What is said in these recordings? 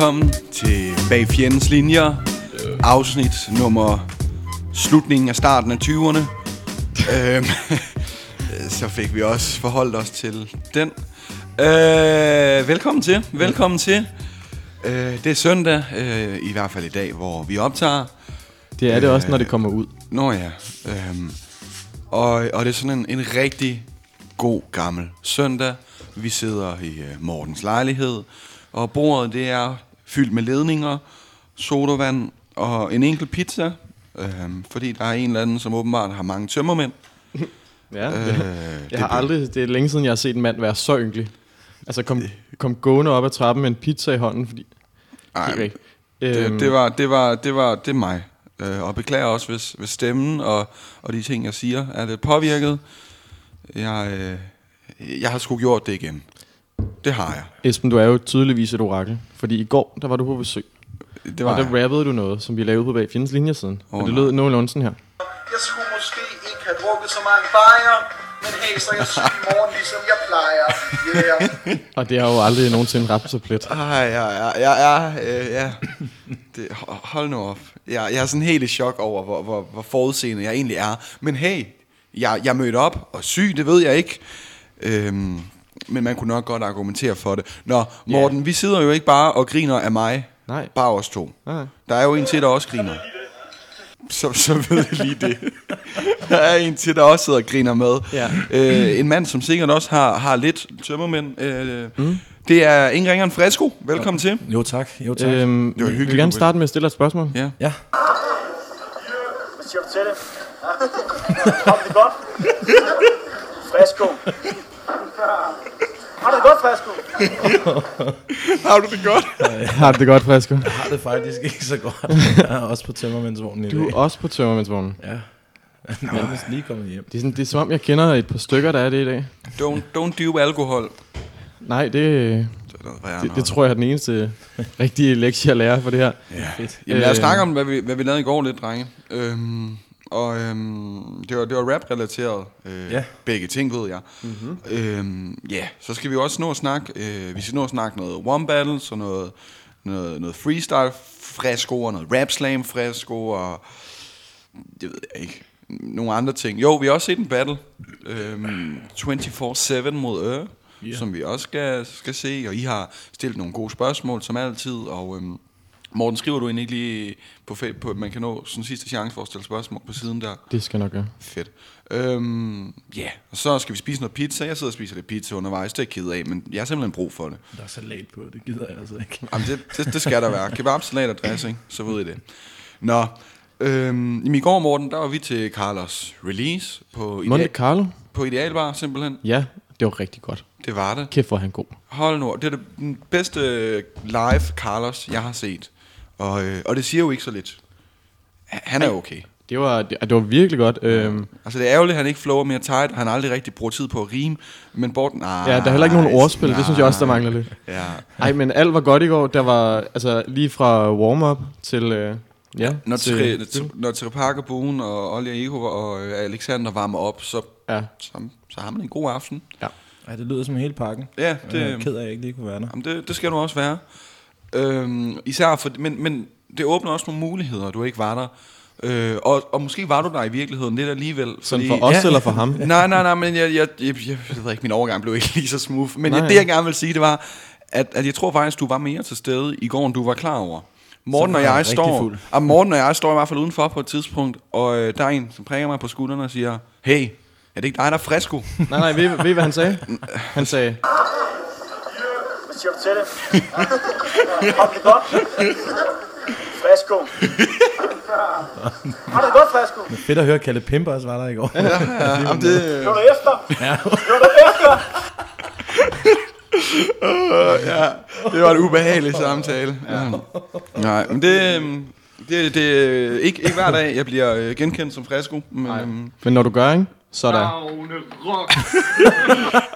Velkommen til Bag Fjendens Linjer, afsnit nummer slutningen af starten af 20'erne. øhm, så fik vi også forholdt os til den. Øh, velkommen til, velkommen til. Øh, det er søndag, øh, i hvert fald i dag, hvor vi optager. Det er det også, når det kommer ud. Nå ja. Øhm, og, og det er sådan en, en rigtig god gammel søndag. Vi sidder i uh, Mortens lejlighed, og bordet det er fyldt med ledninger, sodavand og en enkelt pizza. Øhm, fordi der er en eller anden, som åbenbart har mange tømmermænd. Ja, Øh, øh, det jeg har aldrig, det er længe siden, jeg har set en mand være så ynkelig. Altså kom, kom gående op ad trappen med en pizza i hånden, fordi... Ej, rigtigt. Øhm, det, det, var, det, var, det var det er mig. Øh, og beklager også, hvis, hvis stemmen og, og de ting, jeg siger, er lidt påvirket. Jeg, øh, jeg har sgu gjort det igen. Det har jeg. Esben, du er jo tydeligvis et orakel, fordi i går, der var du på besøg. Det var og der jeg. rappede du noget, som vi lavede på bag fjendens linje siden. Åh, og det nej. lød nogenlunde sådan her. Jeg skulle måske ikke have drukket så mange bajer, men hey, så er jeg syg i morgen, ligesom jeg plejer. Yeah. Og det har jo aldrig nogensinde ramt så plet. Ej, ja, ja, ja, ja, øh, ja. Det, ho- hold nu op. Jeg, jeg er sådan helt i chok over, hvor, hvor, hvor forudseende jeg egentlig er. Men hey, jeg, jeg mødte op, og syg, det ved jeg ikke. Øhm, men man kunne nok godt argumentere for det. Nå, Morten, yeah. vi sidder jo ikke bare og griner af mig. Nej. Bare os to. Nej. Der er jo en til, der også griner. Så, så ved jeg lige det. Der er en til, der også sidder og griner med. Ja. Øh, en mand, som sikkert også har, har lidt tømmermænd. Øh, mm. Det er ingen ringer end Fresco. Velkommen til. Jo tak, jo tak. Øhm, Det var hyggeligt, vil gerne starte med at stille et spørgsmål. Ja. Ja, Hvad siger du til det? Har du det godt? Fresco. Har du det godt, Fresco? Har du det godt? Har du det godt, Fresco? jeg har det faktisk ikke så godt. Jeg er også på tømmermændsvognen i Du dag. er også på tømmermændsvognen. Ja, jeg er nærmest lige kommet hjem. Det er, sådan, det er som om, jeg kender et par stykker, der er det i dag. Don't, don't do alkohol. Nej, det, Det, det, det tror jeg er den eneste rigtige lektie, jeg lærer for det her. Ja. Fedt. Jamen, lad os Øh. snakke om, hvad vi, hvad vi lavede i går lidt, drenge. Øhm, og øhm, det var, det var rap-relateret. Øh, Ja. Begge ting, ved jeg. Mm-hmm. Øhm, ja, så skal vi også nå at snakke, øh, vi skal nå at snakke noget one battles og noget, noget, noget freestyle fresco og noget rap slam fresco og det ved jeg ikke. Nogle andre ting. Jo, vi har også set en battle. Øhm, 24-7 mod Øre, yeah. som vi også skal, skal se. Og I har stillet nogle gode spørgsmål, som altid. Og øhm, Morten, skriver du egentlig ikke lige på, fa- på, at man kan nå sådan sidste chance for at stille spørgsmål på siden der? Det skal nok gøre. Fedt. Øhm, ja, yeah. og så skal vi spise noget pizza. Jeg sidder og spiser lidt pizza undervejs, det er jeg ked af, men jeg har simpelthen brug for det. Der er salat på, det gider jeg altså ikke. Jamen, det, det, det skal der være. Kebab, salat og dressing, så ved I det. Nå, øhm, i går, Morten, der var vi til Carlos release på, Monte Carlo? på Idealbar, simpelthen. Ja, det var rigtig godt. Det var det. Kæft, hvor han god. Hold nu, det er det- den bedste live Carlos, jeg har set. Og, øh, og det siger jo ikke så lidt. Han er okay. Det var, det, det var virkelig godt. Øhm, Altså det er ærgerligt, at han ikke flower mere tight, han aldrig rigtig bruger tid på at rime. Men Borten, nej. ja, der er heller ikke nogen ordspil. Det synes jeg også, der mangler lidt. Ja. Ej, men alt var godt i går. Der var altså lige fra warm-up til... Øh, ja, Når, til, tri, til, når Tre Parker, Boone og Olja Ego og øh, Alexander varmer op, så, ja, så, så har man en god aften. ja. Ej, det lyder som hele pakken. Ja, Det, jeg er ked af, at jeg ikke lige kunne være der. jamen det, det skal du også være. Øhm, især for, men, men det åbner også nogle muligheder, du ikke var der. Øh, og, og måske var du der i virkeligheden lidt alligevel. Sådan for os Ja. eller for ham? Nej, nej, nej, men jeg, jeg, jeg, jeg, jeg ved ikke, min overgang blev ikke lige så smooth. Men Nej. jeg, det, jeg gerne vil sige, det var, at, at jeg tror faktisk, du var mere til stede i går, end du var klar over. Morten og jeg står, og Morten og jeg står i hvert fald udenfor på et tidspunkt, og øh, der er en, som prikker mig på skuldrene og siger, hey, er det ikke dig, der er frisko? Nej, nej, ved, ved hvad han sagde? Han sagde, siger du til det? Har du det godt? Fresco. Har du det godt, Fresco? Fedt at høre, at Kalle Pimper også var der i går. Ja. ja, jamen det, Hør du efter? Ja. Hør du efter? det var en ubehagelig samtale. Ja. Nej, men det, øhm, det, det er ikke, ikke hver dag, jeg bliver øh, genkendt som frisko. Men, øhm, men når du gør, ikke? Så er der...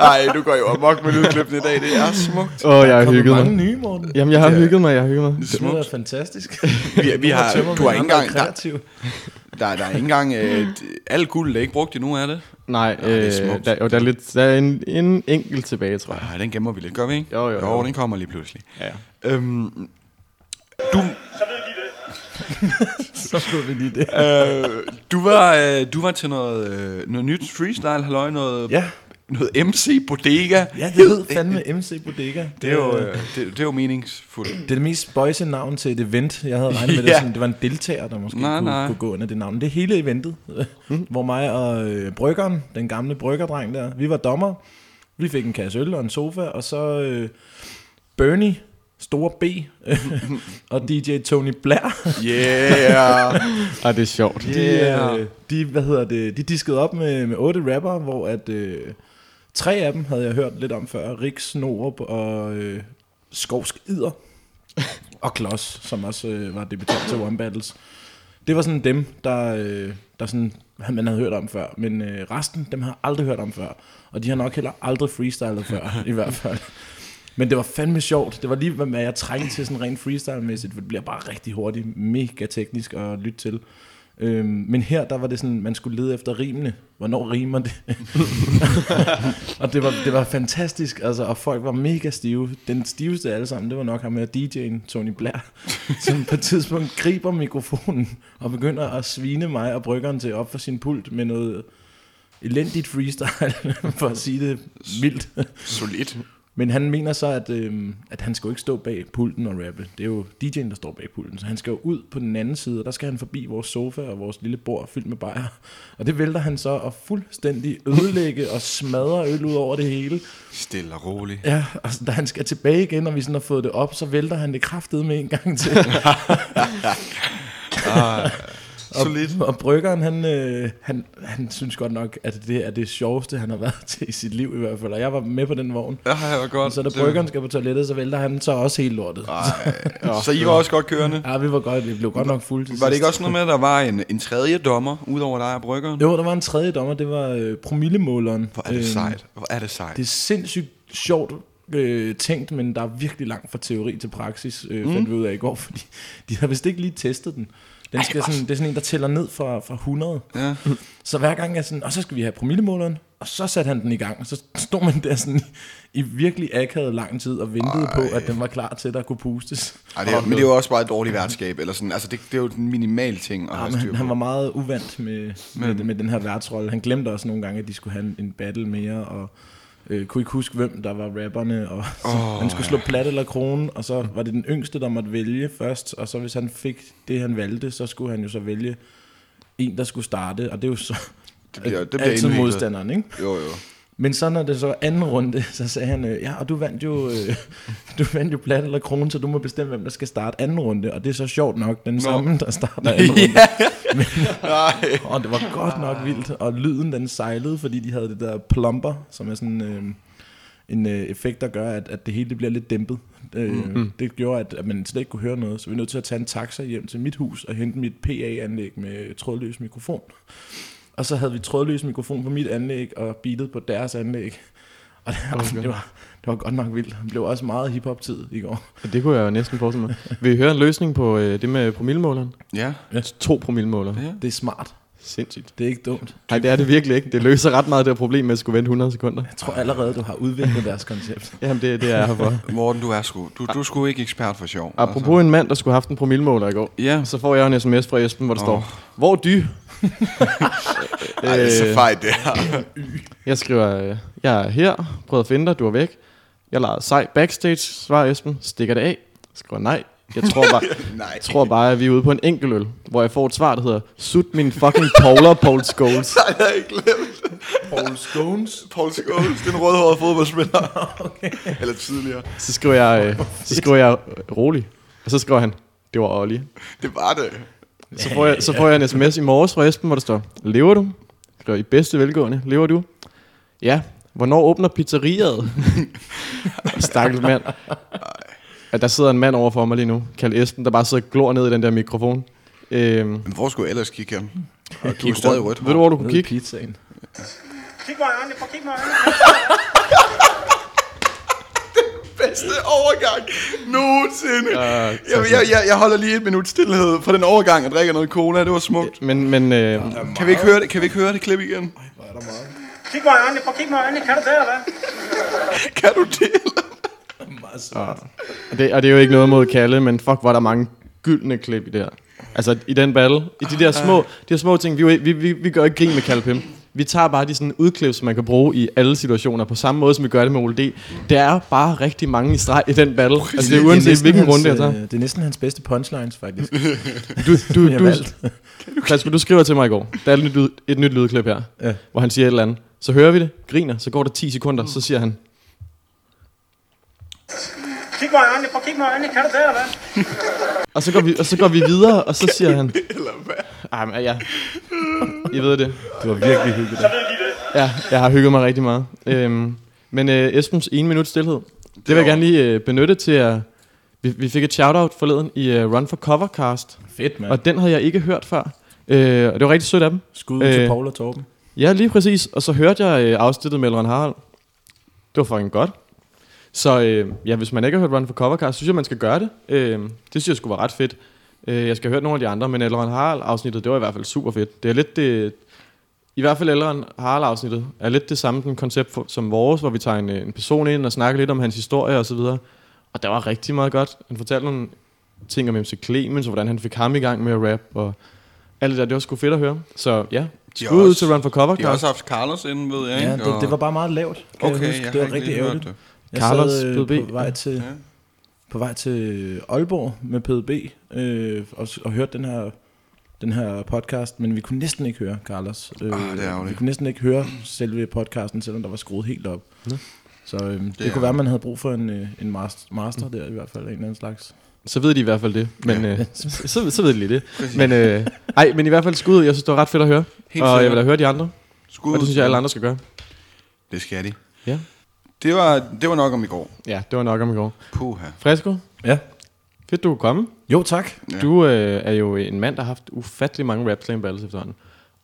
ej, du går jo amok med lydklippen i dag, det er smukt. Åh, oh, jeg har Kommer hygget mange mig. nye, Morten. Jamen, jeg har Ja. hygget mig, jeg har hygget mig. Det lyder fantastisk. Vi, vi har, du har ikke engang, der, kreativ. der, der er ikke engang, øh, alt guld er ikke brugt endnu, er det? Nej, Nå, det er øh, smukt. der, jo, der er, lidt, der er en, en enkelt tilbage, tror jeg. Nej, den gemmer vi lidt, gør vi ikke? Jo, jo, jo. jo. den kommer lige pludselig. Ja. Øhm, du, Så skulle vi lige det. øh, du, var, øh, du var til noget, øh, noget nyt freestyle, halløj, noget, Ja, noget MC Bodega. ja det hed fandme MC Bodega. Det er jo, øh, det, det er jo meningsfuldt. Det er det mest spøjse navn til et event, jeg havde regnet med. Det, Ja. ja. sådan, det var en deltager, der måske Nej, kunne, nej. kunne gå under det navn. Det hele eventet, hvor mig og øh, bryggeren, den gamle bryggerdreng der, vi var dommer. Vi fik en kasse øl og en sofa, og så øh, Bernie, store B, og DJ Tony Blair. Yeah! Ej, det er sjovt. De, øh, de, hvad hedder det, de diskede op med, med otte rapper, hvor at, øh, tre af dem havde jeg hørt lidt om før. Rik Snorup og øh, Skovsk Ider. og Klods, som også øh, var debutant til One Battles. Det var sådan dem, der, øh, der sådan, man havde hørt om før. Men øh, resten, dem har jeg aldrig hørt om før. Og de har nok heller aldrig freestylet før, i hvert fald. Men det var fandme sjovt. Det var lige, hvad jeg trængte til sådan rent freestyle-mæssigt. For det bliver bare rigtig hurtigt, mega teknisk at lytte til. Øhm, men her, der var det sådan, man skulle lede efter rimene. Hvornår rimer det? og det var, det var fantastisk, altså, og folk var mega stive. Den stiveste af alle sammen, det var nok ham med DJ'en, Tony Blair, som på et tidspunkt griber mikrofonen og begynder at svine mig og bryggeren til op for sin pult med noget elendigt freestyle, for at sige det vildt. Solidt. Men han mener så, at, øhm, at han skal jo ikke stå bag pulten og rappe. Det er jo DJ'en, der står bag pulten. Så han skal jo ud på den anden side, og der skal han forbi vores sofa og vores lille bord fyldt med bajer. Og det vælter han så og fuldstændig ødelægge og smadre øl ud over det hele. Stille og roligt. Ja, og så da han skal tilbage igen, og vi sådan har fået det op, så vælter han det kraftet med en gang til. Solidt. og bryggeren, han, øh, han, han synes godt nok, at det er det sjoveste, han har været til i sit liv i hvert fald. Og jeg var med på den vogn. Ja, det var godt. Og så da bryggeren skal på toilettet, så vælter han så også helt lortet. Ej, så I var også godt kørende? Ja, vi var godt, vi blev godt nok fulde til Var det ikke også noget med, at der var en, en tredje dommer, udover dig og bryggeren? Jo, der var en tredje dommer, det var øh, promillemåleren. Hvor er det Øhm, sejt. Hvor er det sejt. Det er sindssygt sjovt øh, tænkt, men der er virkelig langt fra teori til praksis, øh, fandt vi ud af i går, fordi de har vist ikke lige testet den. Den skal sådan, det er sådan en, der tæller ned fra, fra 100. Ja. Så hver gang er sådan, og så skal vi have promillemåleren, og så satte han den i gang, og så stod man der sådan i virkelig akavet lang tid og ventede Ej. på, at den var klar til, at der kunne pustes. Ej, det er, men det er jo også bare et dårligt værtskab. Eller sådan. Altså, det, det er jo en minimal ting at Ja, have men styr han, på. han var meget uvant med, med, med den her værtsrolle. Han glemte også nogle gange, at de skulle have en, en battle mere, og øh, kunne ikke huske, hvem der var rapperne. Og så Åh, han skulle slå plat eller krone, og så var det den yngste, der måtte vælge først. Og så hvis han fik det, han valgte, så skulle han jo så vælge en, der skulle starte. Og det er jo så Det bliver, det bliver altid indviklet. modstanderen, ikke? Jo, jo. Men så når det så anden runde, så sagde han, øh, ja, og du vandt jo, øh, du vandt jo plat eller krone, så du må bestemme, hvem der skal starte anden runde. Og det er så sjovt nok, den samme, der starter anden runde. Nej. Og det var godt nok vildt, og lyden den sejlede, fordi de havde det der plumper, som er sådan øh, en øh, effekt, der gør, at, at det hele det bliver lidt dæmpet. Øh, mm. Det gjorde, at, at man slet ikke kunne høre noget, så vi er nødt til at tage en taxa hjem til mit hus og hente mit PA-anlæg med trådløs mikrofon. Og så havde vi trådløs mikrofon på mit anlæg og beatet på deres anlæg. Og det, var, det, var, det var godt nok vildt. Det blev også meget hiphop-tid i går. Det kunne jeg jo næsten forestille mig. Vil I høre en løsning på øh, det med promillemåleren? Ja. To promillemålere. Ja. Det er smart. Sindssygt. Det er ikke dumt. Nej, det er det virkelig ikke. Det løser ret meget det her problem med at skulle vente 100 sekunder. Jeg tror allerede, du har udviklet deres koncept. Jamen, det, det er jeg for. Morten, du er sgu, du, du er sgu ikke ekspert for sjov. Apropos en mand, der skulle have haft en promillemåler i går. Altså. Ja. Så får jeg en sms fra Esben, hvor der Åh. står, hvor dy? Ej, det er så Øh, fejt, det her. Jeg skriver, jeg er her, prøvede at finde dig, du er væk. Jeg lavede sej backstage, svarer Esben, stikker det af. Skriver nej. Jeg tror bare, Nej. jeg tror bare, at vi er ude på en enkelt øl, hvor jeg får et svar, der hedder, sut min fucking polar, Paul Scholes. Nej, jeg har ikke glemt. Paul Scones. Paul Scholes, den rødhårede fodboldspiller. okay. Eller tidligere. Så skriver jeg, øh, så skriver jeg øh, rolig. Og så skriver han, det var Olli. Det var det. Så får, jeg, så får jeg en sms i morges fra Esben, hvor der står, lever du? Skriver, i bedste velgående, lever du? Ja. Hvornår åbner pizzeriet? Stakkels mand. At der sidder en mand over for mig lige nu, kaldt Esben, der bare sidder og glor ned i den der mikrofon. Øhm, Men hvor skulle jeg ellers kigge hen? Du er kig stadig rundt. rødt. Ved du, hvor du kunne Ned i kigge? pizzaen. Kig mig i øjnene, kigge mig i øjnene. bedste overgang nogensinde. Uh, jeg, jeg, jeg, jeg holder lige et minut stillhed for den overgang, og drikker noget cola. Det var smukt. men, men øh, Kan vi ikke høre det, kan vi ikke høre det klip igen? Kig mig i øjnene, prøv kigge mig i øjnene. Kan du det, eller hvad? Kan du det? Meget smart. og, det, og det er jo ikke noget mod Kalle, men fuck, var der mange gyldne klip i det her. Altså, i den battle. I de der små, de der små ting. Vi, jo- vi, vi, vi gør ikke grin med Kalle Pim. Vi tager bare de sådan udklip, som man kan bruge i alle situationer, på samme måde, som vi gør det med Ole D. Det er bare rigtig mange i streg i den battle. Altså, det er uanset næsten hvilken hans, runde jeg tager. øh, Det er næsten hans bedste punchlines, faktisk. Du, du, du. Klasko, du skriver til mig i går. Der er et nyt, et nyt lydklip her, Ja. ja. hvor han siger et eller andet. Så hører vi det, griner, så går der 10 sekunder, så siger han, Kig mig i øjnene, prøv at kigge mig i øjnene. Kan du det, eller hvad? og så går vi, og så går vi videre, og så siger han... Ej, men ja. I ved det. Det var virkelig hyggeligt. Så ved de det. Ja, jeg har hygget mig rigtig meget. Øhm, men øh, Esbens en minut stillhed, det vil jeg gerne lige øh, benytte til at... Vi, vi fik et shout-out forleden i øh, Run for Covercast, Fedt, mand. og den havde jeg ikke hørt før. Øh, og det var rigtig sødt af dem. Skud øh. til. Paul og Torben. Ja, lige præcis. Og så hørte jeg øh, afsnittet med Elrond Harald. Det var fucking godt. Så øh, ja, hvis man ikke har hørt Run for Covercast, synes jeg, man skal gøre det. Øh, det synes jeg skulle være ret fedt. Øh, jeg skal høre nogle af de andre, men Elrond Harald afsnittet, det var i hvert fald super fedt. Det er lidt det... I hvert fald Elrond Harald afsnittet er lidt det samme den koncept for, som vores, hvor vi tager en, en person ind og snakker lidt om hans historie og så videre. Og der var rigtig meget godt. Han fortalte nogle ting om MC Clemens, og hvordan han fik ham i gang med at rap, og alt det der, det var sgu fedt at høre. Så ja, skud ud til Run for Covercast. De har også haft Carlos inde, ved jeg, Ja, ikke? det, Og- det var bare meget lavt. Kan Okay, jeg huske. jeg det har var ikke rigtig ærgerligt. det. Jeg Carlos sad øh, PDB. på vej til, Ja. på vej til Aalborg med PDB øh, og, og hørte den her, den her podcast, men vi kunne næsten ikke høre Carlos. Øh, Ah, det er vi kunne næsten ikke høre selve podcasten, selvom der var skruet helt op. Nå. Så øh, det, det kunne være, at man havde brug for en, øh, en master, master der i hvert fald, en eller anden slags. Så ved de i hvert fald det. Men, øh, så, så, så ved de lige det. Men, øh, ej, men i hvert fald skud. Jeg synes, det var ret fedt at høre. Helt og jeg vil da høre de andre. Skud Og det synes jeg, alle andre skal gøre. Det skal de. Ja. Det var, det var nok om i går. Ja, det var nok om i går. Puha. Fresco, Ja. fedt du kunne komme. Jo, tak. Ja. Ja. Du øh, er jo en mand, der har haft ufattelig mange rap slam battles efterhånden.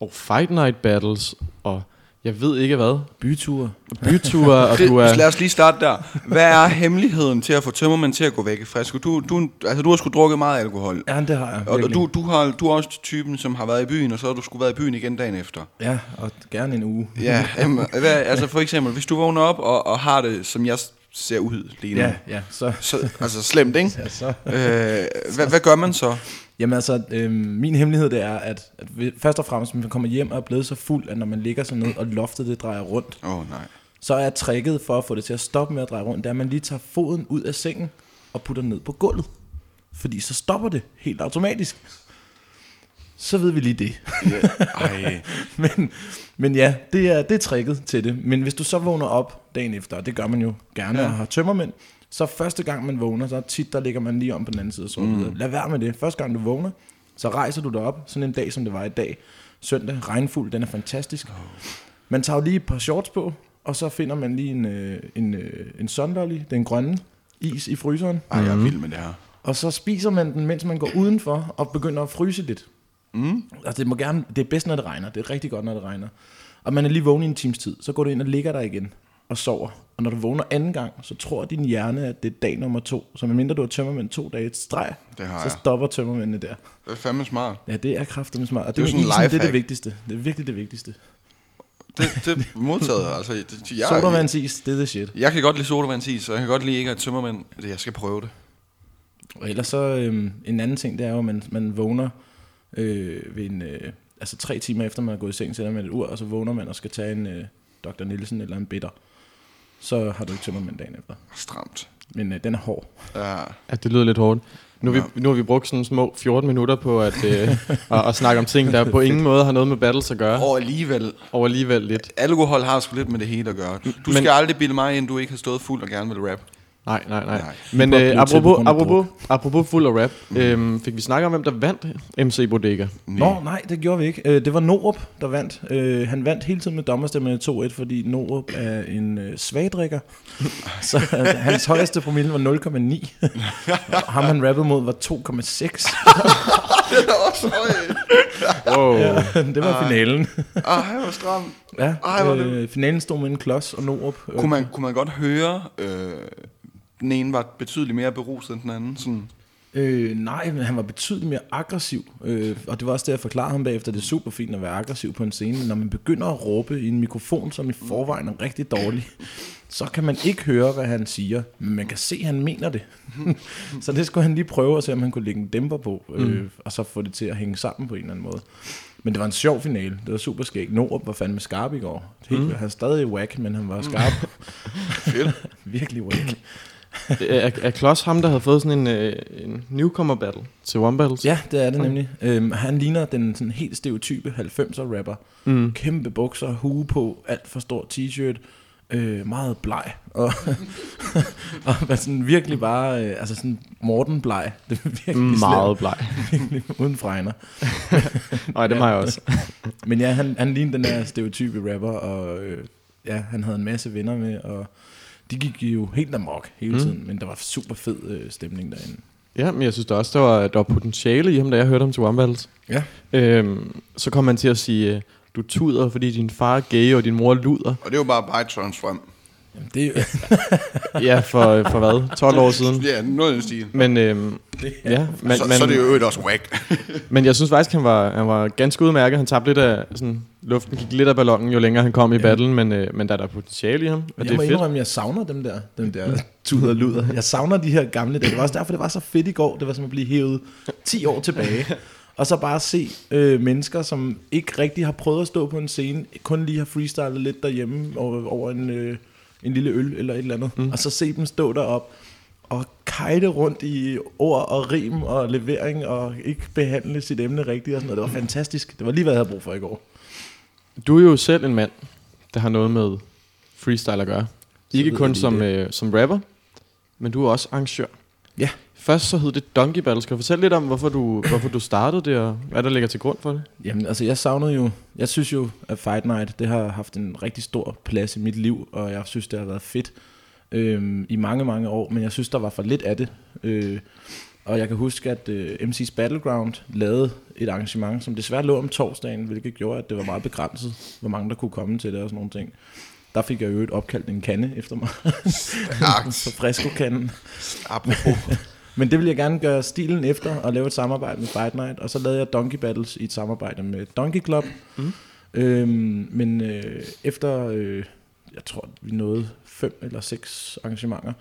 Og fight night battles, og jeg ved ikke hvad. Byture. Byture, og du er... Lad os lige starte der. Hvad er hemmeligheden til at få tømmermænd til at gå væk i frisk? Du, du, altså, du har sgu drukket meget alkohol. Ja, det har jeg. Og virkelig. du, du, har, du er også typen, som har været i byen, og så har du skulle været i byen igen dagen efter. Ja, og gerne en uge. Ja, jamen, hvad, altså for eksempel, hvis du vågner op og, og har det, som jeg ser ud lige nu. Ja, ja, så... Så, altså slemt, ikke? Ja, så. Øh, hvad, hvad gør man så? Jamen altså, øh, min hemmelighed det er, at, at først og fremmest, hvis man kommer hjem og er blevet så fuld, at når man ligger sådan ned, og loftet det drejer rundt, oh, nej. så er tricket for at få det til at stoppe med at dreje rundt, det er, at man lige tager foden ud af sengen og putter den ned på gulvet. Fordi så stopper det helt automatisk. Så ved vi lige det. Ej, men, men ja, det er, det er tricket til det. Men hvis du så vågner op dagen efter, og det gør man jo gerne, ja. og har tømmermænd, så første gang man vågner, så tit der ligger man lige om på den anden side og sover mm. Lad være med det. Første gang du vågner, så rejser du dig op, sådan en dag som det var i dag. Søndag, regnfuld, den er fantastisk. Man tager jo lige et par shorts på, og så finder man lige en, øh, en, øh, en sundolly, den grønne, is i fryseren. ej, jeg er vild med det her. Og så spiser man den, mens man går udenfor og begynder at fryse lidt. Mm. Altså det, må gerne, det er bedst, når det regner. Det er rigtig godt, når det regner. Og man er lige vågen i en times tid. Så går du ind og ligger der igen og sover. Og når du vågner anden gang, så tror din hjerne, at det er dag nummer to. Så medmindre du har tømmermænd to dage et streg, Det har så jeg. stopper tømmermændene der. Det er fandme smart. Ja, det er kraftigt smart. Og Det er det, jo med sådan en isen, det er det vigtigste. Det er virkelig det vigtigste. Det, det er modtaget, altså. Det, jeg, Sodavandsis, det er the shit. jeg kan godt lide sodavandsis, og jeg kan godt lide ikke at tømmermænd. Det- Jeg skal prøve det. Og ellers så øhm, en anden ting, det er jo, at man, man vågner øh, ved en, øh, altså tre timer efter man er gået i seng, sætter man et ur, og så vågner man og skal tage en øh, Dr. Nielsen eller en bitter. Så har du ikke tømmermænd dagen efter. Stramt. Men øh, den er hård. Ja. Ja, det lyder lidt hårdt. Nu har, vi, nu har vi brugt sådan små 14 minutter på at, øh, at, at snakke om ting, der på ingen måde har noget med battles at gøre. Og alligevel, Og alligevel lidt. alkohol har sgu lidt med det hele at gøre. Du Men- skal aldrig bilde mig ind, du ikke har stået fuld og gerne vil rap. Nej, nej, nej. Nej. Men øh, apropos, apropos, apropos fuld og rap, øhm, fik vi snakket om, hvem der vandt MC Bodega. Nå, nej, det gjorde vi ikke. Øh, det var Norup, der vandt. Øh, han vandt hele tiden med dommerstemmerne 2-1, fordi Norup er en øh, svagdrikker. så øh, hans højeste promille var 0,9. Og ham han rappede mod var 2,6. Det er også højt. Wow. det var finalen. Ej, hvor stram. Ja, Ej, hvor det- øh, finalen stod med en klods og Norup. Øh, Kunne man, kunne man godt høre øh, den ene var betydeligt mere beruset end den anden. Sådan. Øh, nej, men han var betydeligt mere aggressiv. Øh, og det var også det, jeg forklarede ham bagefter. Det er super fint at være aggressiv på en scene. Når man begynder at råbe i en mikrofon, som i forvejen er rigtig dårlig, så kan man ikke høre, hvad han siger. Men man kan se, at han mener det. så det skulle han lige prøve at se, om han kunne lægge en dæmper på. Øh, og så få det til at hænge sammen på en eller anden måde. Men det var en sjov finale. Det var super skægt. Norup var fandme skarp i går. Helt, mm. Han er stadig whack, men han var skarp. Virkelig whack. Er, er Klods ham, der havde fået sådan en, øh, en newcomer battle til One Battles? Ja, det er det nemlig. Øhm, han ligner den sådan helt stereotype 90'er rapper. Mm. Kæmpe bukser, hue på, alt for stor t-shirt, øh, meget bleg. Og, og var sådan virkelig bare, øh, altså sådan Morten bleg. Det er virkelig Meget bleg. Virkelig uden fregner. Nej, det har jeg også. Men ja, han, han lignede den der stereotype rapper, og øh, ja, han havde en masse venner med, og de gik jo helt amok hele tiden, men der var super fed øh, stemning derinde. Ja, men jeg synes da også, der var, der var potentiale i ham, da jeg hørte ham til One Battles. Ja. Øhm, så kom han til at sige, øh, du tuder, fordi din far er gay, og din mor luder. Og det var bare Bytrons frem. Det, er Ja, for, for hvad? 12 år siden. Ja, noget i den stil. Men, øhm, ja, men, så, men, så er det jo øvrigt også whack. men jeg synes faktisk, han var, han var ganske udmærket. Han tabte lidt af, sådan, luften gik lidt af ballonen, jo længere han kom i battlen, men, øh, men der er der potentiale i ham, og jeg det er fedt. indrømme, jeg savner dem der, dem der tuder luder. Jeg savner de her gamle dage. Det var også derfor, det var så fedt i går. Det var som at blive hævet 10 år tilbage. Og så bare se øh, mennesker, som ikke rigtig har prøvet at stå på en scene, kun lige har freestylet lidt derhjemme over, over en, øh, en lille øl eller et eller andet. Mm. Og så se dem stå derop og kajte rundt i ord og rim og levering og ikke behandle sit emne rigtigt og sådan noget. Det var fantastisk. Det var lige, hvad jeg havde brug for i går. Du er jo selv en mand, der har noget med freestyle at gøre. Ikke ved kun som, øh, som rapper, men du er også arrangør. Ja. Først så hed det Donkey Battle. Skal du fortælle lidt om, hvorfor du, hvorfor du startede det, og hvad der ligger til grund for det? Jamen, altså jeg savnede jo, jeg synes jo, at Fight Night, det har haft en rigtig stor plads i mit liv, og jeg synes, det har været fedt øhm, i mange, mange år, men jeg synes, der var for lidt af det. Øh, og jeg kan huske, at øh, MC's Battleground lavede et arrangement, som desværre lå om torsdagen, hvilket gjorde, at det var meget begrænset, hvor mange der kunne komme til det og sådan nogle ting. Der fik jeg jo et opkaldt en kande efter mig. Så fresco-kanden. Apropos. Men det vil jeg gerne gøre stilen efter og lave et samarbejde med Fight Night. Og så lavede jeg Donkey Battles i et samarbejde med Donkey Club. Mm. Øhm, men øh, efter, øh, jeg tror, vi nåede fem eller seks arrangementer,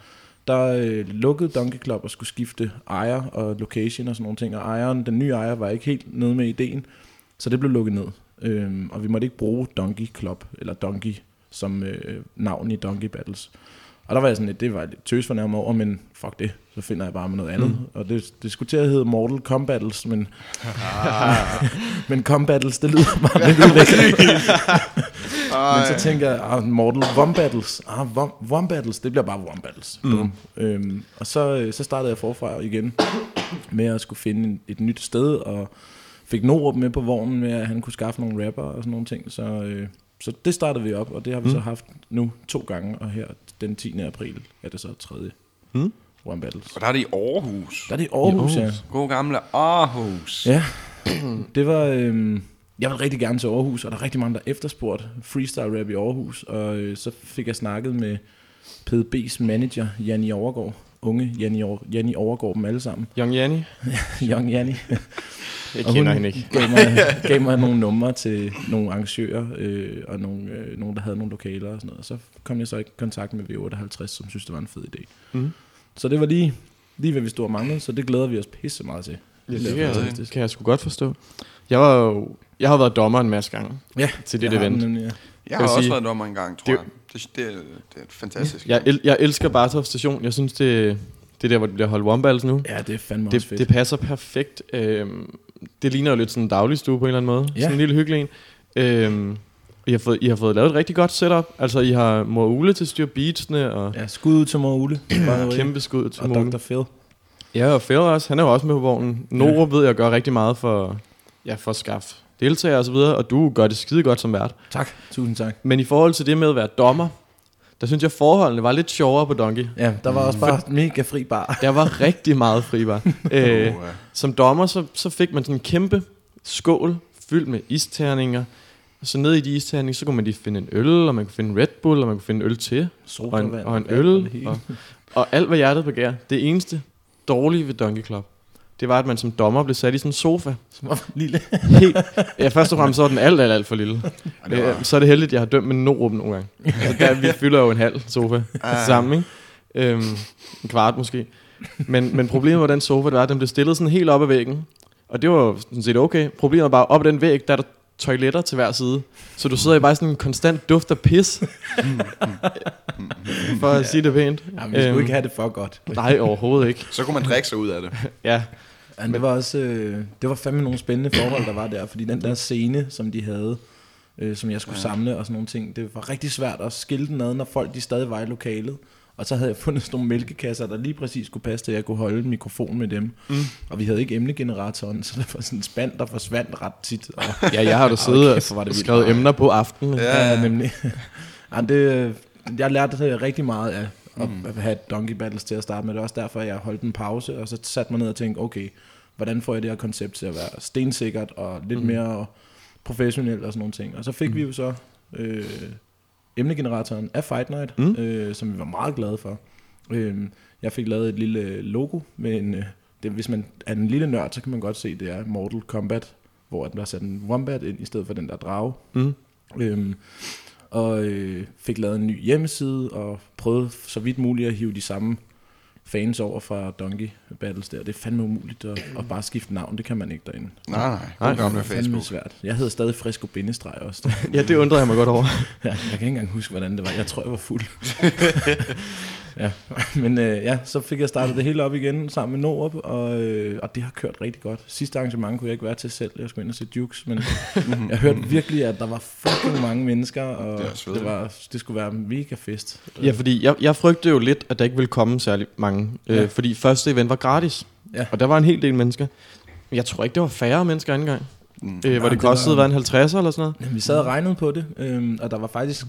der øh, lukkede Donkey Club og skulle skifte ejer og location og sådan nogle ting. Og ejeren, den nye ejer var ikke helt nede med ideen, så det blev lukket ned. Øhm, og vi måtte ikke bruge Donkey Club eller Donkey som øh, navn i Donkey Battles. Og der var jeg sådan lidt, det var jeg lidt tøs for nærmere over, men fuck det, så finder jeg bare med noget andet. Mm. Og det, det skulle til at hedde Mortal Kombattles, men, men Kombattles, det lyder bare lidt ulækkert. men så tænker jeg, ah, Mortal Wombattles, ah, Wom, Wombattles, det bliver bare Wombattles. Mm. Øhm, og så, øh, så startede jeg forfra igen med at skulle finde et nyt sted, og fik Norup med på vognen med, at han kunne skaffe nogle rapper og sådan nogle ting. Så, øh, så det startede vi op, og det har vi mm. så haft nu to gange, og her den 10. april er det så tredje Mm. One Battles. Og der er det i Aarhus. Der er det i Aarhus, I ja. Aarhus. God gamle Aarhus. Ja, det var... Øhm, jeg vil rigtig gerne til Aarhus, og der er rigtig mange, der efterspurgte freestyle rap i Aarhus. Og øh, så fik jeg snakket med PDB's manager, Janni Overgaard. Unge Janni, Over, Janni Overgaard dem alle sammen. Young Yanni? Young Janni. Jeg Og kender hun hende ikke. Gav mig, gav mig nogle numre til nogle arrangører, øh, og nogle, øh, nogle, der havde nogle lokaler og sådan noget. Og så kom jeg så i kontakt med V58, som synes, det var en fed idé. Mhm. Så det var lige, lige hvad vi stod og manglede, så det glæder vi os pisse meget til. Ja, det bliver kan jeg, kan jeg sgu godt forstå. Jeg var jo, jeg har været dommer en masse gange Ja, til det jeg event. nemlig, ja. Jeg har også sige, været dommer en gang, tror det- jeg. Det, det, er- det er fantastisk. Jeg, el, jeg elsker Bartov Station. Jeg synes, det, det er der, hvor det bliver holdt one nu. Ja, det er fandme også Det, fedt. det passer perfekt. Øhm, det ligner jo lidt sådan en dagligstue på en eller anden måde. Ja. Sådan en lille hyggelig en. Øhm, I, har fået, I har fået lavet et rigtig godt setup. Altså, I har mor Ule til at styre beatsene, og Ja, skud ud til mor way. kæmpe skud til Og Mor Ule. Dr. Phil. Ja, og Fære også. Han er jo også med på vognen. Noro ved jeg gør rigtig meget for, ja, for at skaffe deltagere og så videre, og du gør det skide godt som vært. Tak. Tusind tak. Men i forhold til det med at være dommer, der synes jeg, forholdene var lidt sjovere på Donkey. Ja, der var også bare mega fri bar. Der var rigtig meget fribar. øh, som dommer, så, så fik man sådan en kæmpe skål fyldt med isterninger. Og så ned i de isterninger, så kunne man lige finde en øl, og man kunne finde en Red Bull, og man kunne finde en øl til. Og en, Sodavand, og en og det øl, og Og alt hvad hjertet begær, det eneste dårlige ved Donkey Club, det var, at man som dommer blev sat i sådan en sofa. Som var lille. Helt, ja, først og fremmest så var den alt, alt, alt for lille. Øh, Så er det heldigt, at jeg har dømt med Norup nogle gange. Altså, der, vi fylder jo en halv sofa sammen, ikke? Øhm, en kvart måske. Men, men problemet med den sofa, det var, at den blev stillet sådan helt op ad væggen. Og det var jo sådan set okay. Problemet var bare, op ad den væg, der er der toiletter til hver side. Så du sidder i bare sådan en konstant duft af pis. for at sige det pænt. Jamen, vi skulle Øhm, ikke have det for godt. Nej, overhovedet ikke. Så kunne man drikke sig ud af det. Ja, Men det var også, øh, det var fandme nogle spændende forhold, der var der, fordi den der scene, som de havde, øh, som jeg skulle ja. samle og sådan nogle ting, det var rigtig svært at skille den ad, når folk de stadig var i lokalet. Og så havde jeg fundet sådan nogle mælkekasser, der lige præcis skulle passe til, at jeg kunne holde en mikrofon med dem. Mm. Og vi havde ikke emnegeneratoren, så det var sådan en spand, der forsvandt ret tit. Og, ja jeg har da siddet og det vildt. skrevet emner på aftenen. Ja. ja, nemlig. ja, det, jeg lærte det rigtig meget af at, mm. at have et donkey battles til at starte med. Det er også derfor, jeg holdt en pause, og så satte mig ned og tænkte, okay, hvordan får jeg det her koncept til at være stensikkert og lidt mm. mere professionelt og sådan nogle ting. Og så fik mm. vi jo så øh, emnegeneratoren af Fight Night, mm. øh, som vi var meget glade for. Øh, jeg fik lavet et lille logo med en... Øh, det, hvis man er en lille nørd, så kan man godt se, det er Mortal Kombat, hvor der er sat en wombat ind, i stedet for den der drage. Mm. Øhm, og øh, fik lavet en ny hjemmeside, og prøvede så vidt muligt at hive de samme fans over fra Donkey Battles der. Det er fandme umuligt at, at bare skifte navn, det kan man ikke derinde. Nej, nej. Nej, Det er fandme Facebook. svært. Jeg hedder stadig Fresco Bindestreg også. Ja, det undrer jeg mig godt over. ja, jeg kan ikke engang huske, hvordan det var. Jeg tror, jeg var fuld. ja, men øh, ja, så fik jeg startet det hele op igen sammen med Norup, og, øh, og det har kørt rigtig godt. Sidste arrangement kunne jeg ikke være til selv, jeg skulle ind og se Jukes, men jeg hørte virkelig, at der var fucking mange mennesker, og Det det, det, var, det skulle være mega fest. Ja, fordi jeg, jeg frygtede jo lidt, at der ikke ville komme særlig mange. Ja. Ja. Øh, fordi første event var gratis. Ja. Og der var en hel del mennesker. Men jeg tror ikke, det var færre mennesker anden gang. Mm. Øh, hvor Nej, det det kostede, var- var en 50 eller sådan noget. Jamen, vi sad og regnede på det, øhm, og der var faktisk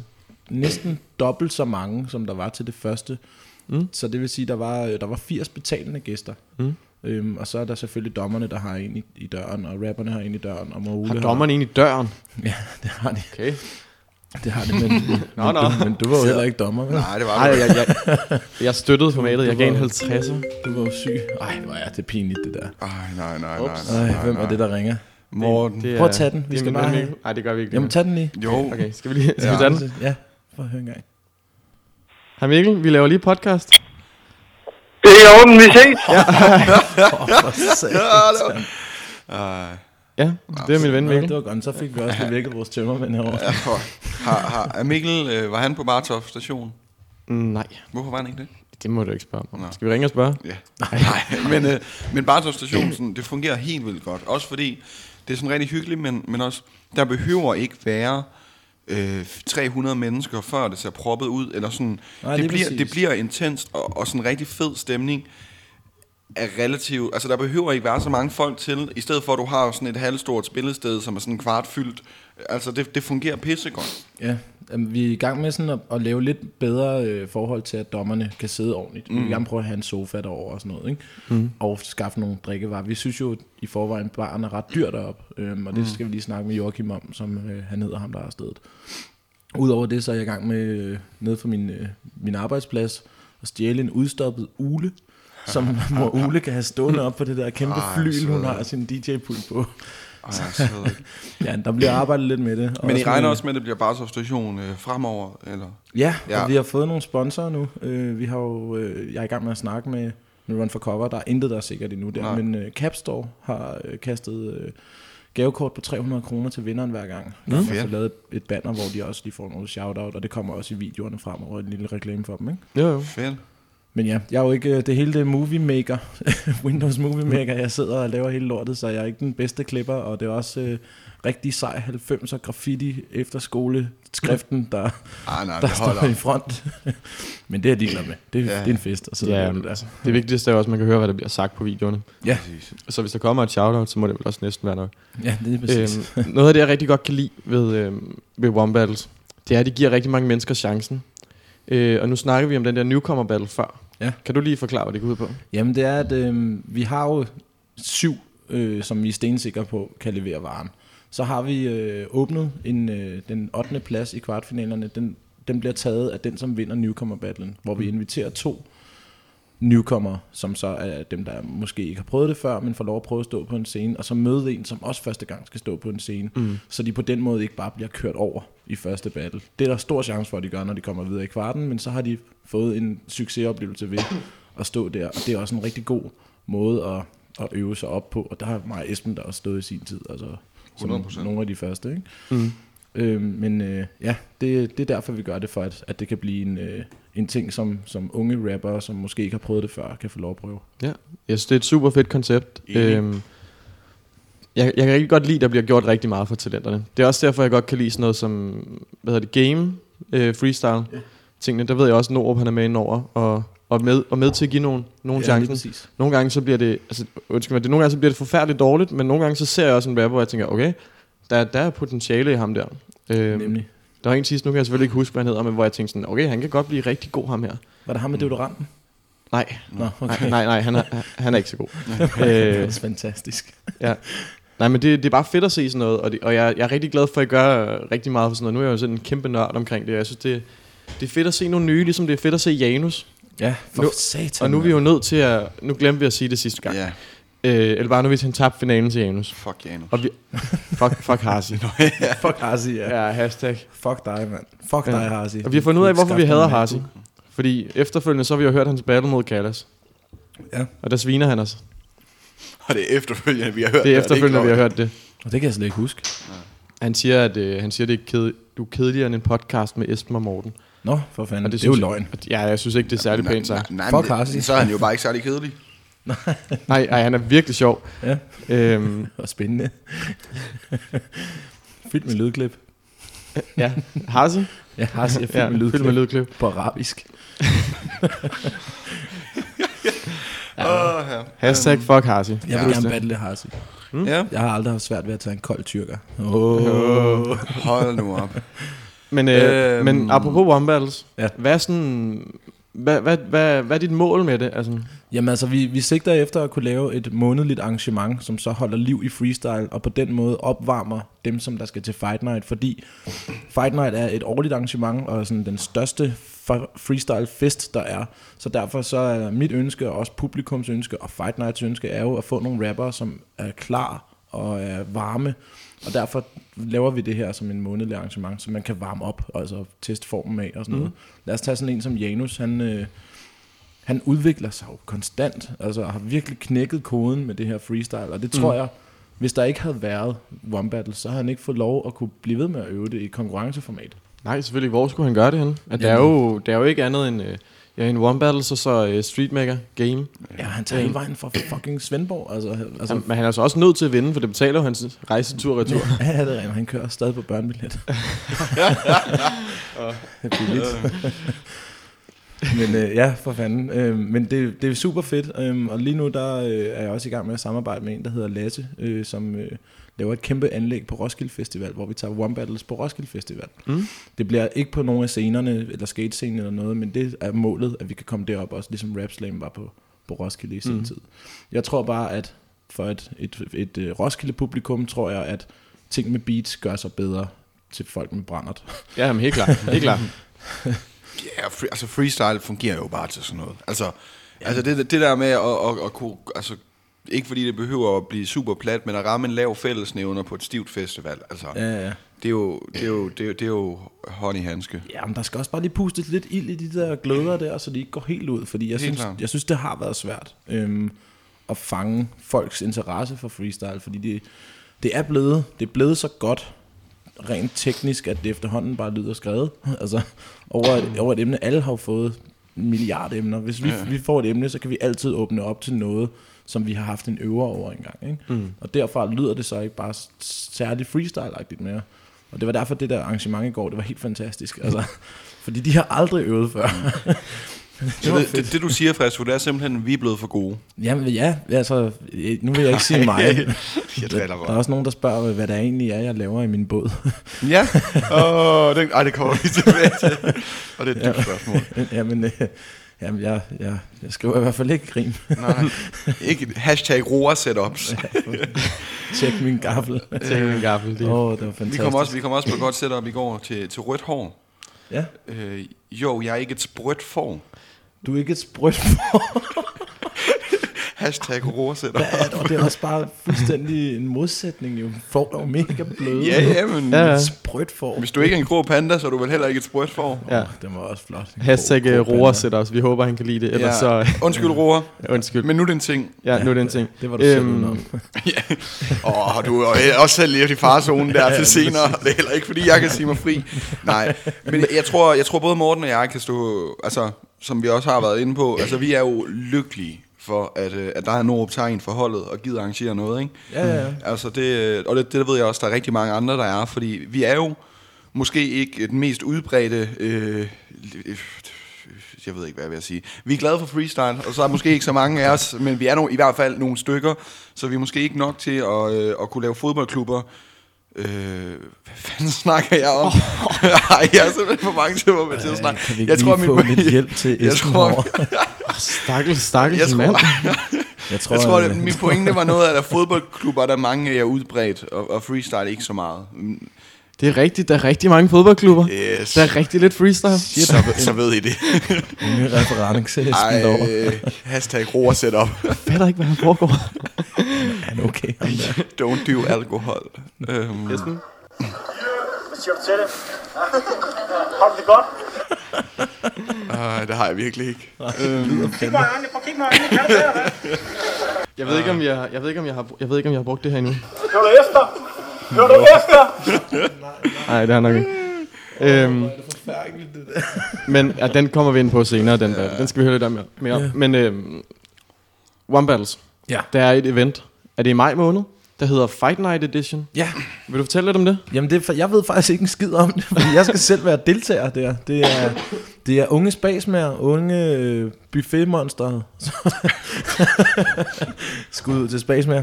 næsten dobbelt så mange, som der var til det første. Mm. Så det vil sige, der var der var 80 betalende gæster. Mm. Øhm, og så er der selvfølgelig dommerne, der har en i, i døren, og rapperne har en i døren, og Maule Har dommeren egentlig døren? Ja, det har de. Okay. Det har de, men, Nå, men, nå. Du, men du var jo heller ikke dommer, vel? Nej, det var det. jeg, jeg, jeg støttede formatet. Jeg gav en 50'er. Du var jo syg. Ej, hvor er det pinligt, det der. Ej, nej, nej, nej, Ups. nej, Ej, nej, hvem er nej. det, der ringer? Morten. Det er- Prøv at tage den. Vi det er skal bare have... Nej, det gør vi ikke. Jamen, tag den lige. Jo. Okay, skal vi lige skal Ja. vi tage den? Ja, for at høre en gang. Hej Mikkel, vi laver lige podcast. Det er i orden, vi ses. Ej. Ja, det er min ven Mikkel. det var godt. Så fik vi også lige vækket vores tømmermænd herovre. Ja, for, har, har, er Mikkel, øh, var han på Bartof station? Mm, Nej, Hvorfor var han ikke det? det må du ikke spørge Nå. om. Skal vi ringe og spørge? Ja. Nej, men, øh, men Bartof station, sådan, det fungerer helt vildt godt. Også fordi, det er sådan rigtig hyggeligt, men, men også, der behøver ikke være øh, 300 mennesker, før det ser proppet ud. Eller sådan, Nej, det, bliver, præcis. det bliver intenst og, og sådan en rigtig fed stemning er relativt, altså der behøver ikke være så mange folk til, i stedet for at du har sådan et halvstort spillested, som er sådan kvart fyldt, altså det, det fungerer pissegodt. Ja, jamen, vi er i gang med sådan at, at lave lidt bedre øh, forhold til, at dommerne kan sidde ordentligt. Mm. Vi vil gerne prøve at have en sofa derovre og sådan noget, ikke? Mm. Og skaffe nogle drikkevarer. Vi synes jo i forvejen, at baren er ret dyr derop, øhm, og det skal vi lige snakke med Joachim om, som øh, han hedder ham, der er stedet. Udover det, så er jeg i gang med, øh, nede for min, øh, min arbejdsplads, at stjæle en udstoppet ule, som mor Ule kan have stående op på det der kæmpe Ej, flyl, hun har sin DJ-pult på. Ej, Ja, der bliver arbejdet lidt med det. Og men I regner med- også med, at det bliver Bartof station øh, fremover, eller? Ja, Ja. og vi har fået nogle sponsorer nu. Uh, vi har jo, uh, jeg er i gang med at snakke med, med Run for Cover. Der er intet, der er sikkert endnu der. Nej. Men uh, Capstore har uh, kastet uh, gavekort på 300 kroner til vinderen hver gang. Mm. Og så lavet et, banner, hvor de også lige får noget shout-out, og det kommer også i videoerne fremover, en lille reklame for dem. Ikke? Jo, jo. Fedt. Men ja, jeg er jo ikke, øh, det hele det Movie Maker, Windows Movie Maker, jeg sidder og laver hele lortet, så jeg er ikke den bedste klipper, og det er også øh, rigtig sej 90'er graffiti efter skole skriften, der, Ah, nej, der det står holder. i front. Men det er jeg ligeglad med. Det, Ja. det er en fest at sidde Ja, og men det der. altså, det vigtigste er også, at man kan høre, hvad der bliver sagt på videoerne. Ja, Præcis. Så hvis der kommer et shoutout, så må det vel også næsten være nok. ja, det er præcis. Øhm, noget af det, jeg rigtig godt kan lide ved, øhm, ved One Battles, det er, at de giver rigtig mange mennesker chancen. Øh, og nu snakker vi om den der newcomer battle før. Ja. Kan du lige forklare, hvad det går ud på? Jamen det er, at øh, vi har jo syv, øh, som vi er stensikre på, kan levere varen. Så har vi øh, åbnet en, øh, den 8. plads i kvartfinalerne. Den, den bliver taget af den, som vinder Newcomer Battlen, hvor vi inviterer to newcomer, som så er dem, der måske ikke har prøvet det før, men får lov at prøve at stå på en scene, og så møde en, som også første gang skal stå på en scene, mm. så de på den måde ikke bare bliver kørt over i første battle. Det er der stor chance for, at de gør, når de kommer videre i kvarten, men så har de fået en succesoplevelse ved at stå der, og det er også en rigtig god måde at, at øve sig op på, og der har mig og Esben der også stået i sin tid, altså som 100%. nogle af de første, ikke? Mm. Øh, men øh, ja, det, det er derfor, vi gør det, for at, at det kan blive en, øh, en ting, som, som unge rappere, som måske ikke har prøvet det før, kan få lov at prøve. Ja, jeg synes, det er et super fedt koncept. Enig. Øhm, jeg, jeg kan rigtig godt lide, at der bliver gjort rigtig meget for talenterne. Det er også derfor, jeg godt kan lide sådan noget som, hvad hedder det, game, øh, freestyle. Yeah. Tingene, der ved jeg også, at Norup han er med indover, og, og, med, og med til at give nogen, nogen ja, chancen. Nogle gange så bliver det, altså, undskyld mig, det, nogle gange så bliver det forfærdeligt dårligt, men nogle gange så ser jeg også en rapper, hvor jeg tænker, okay, der, der er potentiale i ham der. Øhm, Nemlig. Der var en sidst, nu kan jeg selvfølgelig ikke huske, hvad han hedder, men hvor jeg tænkte sådan, okay, han kan godt blive rigtig god ham her. Var det ham med deodoranten? Nej, Nå, okay. nej, nej, nej, han er, han er ikke så god. Det øh, er fantastisk. Ja. Nej, men det, det er bare fedt at se sådan noget, og, det, og jeg, jeg er rigtig glad for, at I gør øh, rigtig meget for sådan noget. Nu er jeg jo sådan en kæmpe nørd omkring det, og jeg synes, det, det er fedt at se nogle nye, ligesom det er fedt at se Janus. Ja, for Nu- satan. Og nu er vi jo nødt til at... Nu glemte vi at sige det sidste gang. Ja, Øh, eller bare nu, hvis han tabte finalen til Janus. fuck Janus. Og vi... Fuck, fuck Harsi. Fuck Harsi, ja. Ja, hashtag. Fuck dig, mand. Fuck Ja. dig, Harsi. Og vi har fundet ud af, hvorfor vi hader Harsi. Fordi efterfølgende, så har vi jo hørt hans battle mod Callas. Ja. Og der sviner han os. Og det er efterfølgende, vi har hørt Det er efterfølgende, ikke vi har hørt det. Og det kan jeg slet ikke huske. Han siger, at øh, han siger, det er ked, du er kedeligere end en podcast med Esben og Morten. Nå, for fanden. Og det, det er jo løgn. Jeg, ja, jeg synes ikke, det er særlig Nej, pænt sagt. nej, Fuck men Harsi. det- Så er han jo bare ikke særlig kedelig. Nej, ej, han er virkelig sjov. Ja, Øhm, og spændende. Fyldt med lydklip. ja, Harsi. Ja, Harsi er fyldt Ja, med lydklip. fyldt med lydklip. På arabisk. Åh, ja. Hashtag fuck Harsi. Jeg vil Husk gerne battle Harsi. ja. Jeg har aldrig haft svært ved at tage en kold tyrker. Oh. Hold nu op. Men, øh, Øhm. men apropos One Battles, Ja. hvad er sådan... Hvad, hvad, hvad, hvad er dit mål med det? Altså, Jamen altså, vi, vi sigter efter at kunne lave et månedligt arrangement, som så holder liv i freestyle, og på den måde opvarmer dem, som der skal til Fight Night, fordi Fight Night er et årligt arrangement, og sådan den største freestyle fest, der er. Så derfor så er mit ønske, og også publikums ønske, og Fight Nights ønske, er jo at få nogle rappere, som er klar og er varme, og derfor laver vi det her som en månedlig arrangement, så man kan varme op, og altså teste formen af og sådan noget. Lad os tage sådan en som Janus, han... Øh, han udvikler sig jo konstant, altså har virkelig knækket koden med det her freestyle, og det tror mm. jeg, hvis der ikke havde været One Battle, så havde han ikke fået lov at kunne blive ved med at øve det i konkurrenceformat. nej, selvfølgelig. Hvor skulle han gøre det hen? At det, er jo, det er jo ikke andet end... Øh, ja, en One Battles og så øh, Street Maker Game. Ja, han tager hele vejen fra fucking Svendborg, altså, altså Han, men han er så også nødt til at vinde, for det betaler jo hans rejsetur-retur. ja, det er rent, han kører stadig på børnebillet. det er billigt. men øh, ja, for fanden. Øh, men det, det er super fedt, øh, og lige nu der øh, er jeg også i gang med at samarbejde med en, der hedder Lasse, øh, som øh, laver et kæmpe anlæg på Roskilde Festival, hvor vi tager One Battles på Roskilde Festival. Mm. Det bliver ikke på nogle af scenerne, eller skatescenen eller noget, men det er målet, at vi kan komme derop også, ligesom Rap Slam var på, på Roskilde i sin Mm. tid. Jeg tror bare, at for et, et, et, et Roskilde-publikum, tror jeg, at ting med beats gør sig bedre til folk med brændert. Ja, men helt klart. Helt klart. Ja, free, altså freestyle fungerer jo bare til sådan noget. Altså, ja. altså det, det der med at, at, at kunne, altså ikke fordi det behøver at blive super plat, men at ramme en lav fællesnævner på et stivt festival, altså, ja. Ja, det, er jo, det, er jo, det, er jo, det er jo hånd i handske. Ja, men der skal også bare lige pustes lidt ild i de der gløder der, så de ikke går helt ud, fordi jeg, Helt synes, klart. jeg synes, det har været svært øhm, at fange folks interesse for freestyle, fordi det, det er blevet, det er blevet så godt rent teknisk, at det efterhånden bare lyder skrevet. altså, over et, over et emne, alle har fået en milliard emner. Hvis vi, ja. vi får et emne, så kan vi altid åbne op til noget, som vi har haft en øver over engang. Ikke? Mm. Og derfra lyder det så ikke bare særlig freestyle-agtigt mere. Og det var derfor, det der arrangement i går, det var helt fantastisk. Altså, fordi de har aldrig øvet før. Så det, det, det, du siger, Fresco, det er simpelthen, at vi er blevet for gode. Jamen ja, altså, nu vil jeg ikke sige mig. Jeg driller Der er også nogen, der spørger, hvad der egentlig er, jeg laver i min båd. Ja, oh, det, ej, det kommer vi tilbage til. Og det er et dybt spørgsmål. jamen, øh, jamen jeg, jeg, jeg skriver i hvert fald ikke rim. Nej, ikke hashtag roer setups. Tjek min gaffel. Tænk en gaffel. Det. Oh, det var Vi fantastisk. kom også, vi kom også på et godt setup i går til, til rødt hår. Ja, Øh, jo, jeg er ikke et sprødt får. Du er ikke et sprødt for. Hashtag roersætter. Hvad er det? Og det er også bare fuldstændig en modsætning jo. Får er jo mega bløde. Ja, ja, men Ja, ja. Sprødt for. hvis du ikke er en grå panda, så er du vel heller ikke et sprødt for. Ja. Den var også flot. En Hashtag roer øh, panda. sætter os. Vi håber, han kan lide det. Ellers så... Undskyld, roer. Undskyld. Men nu er det en ting. Ja, nu er det en ting. Det var du selv Øhm, udenom. Ja. Og du er også selv lidt i farzonen der til senere. Det er heller ikke, fordi jeg kan sige mig fri. Nej, men jeg tror, jeg tror både Morten og jeg kan stå, altså, som vi også har været inde på, altså vi er jo lykkelige for, at, øh, at der er Norup Tegn for holdet og gider arrangere noget, ikke? Ja, ja, ja. Altså det, og det, det ved jeg også, der er rigtig mange andre, der er, fordi vi er jo måske ikke den mest udbredte, øh, jeg ved ikke, hvad jeg vil sige. Vi er glade for freestyle, og så er måske ikke så mange af os, men vi er no, i hvert fald nogle stykker, så vi er måske ikke nok til at, øh, at kunne lave fodboldklubber. Øh, hvad fanden snakker jeg om? Ej, jeg er simpelthen for mange til at til at snakke. Kan vi ikke Jeg tror, få min, lidt hjælp til jeg tror, herovre? Stakkels, stakkels jeg tror, mand. Jeg tror, jeg tror, at- at min pointe var noget af, at der er fodboldklubber, der er mange er udbredt, og, og freestyle ikke så meget. Mm, Det er rigtigt. Der er rigtig mange fodboldklubber. Yes. Der er rigtig lidt freestyle. Så, så ved I det. En ny reference til Esben derovre. Ej, hashtag roer setup. Jeg fatter ikke, hvad der foregår. Han er okay. der. Don't do alkohol. Um, Esben? Hvad siger du til det? Har du det godt? uh, det har jeg virkelig ikke. Kig mig øjnene. Prøv kigge mig i øjnene. Kan det være, hvad? Jeg ved ikke, om jeg, jeg ved ikke, om jeg har, jeg ved ikke, om jeg har brugt det her endnu. Hør du efter? Hør du efter? Nej, det har nok ikke. Øhm, men ja, den kommer vi ind på senere, den der. Den skal vi høre lidt om mere. Men øhm, One Battles, Ja. der er et event. Er det i maj måned? Der hedder Fight Night Edition. Ja, Vil du fortælle lidt om det? Jamen, det er, for- jeg ved faktisk ikke en skid om det, fordi jeg skal selv være deltager der. Det er, det er unge spasmager, unge øh, buffetmonstre. Skud ud til spasmager.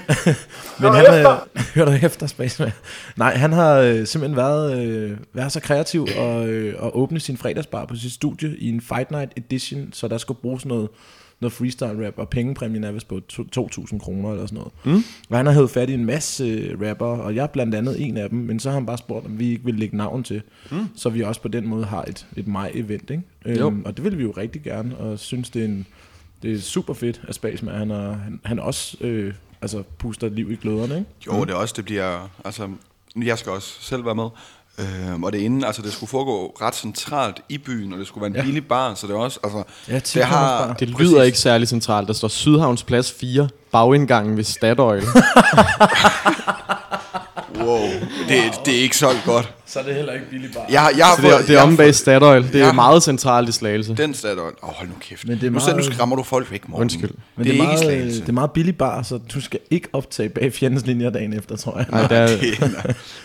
Men han har... Hør dig efter, spasmager. Nej, han har øh, simpelthen været, øh, været så kreativ og, øh, og åbne sin fredagsbar på sit studie i en Fight Night Edition, så der skulle bruges noget noget freestyle rap, og pengepræmien er vist på to- 2.000 kroner eller sådan noget. Mm. Og han har hævet fat i en masse øh, rapper, og jeg er blandt andet en af dem, men så har han bare spurgt, om vi ikke vil lægge navn til, mm. så vi også på den måde har et, et maj-event, ikke? Jo. Øhm, og det vil vi jo rigtig gerne, og synes, det er, en, det er super fedt, at Spasman, han, er, han, han også øh, altså, puster liv i gløderne, ikke? Jo, det er også, det bliver... Altså, jeg skal også selv være med. Øhm, og det inden, altså det skulle foregå ret centralt i byen, og det skulle være en Ja. billig bar, så det er også, altså... Ja, 10 kroners bar. Det lyder ikke særlig centralt. Der står Sydhavns Plads 4, bagindgangen ved Statoil. Wow, det, det er ikke solgt godt. Så er det heller ikke billig bar. Jeg, har- jeg har Så det er, fået- det er jeg har om bag Statoil. Det er Ja. meget centralt i Slagelse. Den Statoil. Åh, oh, hold nu kæft. Men det er nu, nu meget- skræmmer du folk væk, Morten. Undskyld. Men det, er, ikke meget, slagelse. det er meget billig bar, så du skal ikke optage bag fjendens linjer dagen efter, tror jeg. Nej, det er, Det, hvad,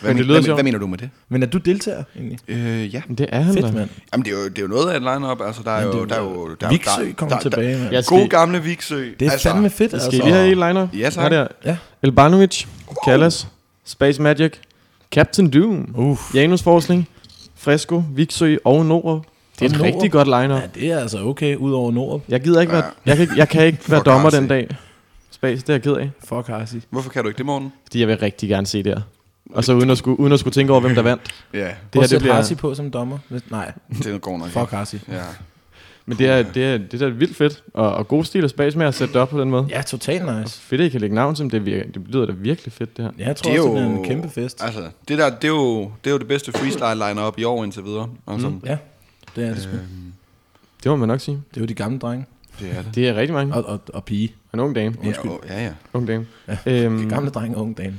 Men det lyder hvad, sjovt. hvad mener du med det? Men er du deltager egentlig? Øh, ja. det er han da. Fedt, mand. Jamen, det er, jo, det er jo noget af et line-up. Altså, der er Men jo... Der er er jo- jo der, Viksø der, kommer tilbage, mand. Jeg skal, God gamle Viksø. Det er altså, fandme fedt, skal altså. I lige have i liner? Ja, tak. Her der. Ja. Elbanovic, Callas, Space Magic, Captain Doom, Uff. Janus Forskning, Fresco, Viksø og Noro. Det er et rigtig godt liner. Ja, det er altså okay, ud over Nord. Jeg gider ikke være, Ja. jeg kan, jeg kan ikke være Fuck dommer Arsi. den dag. Space, det er jeg ked af. Fuck Harsi. Hvorfor kan du ikke det, Morten? Fordi jeg vil rigtig gerne se det her. Og så uden at skulle, uden at skulle tænke over, hvem der vandt. Ja, Det Prøv her, at det sætte bliver, Harsi på som dommer. Nej, det går nok fuck Harsi. Ja. Men det er, det er, det er da vildt fedt. Og, og god stil og space med at sætte det op på den måde. Ja, totalt nice. Fedt, at I kan lægge navn til dem. Det, virker, det lyder da virkelig fedt, det her. Ja, jeg tror Det er også, det jo- bliver en kæmpe fest. Altså, det der, det er jo det, er jo det bedste freestyle line-up i år indtil videre. Altså, mm. Ja, det er det sgu. Det må man nok sige. Det er jo de gamle drenge. det er det. Det er rigtig mange. Og, og, og pige. Og en ung dame. Ja, og- ja, ja. Ung dame. Ja, Øhm, De gamle drenge og unge dame.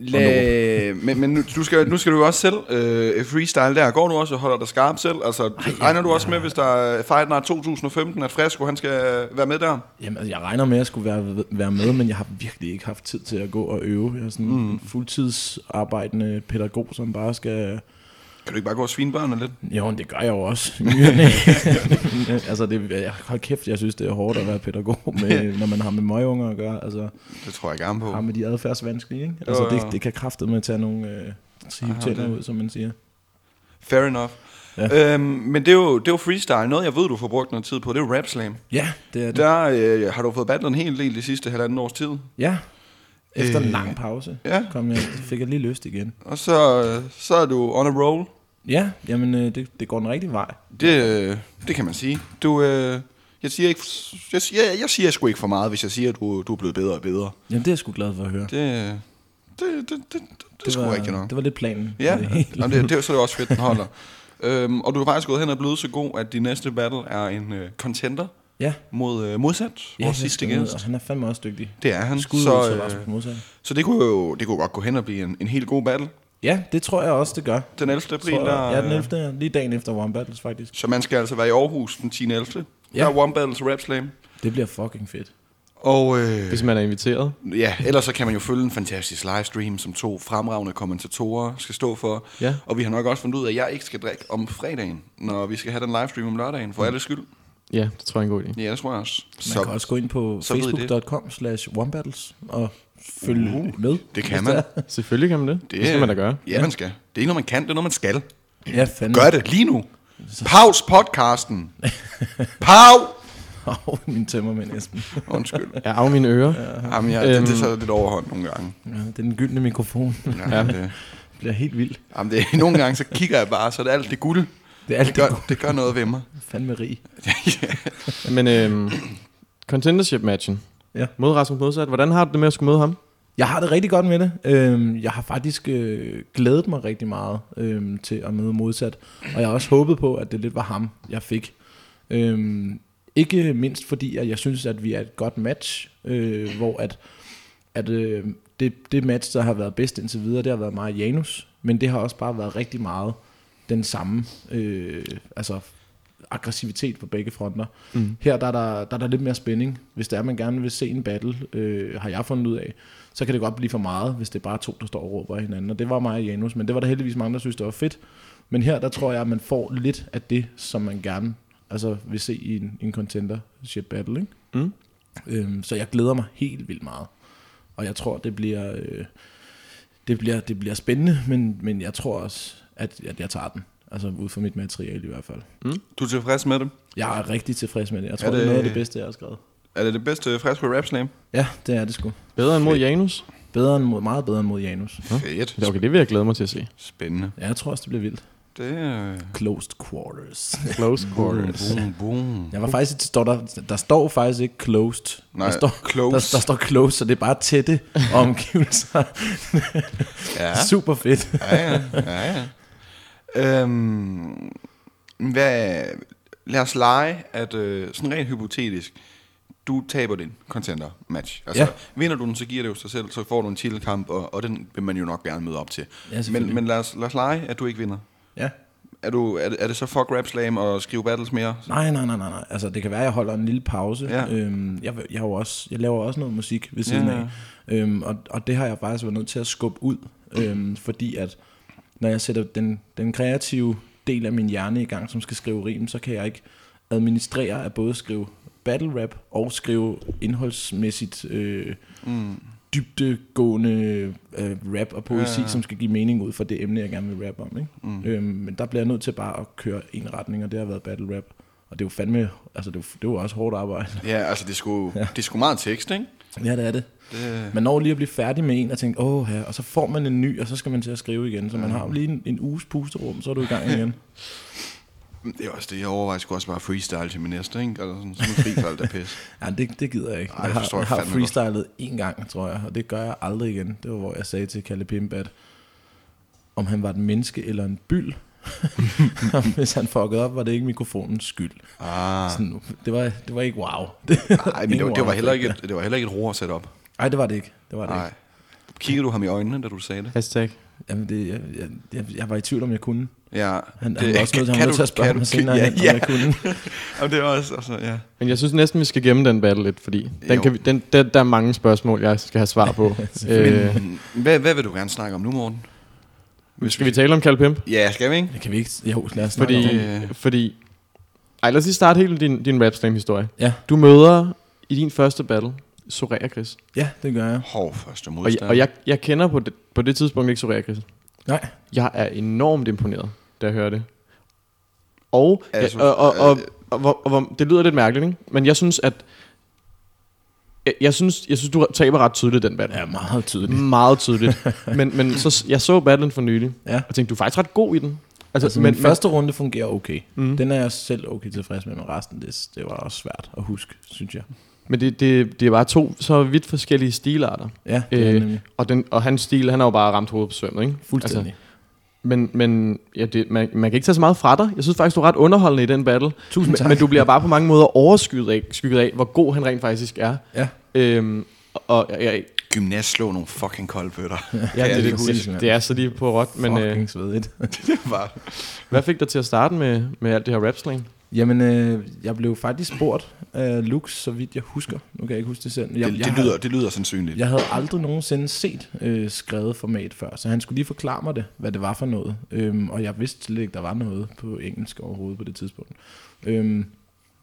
La- men men nu, du skal, nu skal du jo også selv øh, freestyle der. Går du også og holder dig skarp selv? Altså, Ej, regner du også med, hvis der er Fight Night 2015, at Fresco han skal være med der? Jamen, altså, jeg regner med, at jeg skulle være, være med, men jeg har virkelig ikke haft tid til at gå og øve. Jeg er sådan Mm. en fuldtidsarbejdende pædagog, som bare skal... Kan du ikke bare gå og svine børnene lidt? Jo, men det gør jeg jo også. altså, det, hold kæft, jeg synes, det er hårdt at være pædagog, med, når man har med møgeunger at gøre. Altså, Det tror jeg gerne på. har med de adfærdsvanskelige, ikke? Altså, Jo, jo. det, det kan kraftet med at tage nogle øh, sive Ej, tænder det- ud, som man siger. Fair enough. Ja. Ja. Øhm, men det er, jo, det er jo freestyle. Noget, jeg ved, du får brugt noget tid på, det er jo Rap Slam. Ja, det er det. Der øh, har du fået battlet en hel del de sidste halvanden års tid. Ja. Efter en Øh, lang pause ja. kom jeg, fik jeg lige lyst igen. Og så, øh, så er du on a roll. Ja, jamen øh, det, det går den rigtige vej. Det, øh, det kan man sige. Du, øh, jeg siger ikke, jeg, siger, jeg siger sgu ikke for meget, hvis jeg siger, at du, du er blevet bedre og bedre. Jamen det er jeg sgu glad for at høre. Det, det, det, det, det, det, det er sgu var, rigtigt nok. Det var lidt planen. Ja, Det. Jamen, det, det, så er det også fedt, den holder. øhm, og du er faktisk gået hen og blevet så god, at din næste battle er en øh, contender ja. mod øh, modsat, ja vores jeg sidste gæst. Og han er fandme også dygtig. Det er han. Skud så, så, øh, Rasmus Modsat. så det kunne jo det kunne godt gå hen og blive en, en helt god battle. Ja, det tror jeg også, det gør. Den 11. april, Tror der, jeg, ja, den øh, 11. Lige dagen efter One Battles, faktisk. Så man skal altså være i Aarhus den 10. 11. Ja. Der er One Battles Rap Slam. Det bliver fucking fedt. Og øh, Hvis man er inviteret. ja, ellers så kan man jo følge en fantastisk livestream, som to fremragende kommentatorer skal stå for. Ja. Og vi har nok også fundet ud af, at jeg ikke skal drikke om fredagen, når vi skal have den livestream om lørdagen, for alle skyld. Ja, det tror jeg er en god idé. Ja, det tror jeg også. Man kan også gå ind på så facebook.com slash onebattles og følge uh, med. det kan man. er. Selvfølgelig kan man det. Det, det skal man da gøre. Ja, man skal. Det er ikke noget, man kan, det er noget, man skal. Ja, fandme. Gør det lige nu. Pause podcasten. Pau! Åh, min tømmermænd, Esben. Undskyld. Jeg af mine ører. Jamen, ja, det, det er Øhm. så lidt overhånd nogle gange. Ja, det er den gyldne mikrofon. Ja, ja. Det, bliver helt vild. jamen, det, nogle gange så kigger jeg bare, så er det alt det guld. Det er alt Det det gør, det gør noget ved mig. fandme rig. Men øhm, contendership-matchen Ja. mod Rasmus Modsat. Hvordan har du det med at skulle møde ham? Jeg har det rigtig godt med det. Øhm, jeg har faktisk øh, glædet mig rigtig meget øhm, til at møde modsat. Og jeg har også håbet på, at det lidt var ham, jeg fik. Øhm, ikke mindst fordi, at jeg synes, at vi er et godt match, øh, hvor at, at øh, det, det match, der har været bedst indtil videre, det har været meget Janus. Men det har også bare været rigtig meget den samme øh, altså aggressivitet på begge fronter. Mm. Her der er der, der er der lidt mere spænding. Hvis det er, man gerne vil se en battle, øh, har jeg fundet ud af, så kan det godt blive for meget, hvis det er bare to, der står og råber af hinanden. Og det var mig og Janus, men det var der heldigvis mange, der synes, det var fedt. Men her, der tror jeg, at man får lidt af det, som man gerne altså, vil se i en, en contender-ship battle. Ikke? Mm. Øhm, så jeg glæder mig helt vildt meget. Og jeg tror, det bliver, øh, det bliver, det bliver spændende, men, men jeg tror også, at, at jeg tager den. Altså ud fra mit materiale i hvert fald. Du er tilfreds med det? Jeg er rigtig tilfreds med det. Jeg tror, Er det, det er noget af det bedste, jeg har skrevet. Er det det bedste frisk på Rap Slam? Ja, det er det sgu. Bedre end mod Janus? Bedre end mod, meget bedre end mod Janus. Fedt. Ja, okay, det vil jeg glæde mig til at se. Spændende. Ja, jeg tror også, det bliver vildt. Det er... Closed quarters. Close quarters. Boom, boom. Jeg var faktisk, står der, der står faktisk ikke closed. Nej, der står, close. Der, der står closed, så det er bare tætte omgivelser. Ja. Super fedt. Ja, ja, ja, ja. Øhm, hvad, lad os lege, at øh, sådan rent hypotetisk, du taber din contender match. Altså, Ja. vinder du den, så giver det jo sig selv, så får du en titelkamp, og, og den vil man jo nok gerne møde op til. Ja, men, men lad, os, lad os lege, at du ikke vinder. Ja. Er, du, er, det, er det så fuck rap slam og skrive battles mere? Nej, nej, nej, nej, nej. Altså, det kan være, at jeg holder en lille pause. Ja. Øhm, jeg, jeg, også, jeg laver også noget musik ved siden Ja. af. Øhm, og, og det har jeg faktisk været nødt til at skubbe ud. Øhm, fordi at, når jeg sætter den, den kreative del af min hjerne i gang, som skal skrive rim, så kan jeg ikke administrere at både skrive battle rap og skrive indholdsmæssigt øh, Mm. dybdegående øh, rap og poesi, Ja, ja, som skal give mening ud for det emne, jeg gerne vil rappe om. Ikke? Mm. Øhm, men der bliver jeg nødt til bare at køre en retning, og det har været battle rap. Og det er jo fandme, altså det er jo, det er jo også hårdt arbejde. Ja, altså det sgu, ja. det sgu meget tekst, ikke? Ja, det er det. Det, Man når lige at blive færdig med en og tænke, åh her, og så får man en ny, og så skal man til at skrive igen. Så man har lige en, en uges pusterum, så er du i gang igen. det er også det, jeg overvejer sgu også bare freestyle til min næste, ikke? Altså sådan, sådan fri for alt er pis. Ja, det, det gider jeg ikke. Ej, jeg har, jeg jeg har freestylet en gang, tror jeg, og det gør jeg aldrig igen. Det var, hvor jeg sagde til Kalle Pimp, at om han var et menneske eller en byld, hvis han fuckede op, var det ikke mikrofonens skyld. Ah. Sådan, det, var, det var ikke wow. Det, Nej, men det var, det, var heller ikke et, det var heller ikke et roer setup. Nej, det var det ikke. Det var det Nej. ikke. Kiggede du ham i øjnene, da du sagde det? Hashtag. Jamen, det, jeg, jeg, jeg, jeg var i tvivl, om jeg kunne. Ja. Han, det, han var også nødt, var nødt til at spørge mig senere, ja, hen, om ja. jeg kunne. Jamen, det er også, altså, ja. Men jeg synes næsten, vi skal gemme den battle lidt, fordi den Jo. kan vi, den, der, der er mange spørgsmål, jeg skal have svar på. øh, Men, hvad, hvad vil du gerne snakke om nu, Morten? Hvis skal vi tale om Kalle Pimp? Ja, skal vi ikke? Det kan vi ikke... Jo, lad os Fordi, om det. fordi... Ej, lad os lige starte hele din, din rap slam historie. Ja. Du møder i din første battle Soraya Chris. Ja, det gør jeg. Hård første Og, modstand. jeg, og jeg, jeg kender på det, på det tidspunkt ikke Soraya Chris. Nej. Jeg er enormt imponeret, da jeg hører det. Og, Altså, ja, og, og, og, øh, og, og, og, og det lyder lidt mærkeligt, ikke? men jeg synes, at jeg, jeg synes, jeg synes, du taber ret tydeligt den battle. Ja, meget tydeligt. Meget tydeligt. men, men så, jeg så battlen for nylig, Ja. og tænkte, du er faktisk ret god i den. Altså, altså men, første runde fungerer okay. Mm. Den er jeg selv okay tilfreds med, men resten, det, det var også svært at huske, synes jeg. Men det, det, det er bare to så vidt forskellige stilarter. Ja, det er Øh, nemlig. og, den, og hans stil, han har jo bare ramt hovedet på sømmet, ikke? Fuldstændig. Altså, men men ja, det, man, man kan ikke tage så meget fra dig. Jeg synes faktisk, du er ret underholdende i den battle. Tusind men, tak. men du bliver bare på mange måder overskygget af, skygget af hvor god han rent faktisk er. Ja. Øhm, og ja, ja, Gymnast slå nogle fucking kolde bøtter. ja, jeg det, det, det, det er så lige på råt. Men øh, Fucking svedigt. det var hvad fik dig til at starte med, med alt det her rapslang? Jamen, øh, jeg blev faktisk spurgt af Lux, så vidt jeg husker. Nu kan jeg ikke huske det selv. Jeg, det, jeg, det, lyder, det lyder sandsynligt. Jeg havde aldrig nogensinde set øh, skrevet format før, så han skulle lige forklare mig det, hvad det var for noget. Øhm, og jeg vidste slet ikke, der var noget på engelsk overhovedet på det tidspunkt. Øhm,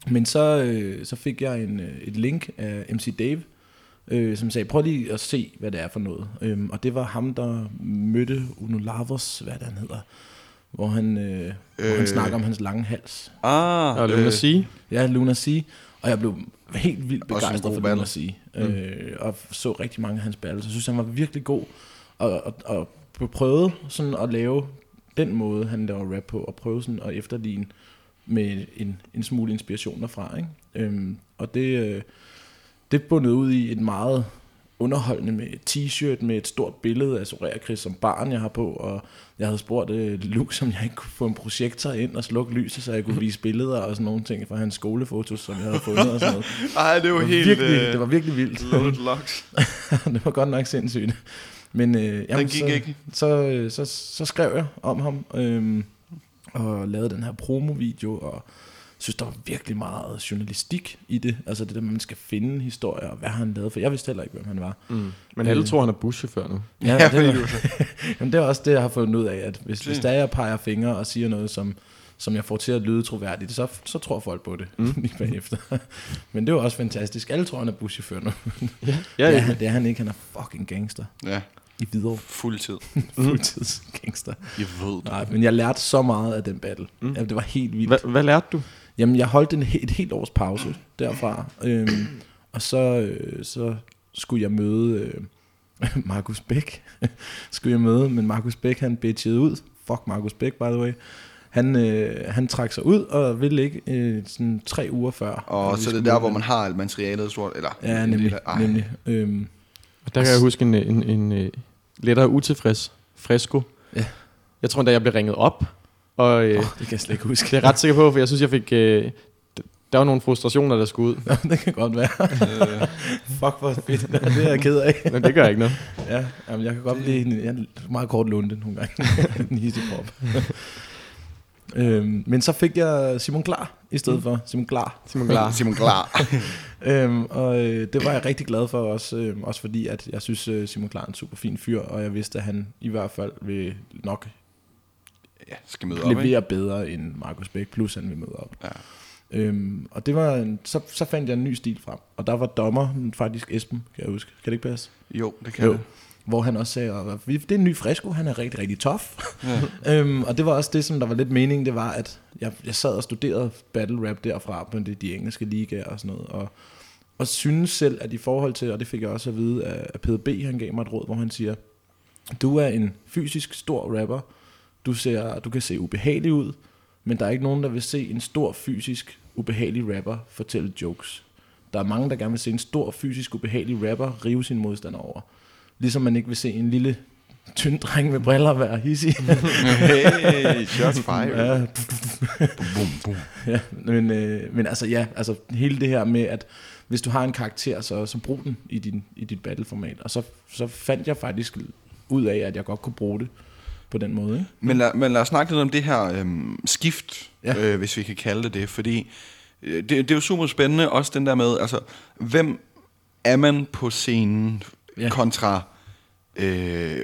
men så, øh, så fik jeg en, øh, et link af MC Dave, øh, som sagde, prøv lige at se, hvad det er for noget. Øhm, og det var ham, der mødte Uno Lavers, hvad det han hedder, hvor han, øh, øh. hvor han Øh. snakker om hans lange hals. Ah, Og Luna sige. Ja, Luna C. Og jeg blev helt vildt begejstret for. Luna C. Øh, og så rigtig mange af hans battles. Jeg synes, han var virkelig god. Og, og, og prøvede sådan at lave den måde, han laver rap på, og prøve sådan at efterligne med en, en smule inspiration derfra. Ikke? Øhm, og det, øh, det bundet ud i et meget underholdende med et t-shirt med et stort billede af Soraya som barn, jeg har på, og jeg havde spurgt øh, Luke, om jeg ikke kunne få en projektor ind og slukke lyset, så jeg kunne vise billeder og sådan nogle ting fra hans skolefotos, som jeg havde fundet og sådan noget. Ej, det var Det var, helt... virkelig, øh, det var virkelig vildt. Loaded locks. det var godt nok sindssygt. Men øh, jamen, gik så, ikke. Så, øh, så, så skrev jeg om ham, øh, og lavede den her promovideo, og synes, der var virkelig meget journalistik i det. Altså det der, med, man skal finde historier, og hvad har han lavet, for jeg vidste heller ikke, hvem han var. Mm. Men alle tror, han er buschauffør nu. Ja, Ja, det, var, jamen, det er også det, jeg har fundet ud af, at hvis, hvis der jeg peger fingre og siger noget, som, som jeg får til at lyde troværdigt, så, så tror folk på det mm. lige bagefter. Men det var også fantastisk. Alle tror, han er buschauffør nu. Ja, ja, ja. det er han ikke. Han er fucking gangster. Ja, I videre. fuld tid. Fuldtids gangster. Jeg ved det. Nej, men jeg lærte så meget af den battle. Mm. Jamen, det var helt vildt. Hvad, hvad lærte du? Jamen, jeg holdt en, et helt års pause derfra. Øhm, og så, øh, så skulle jeg møde øh, Markus Bæk. skulle jeg møde, men Markus Bæk, han bitchede ud. Fuck Markus Bæk, by the way. Han, øh, han trak sig ud og ville ikke øh, sådan tre uger før. Og så er det der, hvor man har alt materialet sort, eller... Ja, nemlig. ej. nemlig. Øhm, Og der kan jeg huske en, en, en, en lettere utilfreds fresco. Ja. Jeg tror, da jeg blev ringet op, og øh, oh, det kan jeg slet ikke huske. det er jeg ret sikker på, for jeg synes, jeg fik... Øh, der var nogle frustrationer, der skulle ud. Nå, det kan godt være. Fuck, hvor fedt. Det er jeg ked af. Men det gør ikke noget. Ja, jamen, jeg kan godt blive en, jeg er meget kort lunde nogle gange. en hissig pop. øhm, men så fik jeg Simon Klar i stedet for. Simon Klar. Simon Klar. Simon Klar. Øhm, og øh, det var jeg rigtig glad for også, øh, også fordi at jeg synes øh, Simon Klar er en super fin fyr, og jeg vidste, at han i hvert fald vil nok ja, skal møde op, ikke? levere bedre end Markus Bæk, plus han vil møde op. Ja. Øhm, og det var en, så, så fandt jeg en ny stil frem, og der var dommer faktisk Esben, kan jeg huske. Kan det ikke passe? Jo, det kan Jo. det. Hvor han også sagde, at det er en ny Fresco, han er rigtig, rigtig tough. øhm, og det var også det, som der var lidt mening, det var, at jeg, jeg sad og studerede battle rap derfra på de, de engelske ligaer og sådan noget, og, og synes selv, at i forhold til, og det fik jeg også at vide af, af PDB, han gav mig et råd, hvor han siger, du er en fysisk stor rapper, du, ser, du kan se ubehagelig ud, men der er ikke nogen, der vil se en stor fysisk ubehagelig rapper fortælle jokes. Der er mange, der gerne vil se en stor fysisk ubehagelig rapper rive sin modstander over. Ligesom man ikke vil se en lille tynd dreng med briller være hissig. Hey, shots fired. ja, Boom, boom. ja, men, øh, men altså ja, altså hele det her med, at hvis du har en karakter, så, så brug den i, din, i dit battleformat. Og så, så fandt jeg faktisk ud af, at jeg godt kunne bruge det på den måde. Ikke? Men lad, men lad os snakke lidt om det her øhm, skift, Ja. øh, hvis vi kan kalde det det, fordi øh, det, det er jo super spændende, også den der med, altså, hvem er man på scenen Ja. kontra øh,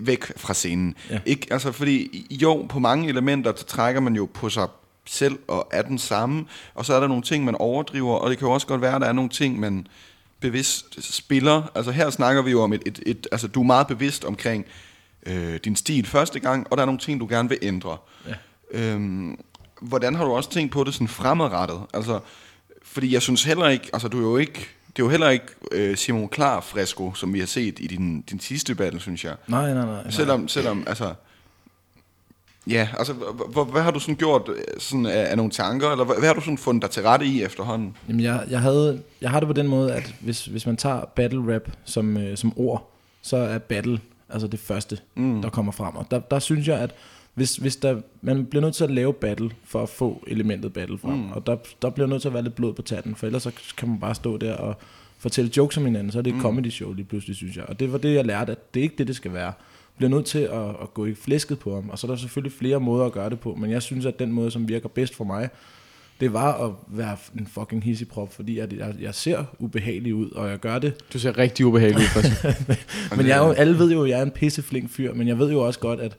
væk fra scenen. Ja. Ikke, altså, fordi jo, på mange elementer, så trækker man jo på sig selv og er den samme, og så er der nogle ting, man overdriver, og det kan jo også godt være, at der er nogle ting, man bevidst spiller. Altså her snakker vi jo om et, et, et altså du er meget bevidst omkring øh, din stil første gang, og der er nogle ting, du gerne vil ændre. Ja. Øhm, hvordan har du også tænkt på det sådan fremadrettet? Altså, fordi jeg synes heller ikke, altså du er jo ikke, det er jo heller ikke øh, Simon Klar Fresco, som vi har set i din, din sidste battle, synes jeg. Nej, nej, nej. nej. Selvom, selvom, altså, Ja, altså, h- h- hvad har du sådan gjort øh, sådan af, af nogle tanker, eller hvad, hvad har du sådan fundet dig til rette i efterhånden? Jamen, jeg, jeg, havde, jeg har det på den måde, at hvis, hvis man tager battle rap som, øh, som ord, så er battle altså det første, mm. der kommer frem. Og der, der synes jeg, at hvis, hvis der, man bliver nødt til at lave battle for at få elementet battle frem, mm. og der, der bliver nødt til at være lidt blod på tanden, for ellers så kan man bare stå der og fortælle jokes om hinanden, så er det et comedy show lige pludselig, synes jeg. Og det var det, jeg lærte, at det er ikke det, det skal være. bliver nødt til at, at gå i flæsket på ham, og så er der selvfølgelig flere måder at gøre det på, men jeg synes, at den måde, som virker bedst for mig, det var at være en fucking hissigprop, fordi jeg, jeg, jeg ser ubehagelig ud, og jeg gør det. Du ser rigtig ubehagelig ud, faktisk. Men jeg er jo, alle ved jo, at jeg er en pisseflink fyr, men jeg ved jo også godt, at,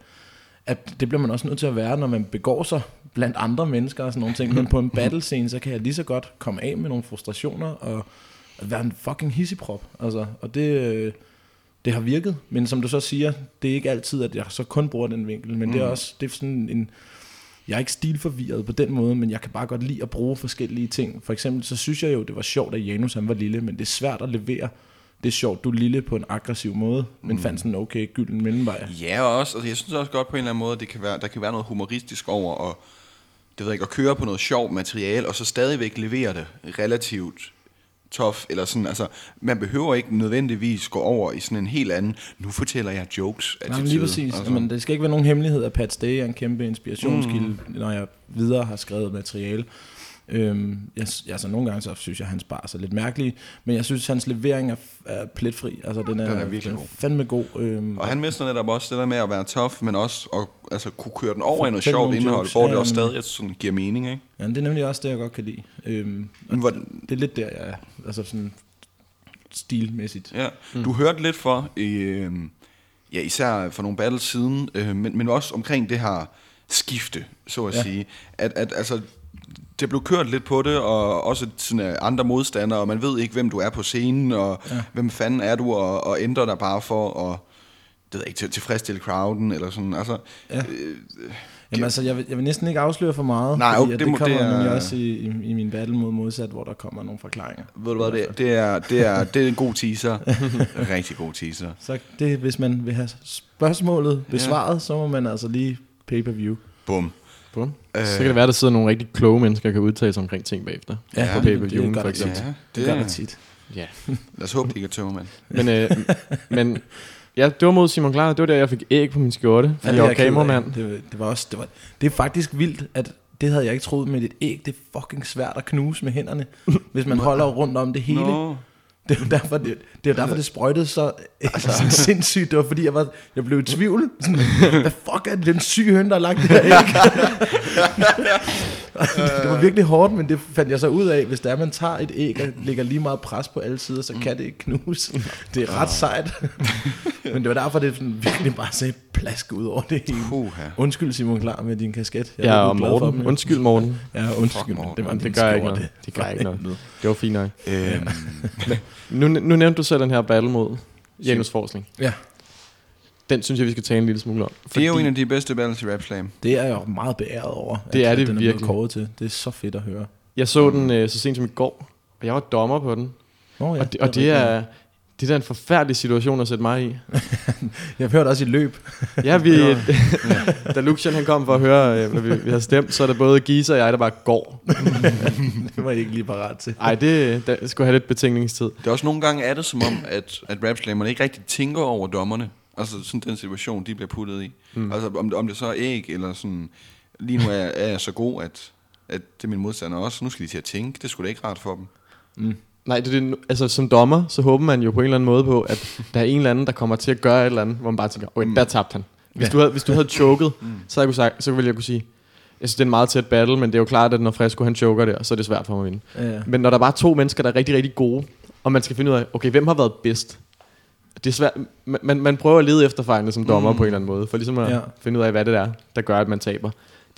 at det bliver man også nødt til at være, når man begår sig blandt andre mennesker og sådan nogle ting. Men på en battle scene, så kan jeg lige så godt komme af med nogle frustrationer og være en fucking hissigprop. Altså, og det, øh, det har virket. Men som du så siger, det er ikke altid, at jeg så kun bruger den vinkel, men mm. det er også det er sådan en... Jeg er ikke stilforvirret på den måde, men jeg kan bare godt lide at bruge forskellige ting. For eksempel, så synes jeg jo, det var sjovt, at Janus han var lille, men det er svært at levere det er sjovt, du er lille på en aggressiv måde, men mm. fandt sådan en okay gylden mellemvej. Ja, og også, altså, jeg synes også godt på en eller anden måde, at det kan være, der kan være noget humoristisk over at, det ved jeg ikke, at køre på noget sjovt materiale, og så stadigvæk levere det relativt tough, eller sådan, altså, man behøver ikke nødvendigvis gå over i sådan en helt anden, nu fortæller jeg jokes Nej, lige præcis. Altså. Men det skal ikke være nogen hemmelighed, at Pat Stay er en kæmpe inspirationskilde, mm. når jeg videre har skrevet materiale. Øhm, jeg, altså nogle gange så synes jeg, at hans bars er lidt mærkelige, men jeg synes, at hans levering er, er pletfri. Altså den er, Den er virkelig den god. fandme god. Øhm, Og han mister netop også det der med at være tough, men også at altså, kunne køre den over i noget sjovt indhold, jokes. hvor det også men- stadig sådan, giver mening, ikke? ja, det er nemlig også det, jeg godt kan lide. Øhm, Men hvor- det er lidt der, jeg er. Altså sådan stilmæssigt. Ja. Mm. Du hørte lidt for, øh, ja, især for nogle battles siden, øh, men, men også omkring det her skifte, så at. Ja. sige. At, at altså, det blev kørt lidt på det, og også sådan, øh, andre modstandere, og man ved ikke, hvem du er på scenen, og ja. hvem fanden er du, og, og ændrer dig bare for at det ved ikke, til, tilfredsstille crowden, eller sådan, altså, Ja. øh, Jamen altså, jeg vil, jeg vil næsten ikke afsløre for meget, Nej, fordi det det, må- kommer det er- nemlig også i, i, i min battle mod modsat, hvor der kommer nogle forklaringer. ved du hvad, det, det, er, det, er, det er en god teaser, rigtig god teaser. Så det, hvis man vil have spørgsmålet besvaret, ja. så må man altså lige pay-per-view. Bum. Bum. Øh. Så kan det være, at der sidder nogle rigtig kloge mennesker, der kan udtale sig omkring ting bagefter. Ja, på det er pay-per-viewen godt for eksempel. Ja, Det det gør er, det tit. Ja. lad os håbe, det ikke er tømmermand. Men, øh, men ja, det var mod Simon Klar. Det var der, jeg fik æg på min skjorte. Ja, Ja, det jeg er var kameramand. Det, det, var også, det, var, det er faktisk vildt, at det havde jeg ikke troet med et æg. Det er fucking svært at knuse med hænderne, hvis man holder rundt om det hele. Nå. Det er jo derfor, det, det, jo derfor, det sprøjtede så, Altså. så sindssygt. Det var fordi, jeg, var, jeg blev i tvivl. Sådan, Hvad fuck er det, den syge høn, der har lagt det her æg? det var virkelig hårdt, men det fandt jeg så ud af. Hvis det er, man tager et æg og lægger lige meget pres på alle sider, så kan det ikke knuse. Det er ret sejt. men det var derfor, det sådan virkelig bare sagde plask ud over det hele. Undskyld Simon Klar med din kasket. Jeg Ja, er og glad for Morten. dem. Undskyld, Morten. Ja, undskyld. Fuck, Morten. det var Det gør ikke skjorte. noget. Det gør ikke noget. Det var fint nok. Øhm, Nu, nu nævnte du selv den her battle mod Janus Forsling. Ja, Den synes jeg, vi skal tale en lille smule om. det er jo en af de bedste battles i Rap Slam. det er jeg jo meget beæret over. Det er at, det at den er blevet virkelig. kåret til. Det er så fedt at høre. Jeg så den øh, så sent som i går, og jeg var dommer på den. Nå, ja, og det, og det er, det er da en forfærdelig situation at sætte mig i. Jeg har hørt også i løb. Ja, vi, da Lucian han kom for at høre, øh, hvad vi, vi har stemt, så er det både Gisa og jeg, der bare går. det var jeg ikke lige parat til. Ej, det, det skulle have lidt betænkningstid. Det er også nogle gange er det som om, at, at Rap Slammerne ikke rigtig tænker over dommerne. Altså sådan den situation, de bliver puttet i. Mm. Altså om, det- om det så er æg, eller sådan... Lige nu er, er jeg så god, at, at det er min modstander også. Nu skal de til at tænke. Det skulle da ikke rart for dem. Nej, det, er det, altså som dommer, så håber man jo på en eller anden måde på, at der er en eller anden, der kommer til at gøre et eller andet, hvor man bare tænker, okay, der tabte han. Hvis, Ja. du havde, hvis du havde choket, så, havde jeg kunne sagt, så ville jeg kunne sige, jeg synes, det er en meget tæt battle, men det er jo klart, at når Fresco han choker der, så er det svært for mig at vinde. Ja, ja. Men når der bare er to mennesker, der er rigtig, rigtig gode, og man skal finde ud af, okay, hvem har været bedst? Det er svært. Man, man, prøver at lede efter fejlene som dommer mm. på en eller anden måde, for ligesom at ja. finde ud af, hvad det er, der gør, at man taber.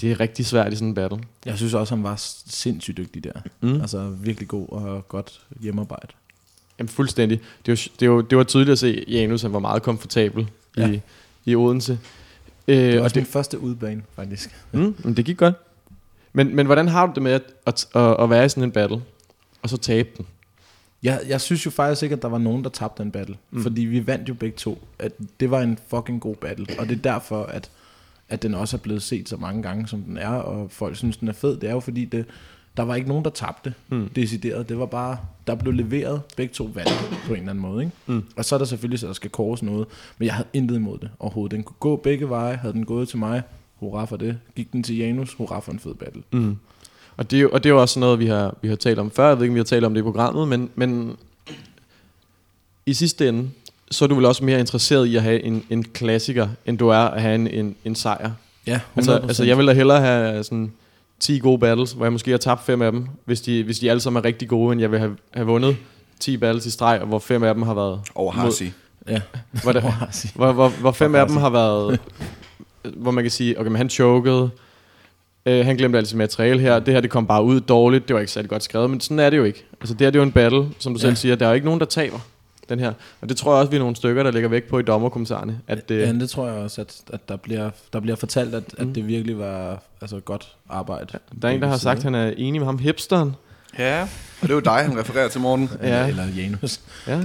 Det er rigtig svært i sådan en battle. Jeg synes også, han var sindssygt dygtig der. Mm. Altså virkelig god og godt hjemmearbejde. Jamen fuldstændig. Det var, det var, det var tydeligt at se, at Janus han var meget komfortabel Ja. i, i Odense. Øh, Det var og det, min første udbane, faktisk. mm, men det gik godt. Men, men hvordan har du det med at, at, at, at være i sådan en battle, og så tabe den? Jeg, jeg synes jo faktisk ikke, at der var nogen, der tabte den battle. Mm. Fordi vi vandt jo begge to. At det var en fucking god battle. Og det er derfor, at, at den også er blevet set så mange gange, som den er, og folk synes, den er fed, det er jo fordi, det, der var ikke nogen, der tabte mm. decideret. Det var bare, der blev leveret begge to valg på en eller anden måde. Ikke? Mm. Og så er der selvfølgelig, så der skal kores noget, men jeg havde intet imod det overhovedet. Den kunne gå begge veje, havde den gået til mig, hurra for det. Gik den til Janus, hurra for en fed battle. Mm. Og det, er jo, og det er jo også noget, vi har, vi har talt om før. Jeg ved ikke, om vi har talt om det i programmet, men, men i sidste ende, så er du vel også mere interesseret i at have en, en klassiker, end du er at have en, en, en sejr. Ja, 100%. Altså, altså, jeg vil da hellere have sådan 10 gode battles, hvor jeg måske har tabt fem af dem, hvis de, hvis de alle sammen er rigtig gode, end jeg vil have, have vundet 10 battles i streg, hvor fem af dem har været... Over Harsi. Ja. Hvor, det, hvor, hvor, hvor fem af dem har været... Hvor man kan sige, okay, men han chokede, øh, han glemte alt sit materiale her, det her det kom bare ud dårligt, det var ikke særlig godt skrevet, men sådan er det jo ikke. Altså det her det er jo en battle, som du ja. selv siger, der er jo ikke nogen, der taber den her. Og det tror jeg også, vi er nogle stykker, der lægger vægt på i dommerkommentarerne. At, øh, Ja, det tror jeg også, at, at der, bliver, der bliver fortalt, at, at det virkelig var altså, godt arbejde. der er en, der har sagt, at han er enig med ham hipsteren. Ja, og det er jo dig, han refererer til, Morten. Eller, eller Janus. Ja,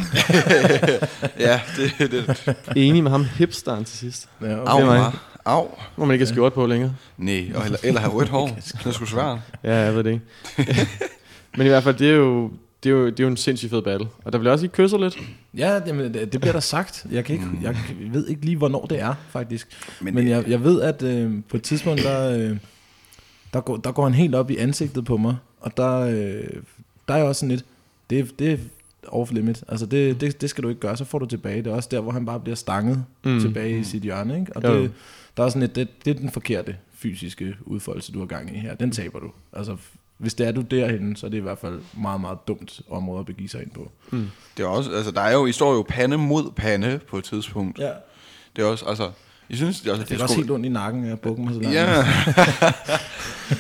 Ja, det det. enig med ham hipsteren til sidst. Ja, Au, Det var mig. Au. Hvor man ikke har skjort på længere. Nej, og eller, eller have rødt hår. Det er sgu svært. Ja, jeg ved det ikke. Men i hvert fald, det er jo, det er jo, det er jo en sindssygt fed battle. Og der bliver også lige kysset lidt. Ja, jamen, det, det bliver der sagt. Jeg, kan ikke, jeg ved ikke lige, hvornår det er, faktisk. Men Men, jeg, jeg ved, at øh, på et tidspunkt, der, øh, der, går, der går han helt op i ansigtet på mig. Og der, øh, der er jeg også sådan lidt, det, det er off limit. Altså, det, det, det skal du ikke gøre, så får du tilbage. Det er også der, hvor han bare bliver stanget Mm. mm. tilbage i sit hjørne. Ikke? Og Jo. det, der er sådan lidt, det, det er den forkerte fysiske udfoldelse, du har gang i her. Den taber du. Altså, hvis det er du derhenne, så er det i hvert fald meget, meget dumt område at begive sig ind på. Det er også, altså, der er jo, I står jo pande mod pande på et tidspunkt. Ja. Det er også, altså, jeg synes, det er, også, Det er også helt ondt i nakken at bukke mig så langt. Ja.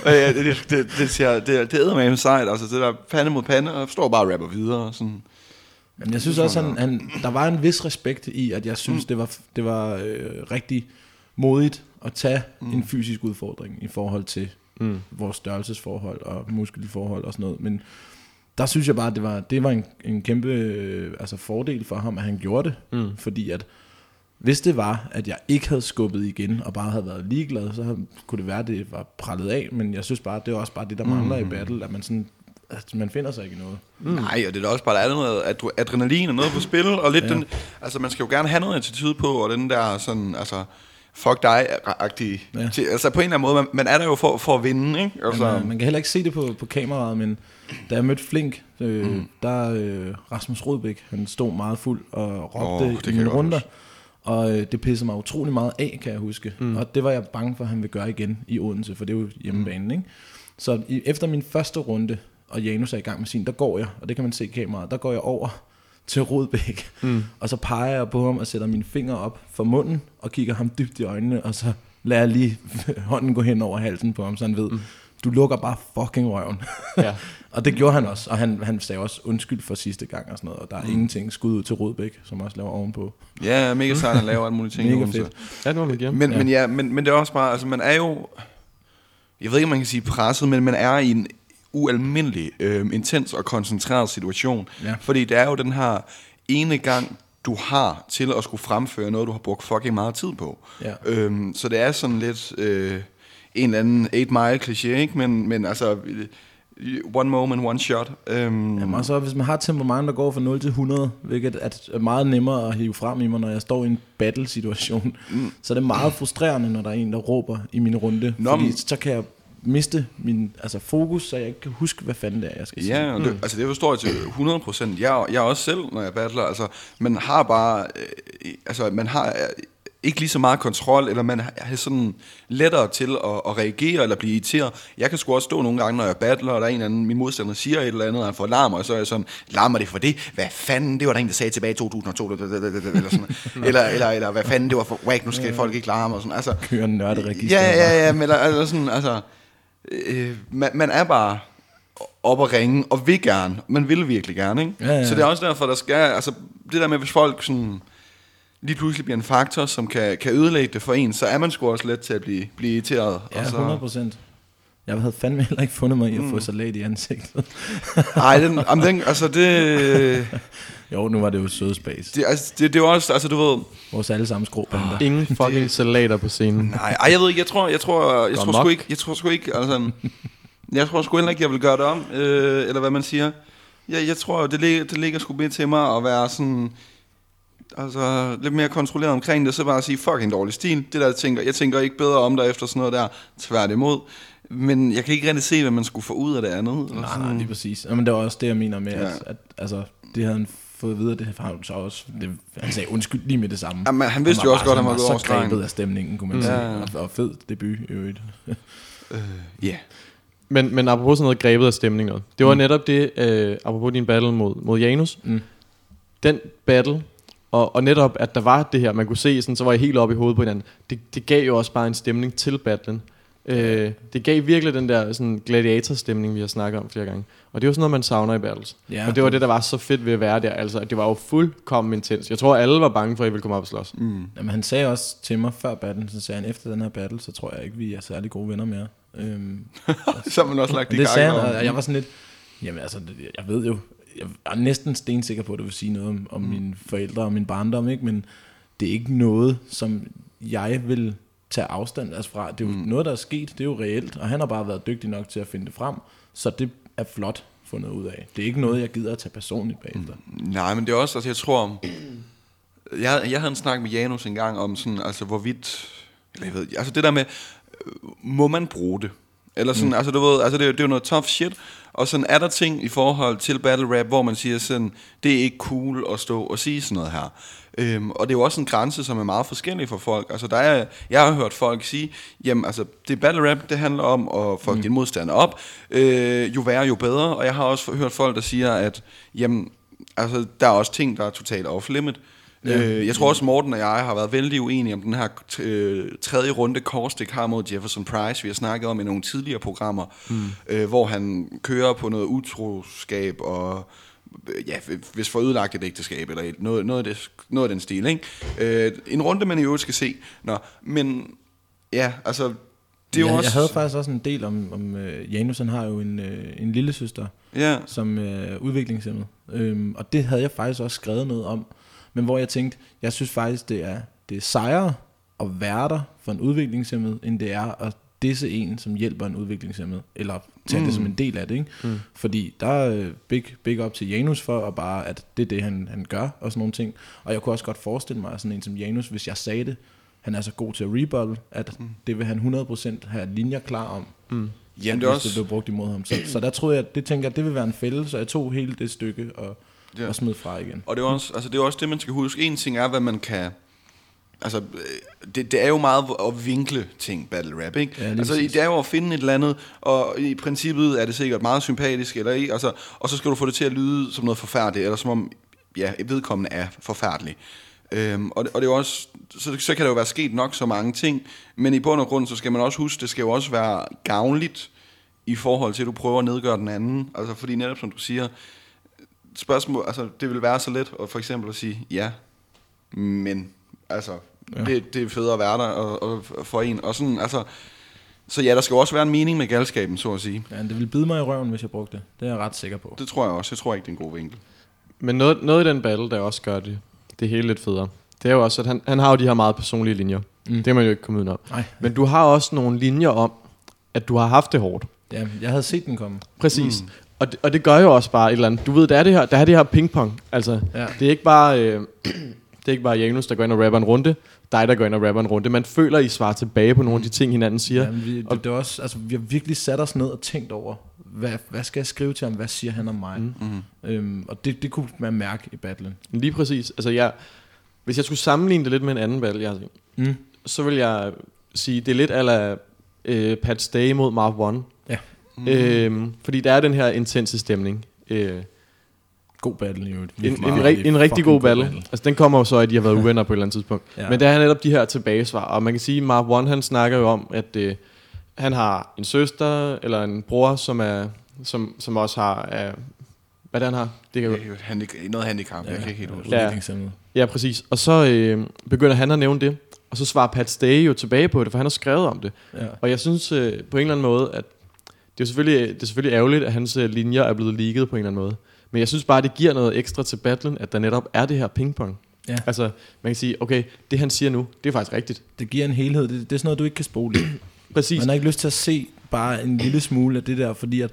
Ja, det, det, det, det, siger, det, det æder med sejt, altså det der pande mod pande, og står bare og rapper videre. Sådan. Men jeg synes også, han, han, der var en vis respekt i, at jeg synes, mm. det var, det var øh, rigtig modigt at tage mm. en fysisk udfordring i forhold til mm. vores størrelsesforhold og muskelforhold og sådan noget. Men der synes jeg bare, at det var, det var en, en kæmpe øh, altså fordel for ham, at han gjorde det. Mm. Fordi at hvis det var, at jeg ikke havde skubbet igen, og bare havde været ligeglad, så havde, kunne det være, at det var prallet af. Men jeg synes bare, det er også bare det, der mangler mm. i battle, at man sådan at man finder sig ikke i noget. Mm. Nej, og det er da også bare, der er noget adre- adrenalin og noget på spil, og lidt ja. den, altså man skal jo gerne have noget attitude på, og den der sådan, altså, fuck dig-agtige, Ja. altså på en eller anden måde, man, man er der jo for, for at vinde, ikke? Altså, Man, man kan heller ikke se det på, på kameraet, men da jeg mødte Flink, øh, mm. der øh, Rasmus Rodbæk, han stod meget fuld og råbte oh, i mine runder. huske. Og øh, det pissede mig utrolig meget af, kan jeg huske. Mm. Og det var jeg bange for, at han vil gøre igen i Odense, for det er jo hjemmebanen, ikke? Så i, efter min første runde, og Janus er i gang med sin, der går jeg, og det kan man se i kameraet, der går jeg over til Rodbæk, mm. og så peger jeg på ham og sætter mine fingre op for munden, og kigger ham dybt i øjnene, og så lader jeg lige hånden gå hen over halsen på ham, så han ved, mm. du lukker bare fucking røven. Ja. og det gjorde han også, og han, han sagde også undskyld for sidste gang og sådan noget, og der er mm. ingenting skud ud til Rodbæk, som også laver ovenpå. ja, mega sejt, han laver alle mulige ting. Mega fedt. Ja, det man give ham. Men, ja. men, ja, men, men det er også bare, altså man er jo, jeg ved ikke, om man kan sige presset, men man er i en ualmindelig øh, intens og koncentreret situation. Ja. Fordi det er jo den her ene gang, du har til at skulle fremføre noget, du har brugt fucking meget tid på. Ja. Øhm, så det er sådan lidt øh, en eller anden 8 mile kliché, ikke? Men, men altså, øh, one moment, one shot. Øhm, Jamen også, hvis man har temperament, der går fra 0 til 100, hvilket er meget nemmere at hive frem i mig, når jeg står i en battle-situation, mm. så er det meget frustrerende, når der er en, der råber i min runde, Nå, fordi men- så kan jeg miste min altså fokus, så jeg ikke kan huske, hvad fanden det er, jeg skal sige. Ja, det, mm. altså det forstår jeg til 100 procent. Jeg, jeg er også selv, når jeg battler, altså man har bare, øh, altså man har øh, ikke lige så meget kontrol, eller man har sådan lettere til at, at reagere eller blive irriteret. Jeg kan sgu også stå nogle gange, når jeg battler, og der er en eller anden, min modstander siger et eller andet, og han får larmer, og så er jeg sådan, larmer det for det? Hvad fanden, det var der en, der sagde tilbage i 2002, eller sådan eller, eller, eller hvad fanden, det var for whack, nu skal folk ikke larme, og sådan, altså. Kører nørderegister. Ja, ja, ja, men eller, eller sådan, altså, øh, man, man er bare op og ringe, og vil gerne, man vil virkelig gerne, ikke? Ja, ja. Så det er også derfor, der skal, altså, det der med, hvis folk sådan, lige pludselig bliver en faktor, som kan, kan ødelægge det for en, så er man sgu også let til at blive, blive irriteret. Ja, og så, 100 procent. Jeg havde fandme heller ikke fundet mig i at få salat i ansigtet. Ej, den, jamen, den, altså det, Jo, nu var det jo søde space. Det, altså, det, det er jo også, altså du ved... Vores allesammens grå bander. Ingen fucking salater på scenen. Nej, ej, jeg ved ikke, jeg tror, jeg tror, jeg Gå tror sgu amok. ikke, jeg tror sgu ikke, altså... Jeg tror sgu heller ikke, jeg vil gøre det om, øh, eller hvad man siger. Jeg, jeg tror, det ligger, det ligger sgu mere til mig at være sådan... Altså, lidt mere kontrolleret omkring det, så bare at sige, fucking dårlig stil. Det der, jeg tænker, jeg tænker ikke bedre om dig efter sådan noget der, tværtimod. Men jeg kan ikke rigtig se, hvad man skulle få ud af det andet. Nej, nej, lige præcis. Jamen, det var også det, jeg mener med, Ja. at, at altså, det havde han fået at vide, det har han så også. Det, han sagde undskyld lige med det samme. Jamen, han vidste jo også godt, han var gået over så grebet af stemningen, kunne man Mm. sige. Ja, ja. Og, og fed debut i øvrigt. Ja. Men, men apropos sådan noget grebet af stemning noget. Det var mm. netop det, øh, apropos din battle mod, mod Janus. Mm. Den battle, og, og netop at der var det her, man kunne se, sådan, så var jeg helt oppe i hovedet på hinanden. Det, det gav jo også bare en stemning til battlen. Øh, det gav virkelig den der sådan, gladiatorstemning, vi har snakket om flere gange. Og det jo sådan noget, man savner i battles. Ja, og det var det, der var så fedt ved at være der. Altså, at det var jo fuldkommen intens. Jeg tror, alle var bange for, at I ville komme op og slås. Mm. Jamen, han sagde også til mig før battlen, så sagde han, efter den her battle, så tror jeg ikke, vi er særlig gode venner mere. Øhm, Så har man også lagt og i det gang. sagde han, og jeg var sådan lidt, jamen altså, det- jeg ved jo, jeg er næsten stensikker på, at det vil sige noget om, om mm. mine forældre og min barndom, ikke? men det er ikke noget, som jeg vil tage afstand altså fra. Det er jo mm. noget, der er sket, det er jo reelt, og han har bare været dygtig nok til at finde det frem, så det er flot fundet ud af. Det er ikke noget, jeg gider at tage personligt bagefter. Mm. Nej, men det er også, altså jeg tror, jeg, jeg havde en snak med Janus en gang om sådan, altså hvorvidt, eller jeg ved, altså det der med, øh, må man bruge det? Eller sådan, mm. altså du ved, altså det, er det er jo noget tough shit, og sådan er der ting i forhold til battle rap, hvor man siger sådan, det er ikke cool at stå og sige sådan noget her. Øhm, og det er jo også en grænse, som er meget forskellig for folk. Altså der er, jeg har hørt folk sige, jamen altså det battle rap, det handler om at få mm. din modstander op, øh, jo værre, jo bedre. Og jeg har også hørt folk, der siger, at jamen, altså, der er også ting, der er totalt off-limit. Ja. Øh, jeg tror også, Morten og jeg har været vældig uenige om den her øh, tredje runde Korstik har mod Jefferson Price, vi har snakket om i nogle tidligere programmer, mm. øh, hvor han kører på noget utroskab og ja, hvis for ødelagt et ægteskab, eller et, noget, noget, af det, noget af den stil. Ikke? Øh, en runde, man i øvrigt skal se. Nå, men ja, altså, det er jo jeg, også... jeg havde faktisk også en del om, om uh, Janus, han har jo en, uh, en lille søster, Ja, som er udviklingshemmet. Øhm, og det havde jeg faktisk også skrevet noget om. Men hvor jeg tænkte, jeg synes faktisk, det er, det er sejere at være der for en udviklingshemmet, end det er at disse en, som hjælper en udviklingshemmet. Eller tage mm. det som en del af det. Ikke? Mm. Fordi der er øh, big, big up til Janus for, og bare, at det er det, han, han gør, og sådan nogle ting. Og jeg kunne også godt forestille mig, at sådan en som Janus, hvis jeg sagde det, han er så god til at rebuttal, at mm. det vil han 100% have linjer klar om. Mm. Jamen, det er hvis også- det blev brugt imod ham. Så, så der troede jeg, det tænker jeg, det vil være en fælde, så jeg tog hele det stykke og, Ja. ja. og smed fra igen. Og det er, også, altså det er også det, man skal huske. En ting er, hvad man kan... Altså, øh, det, det er jo meget at vinkle ting, battle rap, ikke? Ja, lige altså, det er jo at finde et eller andet, og i princippet er det sikkert meget sympatisk, eller ikke? Altså, og så skal du få det til at lyde som noget forfærdeligt, eller som om, ja, vedkommende er forfærdelig. Øhm, og, det, og det er jo også, så, så kan der jo være sket nok så mange ting, men i bund og grund, så skal man også huske, det skal jo også være gavnligt, i forhold til, at du prøver at nedgøre den anden. Altså, fordi netop som du siger, spørgsmål, altså det vil være så let at for eksempel at sige ja, men altså ja. det, det er federe at være der og, og for en og sådan altså så ja, der skal jo også være en mening med galskaben, så at sige. Ja, det ville bide mig i røven, hvis jeg brugte det. Det er jeg ret sikker på. Det tror jeg også. Jeg tror ikke, det er en god vinkel. Men noget, noget i den battle, der også gør det, det hele lidt federe, det er jo også, at han, han har jo de her meget personlige linjer. Mm. Det er man jo ikke kommet ud om. Nej, Men du har også nogle linjer om, at du har haft det hårdt. ja, jeg havde set den komme. Præcis. Mm. Og, det, og det gør jo også bare et eller andet. Du ved, der er det her, der er det her pingpong. Altså, Ja. det er ikke bare... Øh, det er ikke bare Janus, der går ind og rapper en runde. Dig, der går ind og rapper en runde. Man føler, I svarer tilbage på nogle af de ting, hinanden siger. Ja, vi, det, det er også, altså, vi har virkelig sat os ned og tænkt over, hvad, hvad skal jeg skrive til ham? Hvad siger han om mig? Mm. Øhm, og det, det kunne man mærke i battlen. Lige præcis. Altså, jeg, hvis jeg skulle sammenligne det lidt med en anden battle, jeg har set, Mm. så vil jeg sige, det er lidt ala øh, Pat Stay mod Mark One. Ja. Mm. Øhm, fordi der er den her intense stemning. Øh, God battle en, Virkelig en, en, en rigtig god battle. Altså, den kommer jo så, at de har været uvenner på et eller andet tidspunkt. Ja. ja. Men der er netop de her tilbagesvar. Og man kan sige, at Mark One, han snakker jo om, at øh, han har en søster, eller en bror, som er som, som også har... Øh, hvad det han har? Det kan jo, jo et handicap, noget handicap, ja, jeg kan ikke helt huske. Ja. Ja, præcis. Og så øh, begynder han at nævne det. Og så svarer Pat Stay jo tilbage på det, for han har skrevet om det. Ja. Og jeg synes øh, på en eller anden måde, at det er, jo selvfølgelig, det er selvfølgelig ærgerligt, at hans øh, linjer er blevet leaget på en eller anden måde. Men jeg synes bare, det giver noget ekstra til battlen, at der netop er det her pingpong. Ja. Altså, man kan sige, okay, det han siger nu, det er faktisk rigtigt. Det giver en helhed. Det, det er sådan noget, du ikke kan spole. i. Præcis. Man har ikke lyst til at se bare en lille smule af det der, fordi at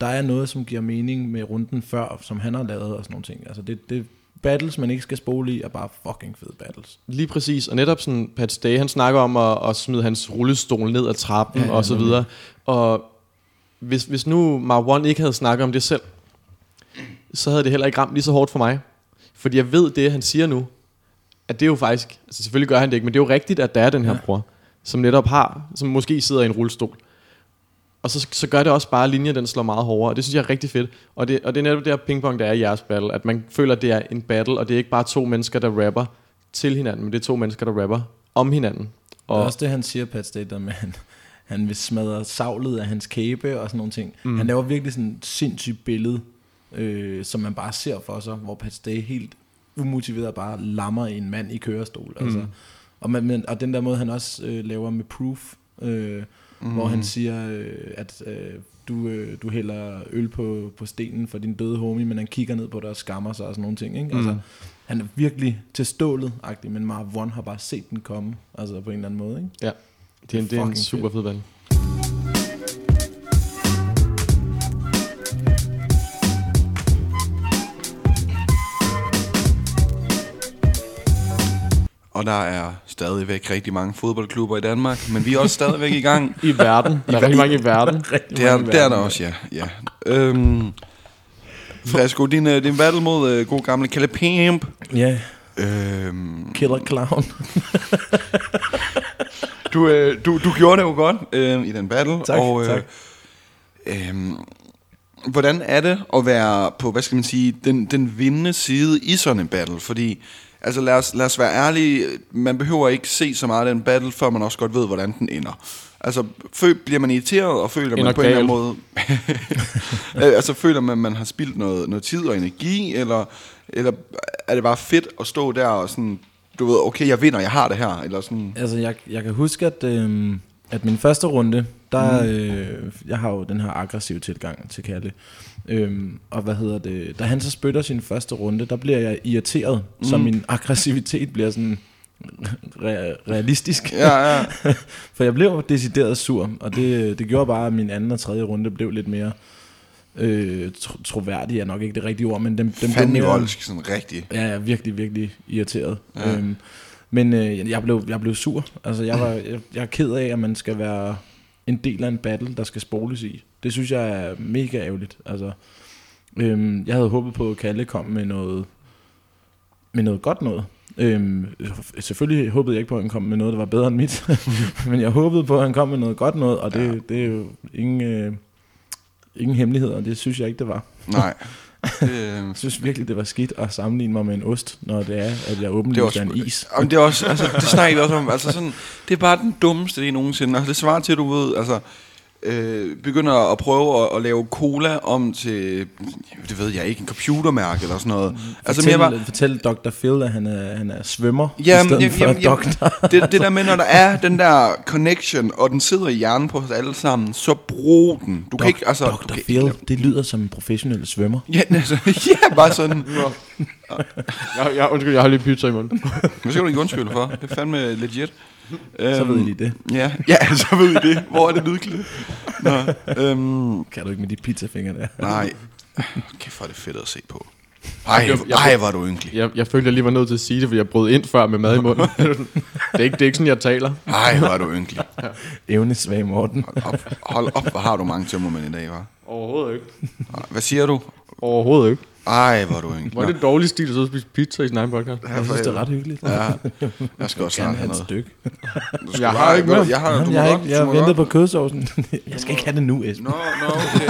der er noget, som giver mening med runden før, som han har lavet og sådan nogle ting. Altså det, det battles, man ikke skal spole i, er bare fucking fede battles. Lige præcis, og netop sådan Pat Stay, han snakker om at, at smide hans rullestol ned ad trappen ja, ja, og så videre. Og hvis, hvis nu Marwan ikke havde snakket om det selv, så havde det heller ikke ramt lige så hårdt for mig. Fordi jeg ved det, han siger nu, at det er jo faktisk, altså selvfølgelig gør han det ikke, men det er jo rigtigt, at der er den her ja. bror, som netop har, som måske sidder i en rullestol. Og så, så gør det også bare, at linjen den slår meget hårdere, og det synes jeg er rigtig fedt. Og det, og det er netop det her pingpong, der er i jeres battle, at man føler, at det er en battle, og det er ikke bare to mennesker, der rapper til hinanden, men det er to mennesker, der rapper om hinanden. Og Og også det, han siger, Pat Stay, der med, han, han vil smadre savlet af hans kæbe og sådan nogle ting. Mm. Han laver virkelig sådan et sindssygt billede, øh, som man bare ser for sig, hvor Pat Stay helt umotiveret bare lammer en mand i kørestol. Altså. Og, man, men, og den der måde, han også øh, laver med proof, øh, mm. hvor han siger, øh, at øh, du, øh, du hælder øl på, på stenen for din døde homie, men han kigger ned på dig og skammer sig og sådan nogle ting. Ikke? Altså, han er virkelig til stålet men Marvon har bare set den komme, altså på en eller anden måde. Ikke? ja, det er, en, det er en super fed battle. Og der er stadigvæk rigtig mange fodboldklubber i Danmark, men vi er også stadigvæk i gang. I verden. Der er rigtig mange i verden. Det er, det er der også, ja. ja. Øhm, Fresco, din, øh, din battle mod uh, god gamle Kalle Pimp. Ja, Øhm, killer clown. du, øh, du, du gjorde det jo godt øh, i den battle. Tak, og, øh, tak. Øhm, hvordan er det at være på, hvad skal man sige, den, den vindende side i sådan en battle? Fordi, altså lad os, lad os være ærlige, man behøver ikke se så meget af den battle, før man også godt ved, hvordan den ender. Altså, fø, bliver man irriteret, og føler man på en eller anden måde... Øh, altså, føler man, man har spildt noget, noget tid og energi, eller, eller er det bare fedt at stå der og sådan, du ved, okay, jeg vinder, jeg har det her, eller sådan... Altså, jeg, jeg kan huske, at, øh, at min første runde, der, øh, jeg har jo den her aggressive tilgang til Kalle. Øhm, og hvad hedder det, da han så spytter sin første runde, der bliver jeg irriteret, mm. så min aggressivitet bliver sådan re- realistisk. Ja, ja. For jeg blev decideret sur, og det, det gjorde bare, at min anden og tredje runde blev lidt mere øh, tro- troværdig, er nok ikke det rigtige ord, men den, den blev Fandme mere... sådan rigtig. Ja, er virkelig, virkelig irriteret. Ja. Ja. Øhm, men øh, jeg, blev, jeg blev sur. Altså, jeg, var, jeg, jeg er ked af, at man skal være en del af en battle, der skal spoles i. Det synes jeg er mega ærgerligt. Altså, øhm, jeg havde håbet på, at Kalle kom med noget, med noget godt noget. Øhm, selvfølgelig håbede jeg ikke på, at han kom med noget, der var bedre end mit. Men jeg håbede på, at han kom med noget godt noget, og det, ja. det er jo ingen, øh, ingen hemmeligheder. Det synes jeg ikke, det var. Nej. Det, Jeg synes virkelig, det var skidt at sammenligne mig med en ost, når det er, at jeg det er åbenlyst er en is. Jamen, det er også, altså, det snakker vi også om, altså sådan, det er bare den dummeste idé nogensinde. Altså, det svarer til, at du ved, altså, øh, begynder at prøve at, at, lave cola om til, det ved jeg ikke, en computermærke eller sådan noget. Altså, Fortæl, mere bare, fortæl Dr. Phil, at han er, han er svømmer, Jamen, i stedet jamen, for jamen, doktor. det, det der med, når der er den der connection, og den sidder i hjernen på os alle sammen, så brug den. Du kan ikke, altså... du Dr. kan Phil, det lyder som en professionel svømmer. Ja, altså, ja, bare sådan. Jeg, jeg, undskyld, jeg har lige pizza i munden. Hvad skal du ikke undskylde for? Det er fandme legit. Så ved I Øhm, lige det. Ja, ja, så ved I det. Hvor er det lydklip? Nå, øhm, Kan du ikke med de pizzafingre der? nej. Kæft, hvor er det fedt at se på. Ej, Jeg- jeg- ej, er du ynkelig. Jeg, jeg følte, jeg lige var nødt til at sige det, fordi jeg brød ind før med mad i munden. det, er ikke, det er ikke sådan, jeg taler. Ej, hvor er du ynkelig. Evnesvag Morten. Op, hold op, hvor har du mange tømmermænd i dag, var. Overhovedet ikke. Hvad siger du? Overhovedet ikke. Ej, hvor er du ynkelig. Hvor er det dårlig stil at sidde og spise pizza i sin egen podcast? Jeg synes, det er ret hyggeligt. Ja, jeg skal også Gerne snart have have et noget. stykke. Jeg har ikke mere. Jeg har, du jeg har ikke, jeg har ventet på kødsovsen. Jeg skal ikke have det nu, Esben. Nå, nå, okay.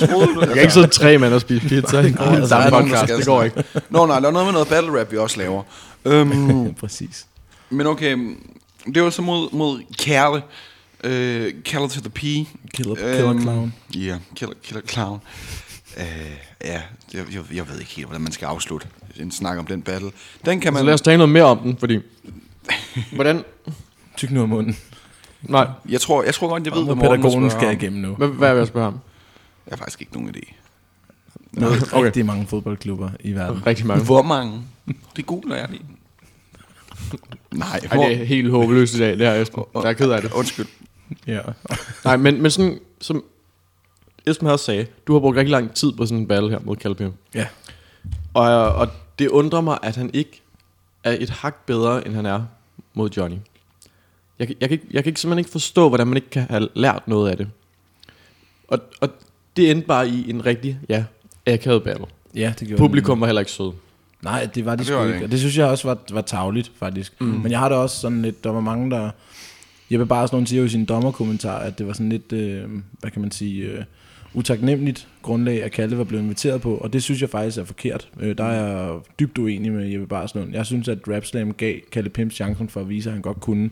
Det troede du. Jeg kan ikke sidde tre mand og spise pizza i der samme podcast. skal Det går ikke. Nå, nej, der er noget med noget battle rap, vi også laver. Øhm, Præcis. men okay, det var så mod, mod Kærle. Øh, Kærle to the P. Killer, killer clown. Ja, yeah, killer, killer clown. Øh, ja, jeg, jeg, jeg ved ikke helt, hvordan man skal afslutte en snak om den battle. Den kan man... Så lad os tale noget mere om den, fordi... Hvordan... Tyk nu om munden. Nej, Jeg tror, jeg tror godt, jeg ved, Hvor hvad vil pædagogen skal igennem nu. hvad, hvad er jeg spørge ham? Jeg har faktisk ikke nogen idé. Der er rigtig mange fodboldklubber i verden. Rigtig mange. Hvor mange? Det googler jeg lige. Nej, Ej, det er helt håbløst i dag, det her, Esben. Jeg er ked af det. Undskyld. Ja. Nej, men, men sådan, som Esben også sagde, du har brugt rigtig lang tid på sådan en battle her mod Calpim. ja. Og, og det undrer mig, at han ikke er et hak bedre, end han er mod Johnny. Jeg, kan- jeg, kan, ikke- jeg kan ikke, simpelthen ikke forstå, hvordan man ikke kan have lært noget af det. Og, og det endte bare i en rigtig, ja, akavet battle. Ja, det gjorde Publikum var heller ikke søde. Nej, det var de det sgu ikke. Og det synes jeg også var, var tavligt, faktisk. Mm. Men jeg har det også sådan lidt, der var mange, der... Jeppe Barsloven siger jo i sin dommerkommentar, at det var sådan lidt, øh, hvad kan man sige, øh, utaknemmeligt grundlag, at Kalle var blevet inviteret på, og det synes jeg faktisk er forkert. Øh, der er jeg dybt uenig med Jeppe Barslund. Jeg synes, at Rap Slam gav Kalle Pimps chancen for at vise, at han godt kunne.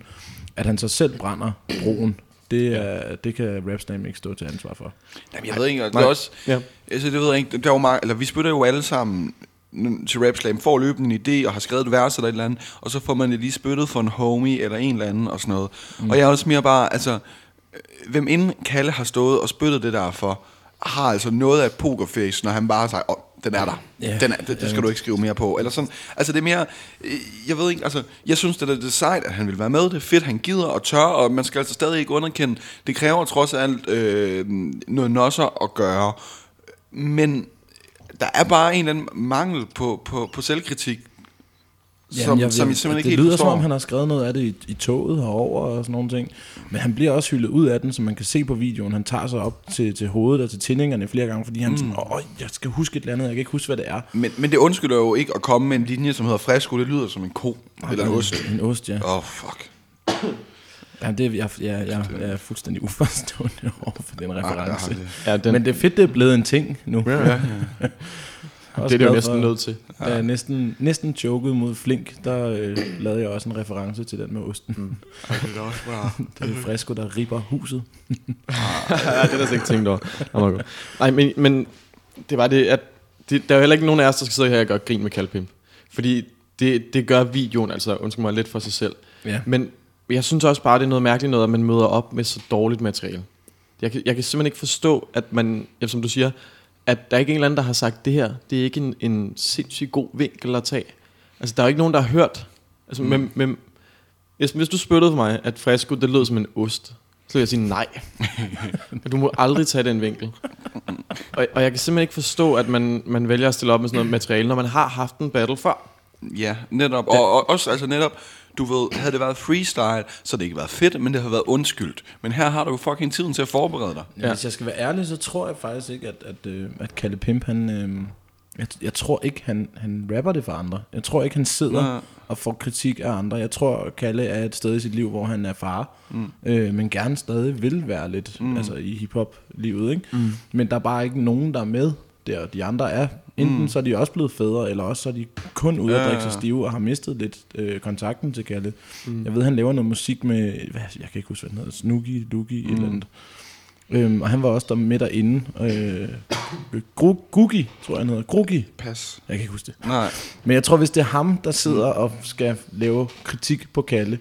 At han så selv brænder broen, det, er, det kan Rap Slam ikke stå til ansvar for. Jamen, jeg ved ikke, det er også... Ja. Altså, det ved jeg ikke. Der er jo mange, eller vi spytter jo alle sammen til Rap Slam, får løbende en idé og har skrevet et vers eller et eller andet, og så får man det lige spyttet for en homie eller en eller anden og sådan noget. Mm. Og jeg er også mere bare, altså, øh, hvem inden Kalle har stået og spyttet det der for, har altså noget af pokerface, når han bare siger, åh, den er der. Ja. Den er, det, det skal du ikke skrive mere på. Eller sådan. Altså det er mere, øh, jeg ved ikke, altså, jeg synes det er, det sejt, at han vil være med. Det er fedt, han gider og tør, og man skal altså stadig ikke underkende. Det kræver trods alt øh, noget nosser at gøre. Men der er bare en eller anden mangel på, på, på selvkritik, som, jeg, som jeg simpelthen ikke det helt lyder forstår. som om, han har skrevet noget af det i, i toget herover og sådan nogle ting. Men han bliver også hyldet ud af den, som man kan se på videoen. Han tager sig op til, til hovedet og til tændingerne flere gange, fordi han mm. sådan, åh, jeg skal huske et eller andet, jeg kan ikke huske, hvad det er. Men, men det undskylder jo ikke at komme med en linje, som hedder fresco. Det lyder som en ko eller en ost. En ost, ja. Åh, oh, fuck. ja det, jeg, jeg, jeg, jeg er fuldstændig uforstående over for den reference. det- Ja, den, Men det er fedt, det er blevet en ting nu. ja, ja. det er det jo næsten nødt til. Da jeg næsten, næsten chokede mod Flink, der øh, lavede jeg også en reference til den med osten. Mm. Det er også bare... Det er Fresco, der ripper huset. ja, det er der slet ikke tænkt over. Oh. Nej, men, men det var det, at det, der er jo heller ikke nogen af os, der skal sidde her og gøre grin med Kalpimp. Fordi det, det gør videoen, altså undskyld mig, lidt for sig selv. Ja. Men jeg synes også bare, det er noget mærkeligt noget, at man møder op med så dårligt materiale. Jeg kan, jeg kan simpelthen ikke forstå, at man, ja, som du siger, at der er ikke en eller anden, der har sagt, det her, det er ikke en, en sindssygt god vinkel at tage. Altså, der er ikke nogen, der har hørt. Altså, mm. med, med, hvis, hvis du spyttede for mig, at fresco, det lød som en ost, så vil jeg sige nej. du må aldrig tage den vinkel. Og, og jeg kan simpelthen ikke forstå, at man, man vælger at stille op med sådan noget materiale, når man har haft en battle før. Ja, netop. Og, og også, altså netop, du ved, havde det været freestyle, så det ikke været fedt, men det havde været undskyldt. Men her har du jo fucking tiden til at forberede dig. Ja. Hvis jeg skal være ærlig, så tror jeg faktisk ikke, at, at, øh, at Kalle Pimp, han... Øh, jeg, jeg tror ikke, han, han rapper det for andre. Jeg tror ikke, han sidder Nej. og får kritik af andre. Jeg tror, Kalle er et sted i sit liv, hvor han er far, mm. øh, men gerne stadig vil være lidt mm. altså i hiphop-livet. Ikke? Mm. Men der er bare ikke nogen, der er med der. De andre er. Enten mm. så er de også blevet fædre, eller også så er de kun ude at drikke sig stive og har mistet lidt øh, kontakten til Kalle. Mm. Jeg ved, han laver noget musik med, hvad, jeg kan ikke huske, hvad den hedder, Snooki, Luki, mm. et eller andet. Øhm, og han var også der med derinde. Øh, Gru- Gugi, tror jeg han hedder. Grugi. Pas. Jeg kan ikke huske det. Nej. Men jeg tror, hvis det er ham, der sidder og skal lave kritik på Kalle,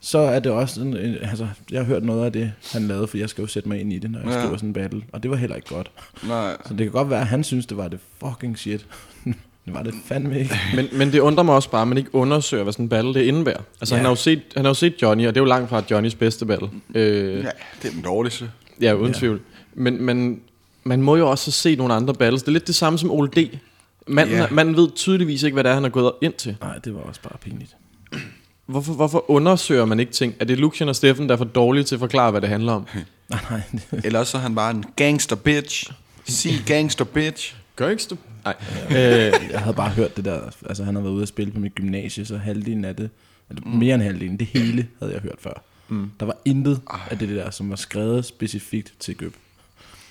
så er det også en, en, altså, jeg har hørt noget af det, han lavede, for jeg skal jo sætte mig ind i det, når jeg Ja. skriver sådan en battle. Og det var heller ikke godt. Nej. Så det kan godt være, at han synes, det var det fucking shit. det var det fandme ikke. Men, men det undrer mig også bare, at man ikke undersøger, hvad sådan en battle det indebærer. Altså, Ja. han, har jo set, han har jo set Johnny, og det er jo langt fra Johnnys bedste battle. Øh, Ja, det er den dårligste. ja, uden Ja. tvivl. Men, men man må jo også se nogle andre battles. Det er lidt det samme som Ole D. Manden, yeah. man ved tydeligvis ikke, hvad det er, han har gået ind til. Nej, det var også bare pinligt. Hvorfor, hvorfor undersøger man ikke ting? Er det Lucian og Steffen, der er for dårlige til at forklare, hvad det handler om? Nej, nej. Ellers så er han bare en gangster bitch. Sig gangster bitch. Gør ikke du? Nej. Øh, jeg havde bare hørt det der, altså han har været ude at spille på mit gymnasie, så halvdelen af det, eller mere end halvdelen, det hele havde jeg hørt før. Mm. Der var intet af det der, som var skrevet specifikt til Gøb.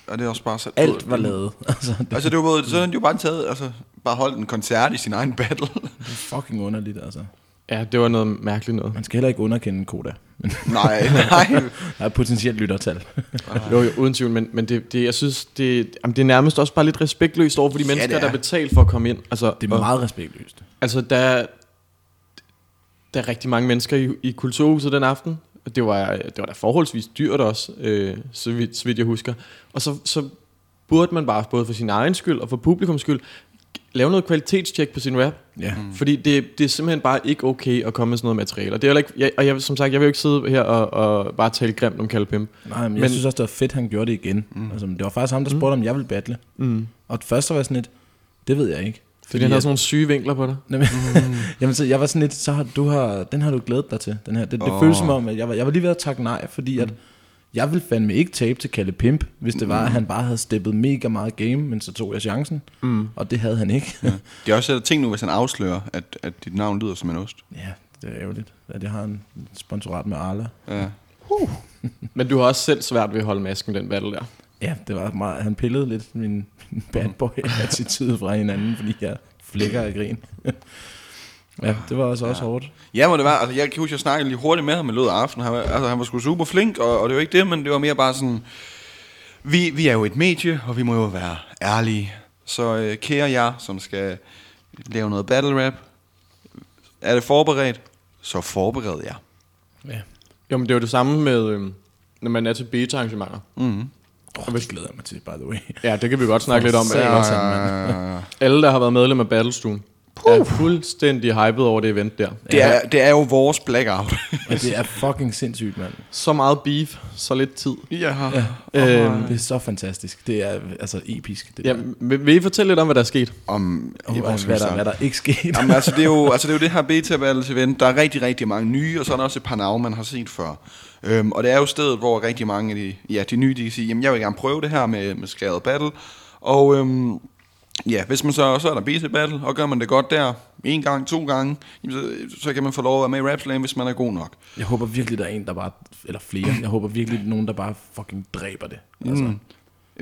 Og det er også bare så... Alt var lavet. Altså, det Altså, det var både, så havde han jo bare taget, altså, bare holdt en koncert i sin egen battle. er fucking underligt, altså. Ja, det var noget mærkeligt noget. Man skal heller ikke underkende Koda, nej, nej. der er potentielt lyttertal. Jo, jo, uden tvivl, men, men det, det, jeg synes, det, jamen, det er nærmest også bare lidt respektløst over for de mennesker, det er. der er betalt for at komme ind. Altså, Det er og- meget respektløst. Altså, der, der er rigtig mange mennesker i, i kulturhuset den aften. Og det var, det var da forholdsvis dyrt også, øh, så, vidt, så vidt jeg husker. Og så, så burde man bare, både for sin egen skyld og for publikums skyld, lave noget kvalitetstjek på sin rap. Ja. Mm. Fordi det, det er simpelthen bare ikke okay at komme med sådan noget materiale. Og, det er ikke, jeg, og jeg, som sagt, jeg vil jo ikke sidde her og, og bare tale grimt om Kalle Pimp. Nej, men, jeg Men- synes også, det var fedt, han gjorde det igen. Mm. Altså, det var faktisk ham, der spurgte, om jeg ville battle. Mm. Og først så var jeg sådan lidt, det ved jeg ikke. Fordi han har at- sådan nogle syge vinkler på dig. Jamen, jamen, så jeg var sådan lidt, så har du har, den har du glædet dig til, den her. Det, det Åh. føles som om, at jeg var, jeg var lige ved at takke nej, fordi at jeg ville fandme ikke tabe til Kalle Pimp, hvis det var, at han bare havde steppet mega meget game, men så tog jeg chancen, mm. og det havde han ikke. Ja, Det er også et ting nu, hvis han afslører, at, at dit navn lyder som en ost. ja det er ærgerligt, at jeg har en sponsorat med Arla. Ja. Men du har også selv svært ved at holde masken, den battle der. Ja, det var meget, han pillede lidt min, min bad boy attitude fra hinanden, fordi jeg flækker af grin. ja, det var altså også hårdt. Ja, må det være. Altså, jeg kan huske, jeg snakkede lige hurtigt med ham i løbet af aftenen. Han var, altså, han var sgu super flink, og, og det var ikke det, men det var mere bare sådan... Vi, vi er jo et medie, og vi må jo være ærlige. Så øh, kære jer, som skal lave noget battle rap, er det forberedt, så forbered jer. Ja. Jo, men det er jo det samme med, øhm, når man er til beta-arrangementer. Mm-hmm. Oh, det glæder jeg mig til, by the way. Ja, det kan vi godt snakke lidt om. Ja, Ja, også, mand. alle, der har været medlem af Battlestuen, er fuldstændig hyped over det event der. Det, er, det er jo vores blackout. Og det er fucking sindssygt, mand. Så meget beef, så lidt tid. ja. Øhm, Det er så fantastisk. Det er altså episk. Det ja, der. vil, vil I fortælle lidt om, hvad der er sket? Om, Og hvor hvad, skal vi der, hvad der ikke skete. Jamen, altså, det er jo, altså, det er jo det her beta battles event. Der er rigtig, rigtig mange nye, og så er der også et par navne, man har set før. Øhm, og det er jo stedet, hvor rigtig mange af de, ja, de nye, de kan sige, jamen, jeg vil gerne prøve det her med, med skrevet battle. Og øhm, ja, hvis man så, så er der beta battle, og gør man det godt der, en gang, to gange, så, så kan man få lov at være med i Rap Slam, hvis man er god nok. Jeg håber virkelig, der er en, der bare... Eller flere. Jeg håber virkelig, nogen, der bare fucking dræber det. Altså, Mm.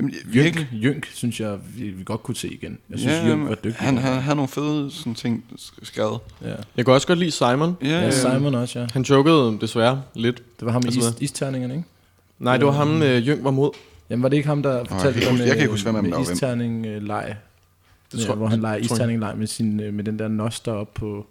Jamen, virkelig. Jynk, Jynk, synes jeg, vi, vi godt kunne se igen. Jeg synes, Ja, Jynk var dygtig. han, han havde nogle fede sådan, ting skrevet. ja. Jeg kan også godt lide Simon. Ja, ja, ja. Simon også, ja. Han jokede desværre lidt. Det var ham med Altså is, isterningerne, ikke? Nej, det var ham, øh, Jøng var mod. Jamen var det ikke ham, der fortalte jeg kan ikke dig huske- jeg kan med, ikke huske, hvem med isterning øh, leg? Det ja, tror- hvor han leger tror jeg. isterning leg med, sin, øh, med den der nos deroppe på,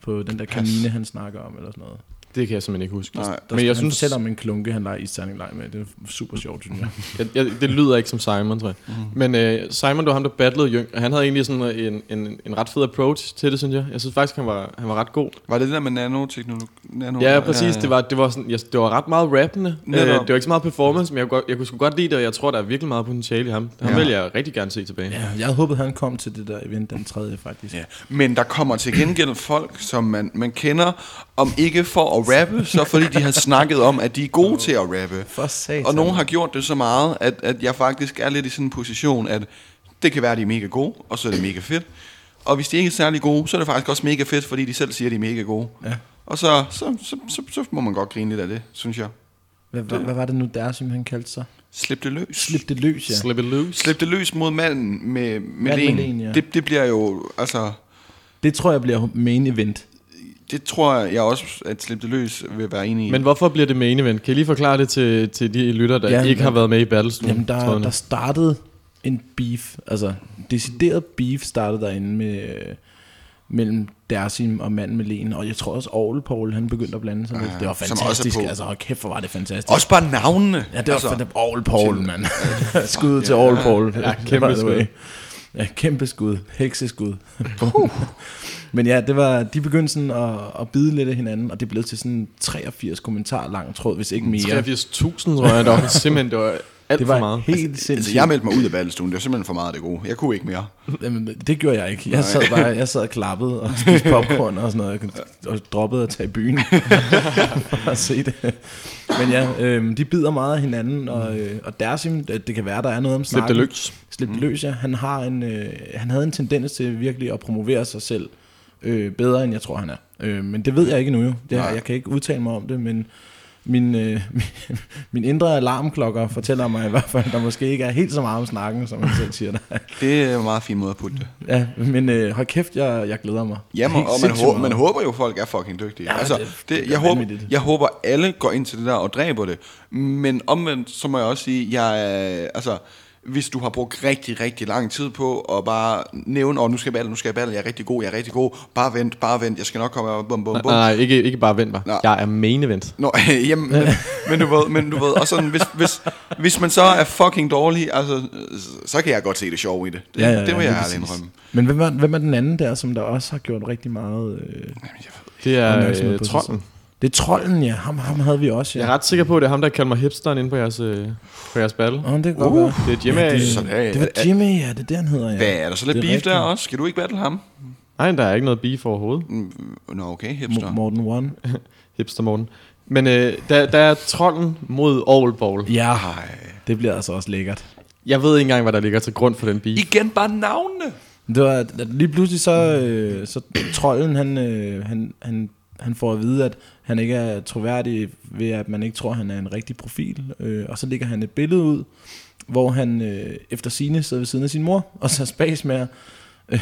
på den der kanine, han snakker om, eller sådan noget. Det kan jeg simpelthen ikke huske. Nej. Der, Men jeg han synes, fortæller om en klunke, han leger isterning leg med. Det er super sjovt, synes jeg. jeg, jeg, det lyder ikke som Simon, tror jeg. Mm. Men øh, Simon, det var ham, der battlede Jøng, og han havde egentlig sådan en, en, en ret fed approach til det, synes jeg. Jeg synes faktisk, han var, han var ret god. Var det det der med nanoteknologi? Nano, Ja, præcis. Det var, det var, sådan, jeg, det var ret meget rappende. Øh, det var ikke så meget performance, men jeg, kunne godt, jeg kunne sgu godt lide det, og jeg tror, der er virkelig meget potentiale i ham. Ham Ja. vil jeg rigtig gerne se tilbage. Ja, jeg havde håbet, han kom til det der event den tredje, faktisk. Ja. Men der kommer til gengæld folk, som man, man kender, om ikke for at rappe, så fordi de har snakket om, at de er gode til at rappe. For satan. Og nogen har gjort det så meget, at, at jeg faktisk er lidt i sådan en position, at det kan være, at de er mega gode, og så er det mega fedt. Og hvis de ikke er særlig gode, så er det faktisk også mega fedt, fordi de selv siger, at de er mega gode. Ja. Og så, så, så, så, så må man godt grine lidt af det, synes jeg. Hvad, hvad, hvad var det nu, der som han kaldte sig? Slip det løs. Slip det løs, ja. Slip it loose. Slip det løs mod manden med, med len. med len, ja. det, det bliver jo, altså... Det tror jeg bliver main event. Det tror jeg, jeg også, at Slip det løs vil være enig i. Men hvorfor bliver det main event? Kan I lige forklare det til, til de lytter, der Ja, ja, ikke har været med i Battlestone? Jamen, der, der startede en beef, altså decideret beef startede derinde med, øh, mellem Dersim og manden med len, og jeg tror også Aarhus Paul, han begyndte at blande sig lidt. Det var fantastisk, altså hold kæft, hvor var det fantastisk. Også bare navnene. ja, det var altså, altså, Aarhus Paul, mand. skud til Aarhus Paul. Ja, kæmpe skud. Ja, kæmpe skud. Hekseskud. Men ja, det var, de begyndte sådan at, at bide lidt af hinanden, og det blev til sådan 83 kommentar lang tråd, hvis ikke mere. 83.000, tror jeg, der var simpelthen, det var alt Det for var meget. helt Altså, sindssygt. jeg meldte mig ud af battlestuen. Det var simpelthen for meget af det gode. Jeg kunne ikke mere. Jamen, det gjorde jeg ikke. Jeg sad bare jeg sad og klappede og spiste popcorn og sådan noget, og droppede at tage i byen for at se det. Men ja, øhm, de bider meget af hinanden, og, øh, og Dersim, det, det kan være, der er noget om Slip snakken. det løs. Slip det løs, ja. Han, har en, øh, han havde en tendens til virkelig at promovere sig selv øh, bedre, end jeg tror, han er. Øh, men det ved jeg ikke nu jo. Det, jeg kan ikke udtale mig om det, men min, øh, min, min indre alarmklokker fortæller mig i hvert fald, at der måske ikke er helt så meget om snakken, som han selv siger der. Det er en meget fin måde at putte det. Ja, men øh, hold kæft, jeg, jeg glæder mig. Jamen, Helt og man, sindssygt hå- man håber jo, at folk er fucking dygtige. Ja, altså, det- det, det jeg, håber, vanvittigt. jeg håber, alle går ind til det der og dræber det. Men omvendt, så må jeg også sige, jeg er, altså, hvis du har brugt rigtig, rigtig lang tid på at bare nævne, og nu skal jeg battle, nu skal jeg battle, jeg er rigtig god, jeg er rigtig god, bare vent, bare vent, jeg skal nok komme op, bum, bum, Nej, bum. nej, ikke, ikke bare vent mig. Nå. Jeg er main event. Nå, jamen, men, men, du ved, men du ved, og sådan, hvis, hvis, hvis man så er fucking dårlig, altså, så kan jeg godt se det sjove i det. Det, Ja, ja, ja, det vil lige jeg ærligt indrømme. Men hvem er, hvem er den anden der, som der også har gjort rigtig meget... Øh, Det er opmærksomhed øh, på sig trolden. Det er trolden, ja. Ham, ham havde vi også, ja. Jeg er ret sikker på, at det er ham, der kalder mig hipsteren inde på jeres, øh, på jeres battle. Åh, det kan godt være. Det er Jimmy. Ja, det, det er- det var Jimmy, ja. Det er det, han hedder, ja. Hvad, er der så lidt Det beef rigtigt. der også? Skal du ikke battle ham? Nej, der er ikke noget beef overhovedet. Mm, Nå, okay, hipster. Mo- Morten One. Hipster Morten. Men øh, der, der er trolden mod Oldball. Ja, Ej. det bliver altså også lækkert. Jeg ved ikke engang, hvad der ligger til grund for den beef. Igen bare navnene. Det var, lige pludselig så, øh, så trolden, han, øh, han, han, han får at vide, at han ikke er troværdig ved, at man ikke tror, at han er en rigtig profil. Øh, og så lægger han et billede ud, hvor han øh, efter sine sidder ved siden af sin mor, og så spas med øh,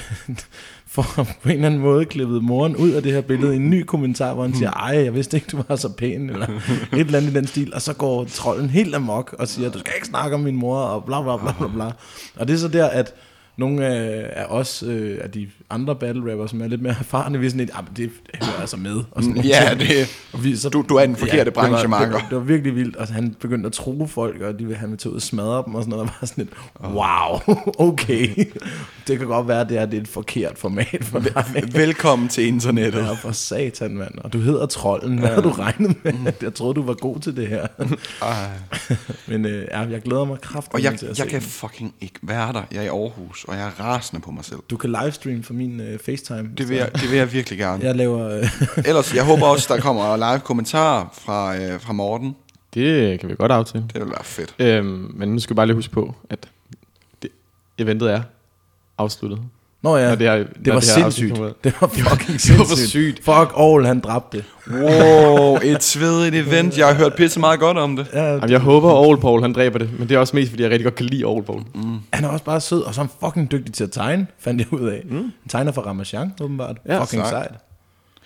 for på en eller anden måde klippet moren ud af det her billede i en ny kommentar, hvor han siger, ej, jeg vidste ikke, du var så pæn, eller et eller andet i den stil. Og så går trolden helt amok og siger, du skal ikke snakke om min mor, og bla bla bla bla bla. Og det er så der, at nogle af, af os, øh, af de andre battle rappers, som er lidt mere erfarne, vi er sådan lidt, ah, det hører altså med. Og sådan nogle Ja, det, Og vi, så, du, du er den forkerte det var, branche, det, var, det var virkelig vildt. Altså, han begyndte at true folk, og de ville have med til at smadre dem og sådan noget. Og var sådan lidt, wow, okay. det kan godt være, at det er, det er et forkert format for dig. Velkommen til internettet. Ja, for satan, mand. Og du hedder Trolden. Hvad havde du regnet med? Jeg troede, du var god til det her. Men øh, ja, jeg glæder mig kraftigt Og jeg, til at jeg se kan den. fucking ikke være der. Jeg er i Aarhus, og jeg er rasende på mig selv. Du kan livestream for min øh, FaceTime. Det vil, jeg, det vil jeg virkelig gerne. Jeg laver... Øh, Ellers, jeg håber også, der kommer live kommentarer fra, øh, fra Morten. Det kan vi godt aftale. Det vil være fedt. Øhm, men nu skal vi bare lige huske på, at det, eventet er afsluttet. Nå ja, Når det er- det, når var det her sindssygt. Det var fucking det var sindssygt. sygt. Fuck all, han dræbte. Wow, et svedigt event. Jeg har hørt pisse meget godt om det. Ja, Jamen, jeg håber, Old Paul, han dræber det. Men det er også mest, fordi jeg rigtig godt kan lide Old Paul. Mm. han er også bare sød, og så er han fucking dygtig til at tegne, fandt jeg ud af. Mm. Han tegner for Ramachan, åbenbart. Ja, fucking sejt. sejt.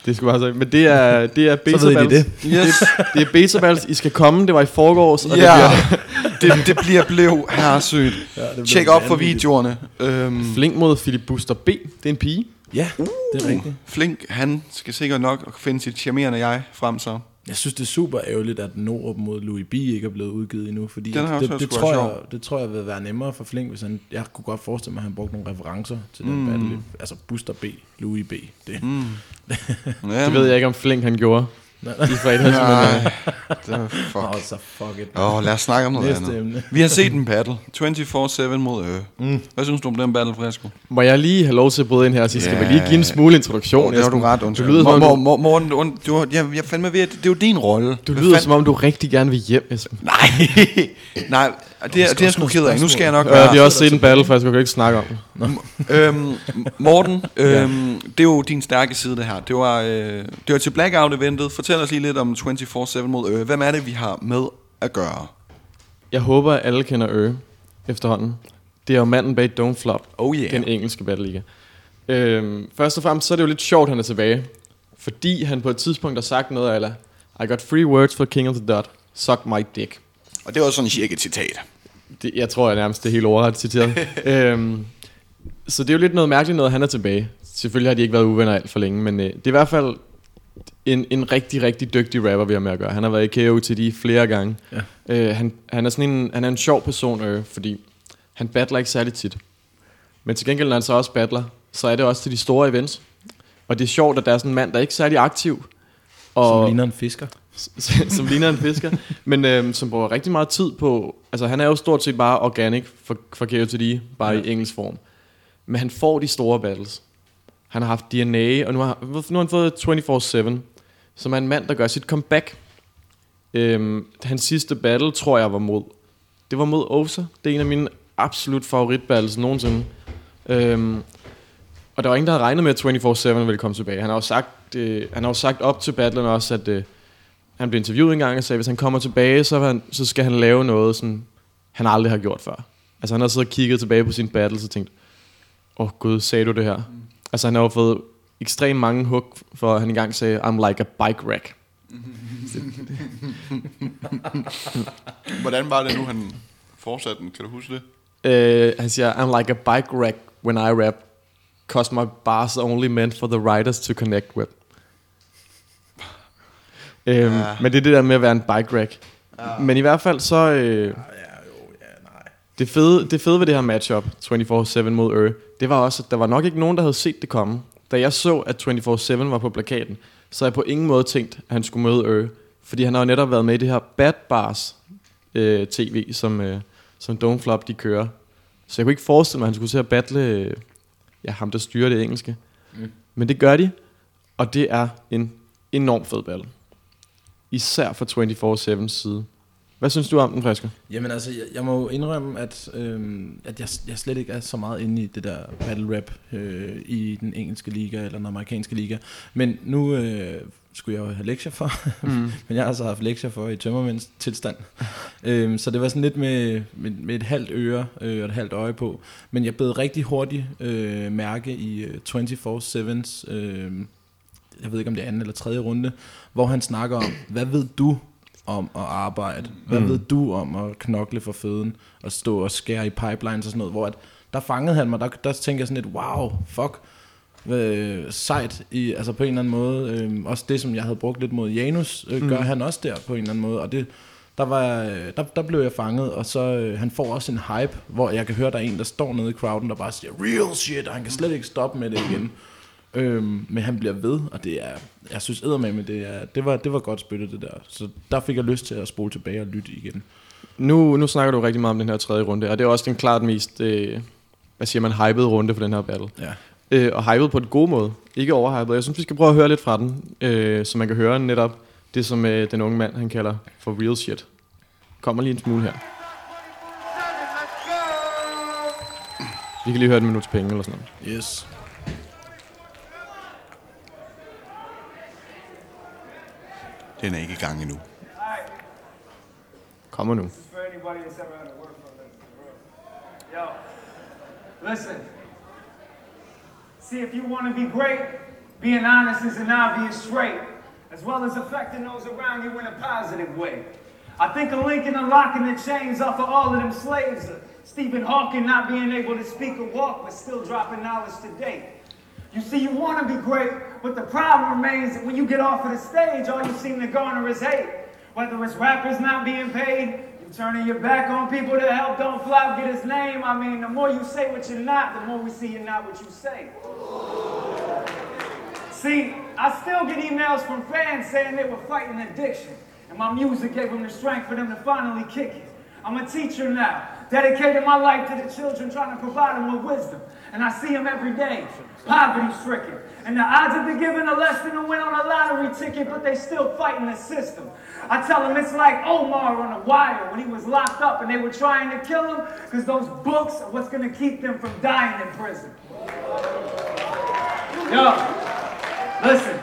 Det skal bare sige. Men det er, det er beta Så ved I battles. Yes. det. det er beta battles. I skal komme. Det var i forgårs. Og Ja, det bliver det, det bliver blev herresygt. Ja, det Tjek op for videoerne. Øhm, flink mod Philip Buster B. Det er en pige. Ja, det er rigtigt. Flink, han skal sikkert nok finde sit charmerende jeg frem så. Jeg synes, det er super ærgerligt, at Norup mod Louis B. ikke er blevet udgivet endnu, fordi Den det, det, skulle tror jeg, det tror jeg vil være nemmere for Flink, hvis han... Jeg kunne godt forestille mig, at han brugte nogle referencer til den mm. battle. Altså Buster B, Louis B. Det. Mm. Det ved jeg ikke, om Flink han gjorde i fredags. Nej, det fuck. Åh, så fuck it. Åh, oh, lad os snakke om noget Næste andet. emne. Vi har set en battle. 24-7 mod Ø. Mm. Hvad synes du om den battle, Fresco? må jeg lige have lov til at bryde ind her og sige, skal Ja. vi lige give en smule introduktion? Oh, det har du ret, undskyld. Du lyder, som om, Mor- du, mor- Morten, du, du, jeg, jeg fandme ved, at det er jo din rolle. du lyder fanden- som om, du rigtig gerne vil hjem, Esben. Nej, nej, det er, det er jeg sgu ked af. Nu skal jeg nok være... vi har også set en battle, for jeg skal jo ikke snakke om den. øhm, Morten, øhm, det er jo din stærke side, det her. Det var, øh, det var til Blackout-eventet. Fortæl os lige lidt om 24-7 mod Ø. Hvem er det, vi har med at gøre? Jeg håber, at alle kender Ø efterhånden. Det er jo manden bag Don't Flop. Oh yeah. Den engelske Battle Liga. Øhm, først og fremmest, så er det jo lidt sjovt, at han er tilbage. Fordi han på et tidspunkt har sagt noget, eller I got three words for King of the Dot. Suck my dick. Og det var sådan cirka et citat. Det, jeg tror, jeg nærmest det helt overret citeret. øhm, så det er jo lidt noget mærkeligt noget, han er tilbage. Selvfølgelig har de ikke været uvenner alt for længe, men øh, det er i hvert fald en, en rigtig, rigtig dygtig rapper, vi har med at gøre. Han har været i KOTD flere gange. Ja. Øh, han, han, er sådan en, han er en sjov person, øh, fordi han battler ikke særlig tit. Men til gengæld, når han så også battler, så er det også til de store events. Og det er sjovt, at der er sådan en mand, der er ikke særlig aktiv. Og, Som ligner en fisker. som ligner en fisker, men øhm, som bruger rigtig meget tid på, altså han er jo stort set bare organic for, for KOTD, bare ja. i engelsk form. Men han får de store battles. Han har haft DNA, og nu har, nu har han fået 24-7, som er en mand, der gør sit comeback. Øhm, hans sidste battle, tror jeg, var mod, det var mod Osa. Det er en af mine absolut favorit battles nogensinde. Øhm, og der var ingen, der havde regnet med, at 24-7 ville komme tilbage. Han har jo sagt, øh, han har jo sagt op til battlen også, at øh, han blev interviewet en gang og sagde, at hvis han kommer tilbage, så, han, så skal han lave noget, sådan, han aldrig har gjort før. Altså han har siddet og kigget tilbage på sin battle og tænkt, åh oh, gud, sagde du det her? Mm. Altså han har jo fået ekstremt mange hook, for at han engang sagde, I'm like a bike rack. Hvordan var det nu, han fortsatte den? Kan du huske det? Øh, han siger, I'm like a bike rack when I rap. Cause my bars are only meant for the writers to connect with. Øhm, Ja. Men det er det der med at være en bike rack. Men i hvert fald så... Øh, Ja, jo, ja, nej. det, fede, det fede ved det her matchup, 24-7 mod Ur, det var også, at der var nok ikke nogen, der havde set det komme. Da jeg så, at 24-7 var på plakaten, så jeg på ingen måde tænkt, at han skulle møde Ur. Fordi han har jo netop været med i det her Bad Bars øh, tv, som, øh, som Don't Flop de kører. Så jeg kunne ikke forestille mig, at han skulle til at battle øh, ja, ham, der styrer det engelske. Mm. Men det gør de, og det er en enorm fed battle. Især fra 24-7's side. Hvad synes du om den, Frisker? Jamen altså, jeg, jeg må jo indrømme, at, øhm, at jeg, jeg slet ikke er så meget inde i det der battle rap øh, i den engelske liga eller den amerikanske liga. Men nu øh, skulle jeg jo have lektier for, mm. men jeg har altså haft lektier for i tømmermænds tilstand. øhm, så det var sådan lidt med, med, med et halvt øre øh, og et halvt øje på. Men jeg blev rigtig hurtigt øh, mærke i øh, 24-7's, øh, jeg ved ikke om det er anden eller tredje runde, hvor han snakker om, hvad ved du om at arbejde? Hvad mm. ved du om at knokle for føden og stå og skære i pipelines og sådan noget? Hvor at, der fangede han mig, der, der tænkte jeg sådan lidt, wow, fuck, øh, sejt, i, altså på en eller anden måde. Øh, også det, som jeg havde brugt lidt mod Janus, øh, gør han også der på en eller anden måde. Og det, der, var, øh, der, der blev jeg fanget, og så øh, han får også en hype, hvor jeg kan høre, der er en, der står nede i crowden, der bare siger, real shit, og han kan slet ikke stoppe med det igen. Øhm, men han bliver ved, og det er, jeg synes eddermame, det, er, det, var, det var godt spyttet det der. Så der fik jeg lyst til at spole tilbage og lytte igen. Nu, nu snakker du rigtig meget om den her tredje runde, og det er også den klart mest, øh, hvad siger man, hyped runde for den her battle. Ja. Øh, og hyped på den gode måde, ikke overhyped. Jeg synes, vi skal prøve at høre lidt fra den, øh, så man kan høre netop det, som øh, den unge mand, han kalder for real shit. Kommer lige en smule her. Vi kan lige høre et minuts penge eller sådan noget. Yes. Den er ikke i gang endnu. Kommer nu. anybody that's ever had to work for a living. for real. Yo, listen. See, if you want to be great, being honest is an obvious trait, as well as affecting those around you in a positive way. I think of Lincoln unlocking the chains off of all of them slaves. Stephen Hawking not being able to speak or walk, but still dropping knowledge today. You see, you want to be great, but the problem remains that when you get off of the stage, all you seem to garner is hate. Whether it's rappers not being paid, you turning your back on people that help Don't Flop get his name. I mean, the more you say what you're not, the more we see you're not what you say. See, I still get emails from fans saying they were fighting addiction, and my music gave them the strength for them to finally kick it. I'm a teacher now, dedicating my life to the children, trying to provide them with wisdom. And I see them every day, poverty stricken. And the odds of them giving a less than a win on a lottery ticket, but they still fighting the system. I tell them it's like Omar on the wire when he was locked up and they were trying to kill him because those books are what's going to keep them from dying in prison. Yo, listen.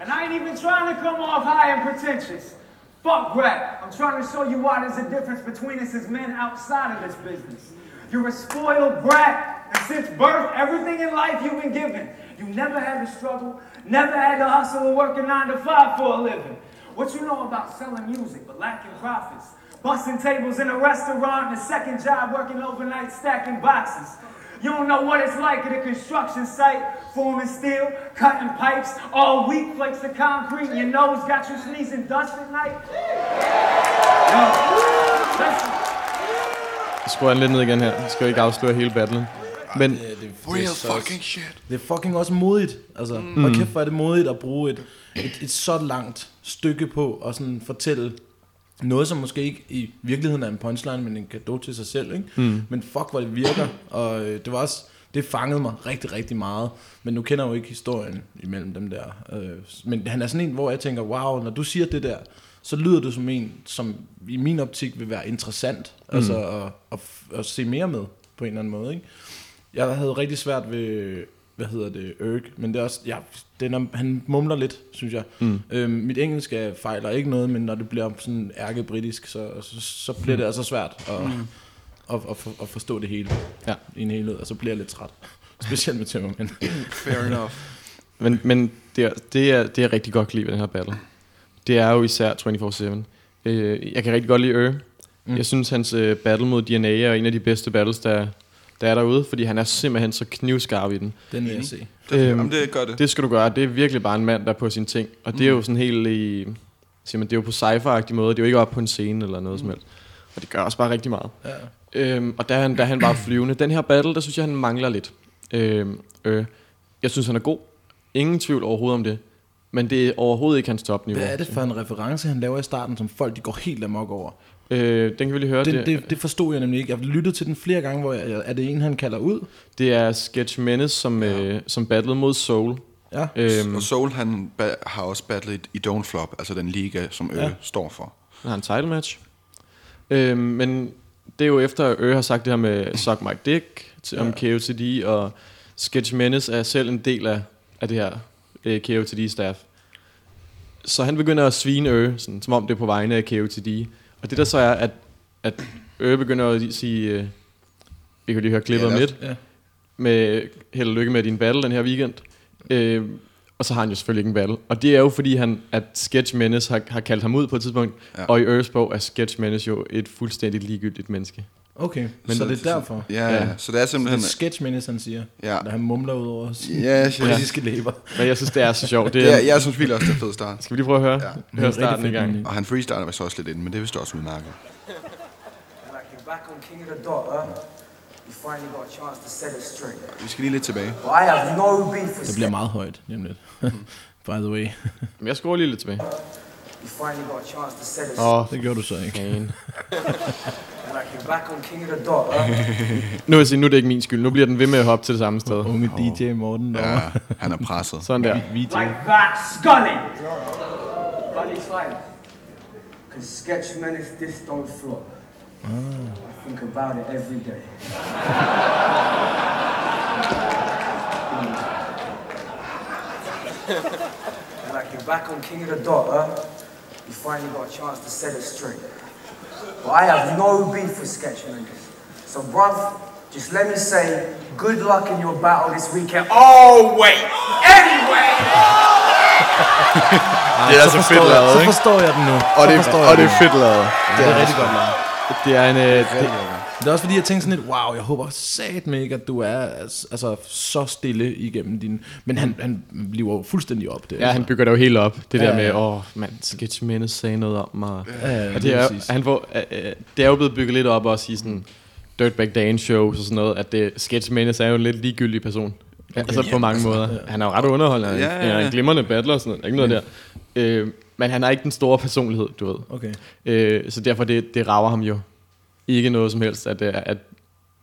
And I ain't even trying to come off high and pretentious. Fuck rap. I'm trying to show you why there's a difference between us as men outside of this business. You're a spoiled brat, and since birth, everything in life you've been given. You never had to struggle, never had to hustle and work a nine to five for a living. What you know about selling music but lacking profits? Busting tables in a restaurant a second job working overnight stacking boxes. You don't know what it's like at a construction site, forming steel, cutting pipes, all week flakes of concrete, your nose got you sneezing dust at night. Yo, listen. Skruer lidt ned igen her. Skal jo ikke afsløre hele battlen. Men Det, det, det, Real er så- fucking shit. Det er fucking også modigt. Altså, mm. og kæft, hvor er det modigt at bruge et, et, et så langt stykke på og sådan fortælle noget, som måske ikke i virkeligheden er en punchline, men en gave til sig selv. Ikke? Mm. Men fuck, hvor det virker. Og øh, det var også, det fangede mig rigtig, rigtig meget. Men nu kender jeg jo ikke historien imellem dem der. Øh, men han er sådan en, hvor jeg tænker, wow, når du siger det der, så lyder du som en, som i min optik vil være interessant. Mm. Altså at, at, at se mere med på en eller anden måde. Ikke? Jeg havde rigtig svært ved, hvad hedder det, Erg, men det er også, ja, den er, han mumler lidt, synes jeg. Mm. Øhm, mit engelsk er fejler ikke noget, men når det bliver sådan ærke-britisk, så, så, så bliver det altså svært at, mm. at, at, for, at forstå det hele Ja. i en helhed, og så bliver jeg lidt træt. Specielt med tømmermænd. Fair enough. Men, men det, er, det, er, det er rigtig godt lide ved den her battle. Det er jo især 24-7. Øh, jeg kan rigtig godt lide Ør. Mm. Jeg synes, hans øh, battle mod DNA er en af de bedste battles, der, der er derude, fordi han er simpelthen så knivskarp i den. Den vil jeg se. Det, Øhm, jamen, det gør det. Det skal du gøre. Det er virkelig bare en mand, der er på sin ting. Og det er jo sådan helt i... Siger man, det er jo på sci-fi-agtig måde. Det er jo ikke op på en scene eller noget som helst. Og det gør også bare rigtig meget. Ja. Øhm, og der er, han, der er han bare flyvende. Den her battle, der synes jeg, han mangler lidt. Øhm, øh, jeg synes, han er god. Ingen tvivl overhovedet om det. Men det er overhovedet ikke hans topniveau. Hvad er det for en reference, han laver i starten, som folk de går helt amok over? Øh, den kan vi lige høre. Det, det, det, det forstod jeg nemlig ikke. Jeg har lyttet til den flere gange, hvor jeg, er det en, han kalder ud? det er Sketch Menace, som, øh, som battlede mod Soul. Ja. Øhm, Og Soul han ba- har også battlet i Don't Flop, altså den liga, som Ø Ja. står for. Han har en title match. Øhm, men det er jo efter, at Ø har sagt det her med Suck My Dick til, om KOTD, og Sketch Menace er selv en del af, af det her øh, KOTD-staff. Så han begynder at svine Ø, sådan, som om det er på vegne af KOTD. Og det der så er, at, at Ø begynder at sige, øh, vi kan lige høre klippet Ja, om lidt, Ja. med held og lykke med din battle den her weekend. Øh, og så har han jo selvfølgelig ikke en battle. Og det er jo fordi, han, at Sketch Menace har, har kaldt ham ud på et tidspunkt. Ja. Og i Earth's bog er Sketch Menace jo et fuldstændig ligegyldigt menneske. Okay, Men så det er derfor. Ja, Ja. ja. så det er Det simpelthen... er sketch menace, han siger. Ja. Da han mumler ud over os. Ja, ja. Britiske læber. Men jeg synes, det er så sjovt. Det Det er, er, jeg synes virkelig også, det er fed start. Skal vi lige prøve at høre, Ja. ja. høre starten i rigtig gang? Og han freestarter vist også lidt ind, men det er vist også udmærket. Back on King of the Dot, huh? You finally got a chance to set it straight. Vi skal lige lidt tilbage. But I have no beef with Det bliver meget højt, nemlig. By the way. Men jeg skruer lige lidt tilbage. You finally got a chance to set it Åh, oh, Det gjorde du så ikke. fan. Like you're back on King of the Dot, huh? Nu vil jeg sige, nu er det ikke min skyld. Nu bliver den ved med at hoppe til det samme sted. Unge DJ Morten Ja, han er presset. Sådan der. Like that, Scully. Scully's fine. Cause sketch menace this don't flop. I think about it every day. like you're back on King of the Dot, huh? You finally got a chance to set it straight. But I have no beef with sketch menace. So, bruv, just let me say, good luck in your battle this weekend. Oh, wait! Anyway! Det er så fedt lavet, Så ikke? forstår jeg den nu. Og det, Så og det er fedt lavet. Det er rigtig godt lavet. Det er en... Øh, det, Det er også fordi, jeg tænkte sådan lidt, wow, jeg håber sat mig ikke, at du er altså, altså, så stille igennem din... Men han, han bliver jo fuldstændig op. Det, ja, han bygger det jo helt op. Det Ja, der med, ja. åh, oh, mand, Sketch Menace sagde noget om mig. ja, Og det er, præcis. han får, øh, øh, det er jo blevet bygget lidt op også i sådan Dirtbag Dan shows og sådan noget, at det, Sketch Menace er jo en lidt ligegyldig person. Okay. Altså på mange måder. Han er jo ret underholdende. Han, Ja, ja, ja, ja, ja. ja. en glimrende battler og sådan noget. Ikke noget der. Øh, men han har ikke den store personlighed, du ved. Okay. Øh, så derfor det, det rager ham jo ikke noget som helst, at, at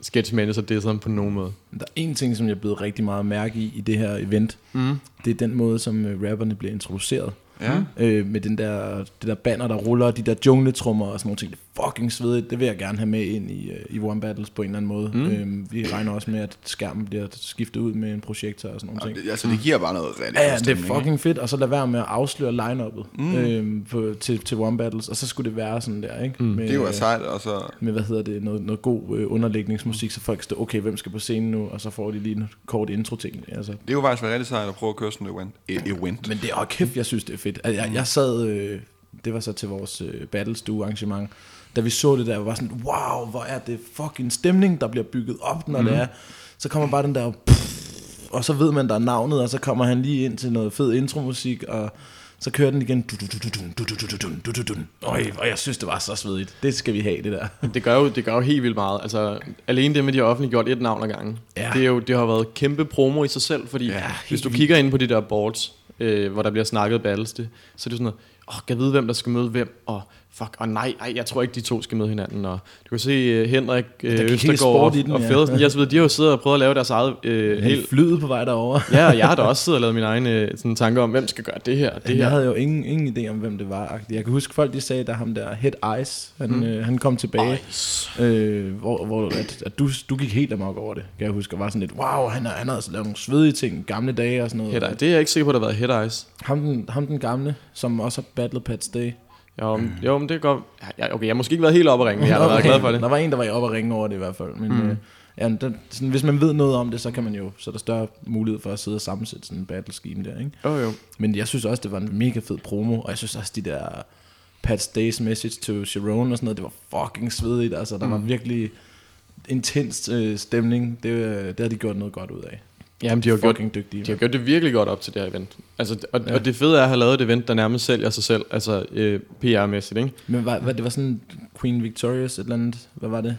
Sketch har disset ham på nogen måde. Der er en ting, som jeg er blevet rigtig meget mærke i i det her event. Mm. Det er den måde, som øh, rapperne bliver introduceret. Ja. Øh, med den der, det der banner, der ruller, de der jungletrummer og sådan nogle ting. Det er fucking svedigt. Det vil jeg gerne have med ind i, øh, i One Battles på en eller anden måde. Mm. Øh, vi regner også med, at skærmen bliver skiftet ud med en projektor og sådan Og ting. det, altså, det giver bare noget rigtig Ja, ja, det er fucking fedt, og så lad være med at afsløre line-uppet mm. øhm, på, til, til One Battles, og så skulle det være sådan der, ikke? Mm. Med, Det er jo sejt, og så... med, hvad hedder det, noget, noget god øh, underlægningsmusik, så folk står, okay, hvem skal på scenen nu, og så får de lige en kort intro-ting. Altså. Det er jo faktisk rigtig sejt at prøve at køre sådan et event. Men det er, oh, kæft, jeg synes, det er fedt. Altså, jeg, jeg sad, øh, det var så til vores øh, Battlestue arrangement, da vi så det der, var sådan, wow, hvor er det fucking stemning, der bliver bygget op, når mm. det er. Så kommer bare den der, og så ved man, der er navnet, og så kommer han lige ind til noget fed intromusik, og så kører den igen. Øj, og jeg synes, det var så svedigt. Det skal vi have, det der. Det gør jo, det gør jo helt vildt meget. Altså, alene det med, at de har offentliggjort et navn ad gangen. Ja. Det, er jo, det har været kæmpe promo i sig selv, fordi ja, hvis du kigger ind på de der boards, øh, hvor der bliver snakket battles, det, så er det sådan noget, åh, kan jeg vide, hvem der skal møde hvem, og fuck, og nej, ej, jeg tror ikke, de to skal møde hinanden, og du kan se uh, Henrik uh, gik helt Østergaard og, den, og ja. Fædersen, ja, så ved, de har jo siddet og prøvet at lave deres eget uh, Helt helt... flyet på vej derover. Ja, og jeg har da også siddet og lavet mine egne uh, sådan, tanker om, hvem skal gøre det her, det Det her. jeg havde jo ingen, ingen idé om, hvem det var. Jeg kan huske, folk de sagde, da ham der Head Ice, han, mm. øh, han kom tilbage, øh, hvor, hvor at, at du, du gik helt amok over det, kan jeg huske, og var sådan lidt, wow, han har, han har altså lavet nogle svedige ting, gamle dage og sådan noget. Head, det er jeg ikke sikker på, der har været Head Eyes. Ham den, ham den gamle, som også har battlet Pat Stay. Jo, mm. jo, men det godt. Ja, okay, jeg har måske ikke været helt oppe at ringe, men jeg har været glad for det. Der var en, der var oppe og ringe over det i hvert fald. Men mm. øh, ja, den, sådan, hvis man ved noget om det, så kan man jo, så er der større mulighed for at sidde og sammensætte sådan en battle scheme der, ikke? Jo, jo. Men jeg synes også, det var en mega fed promo, og jeg synes også, de der Pat Day's Message to Sharon og sådan noget. Det var fucking svedigt. Altså, der mm. var virkelig intens øh, stemning. Det, øh, det har de gjort noget godt ud af. Jamen, de har, gjort, dygtige. de har gjort det virkelig godt op til det her event. Altså, og, ja. og det fede er at have lavet et event, der nærmest sælger sig selv, altså øh, PR-mæssigt, ikke? Men hvad, hvad, det var sådan Queen Victorious et eller andet, hvad var det?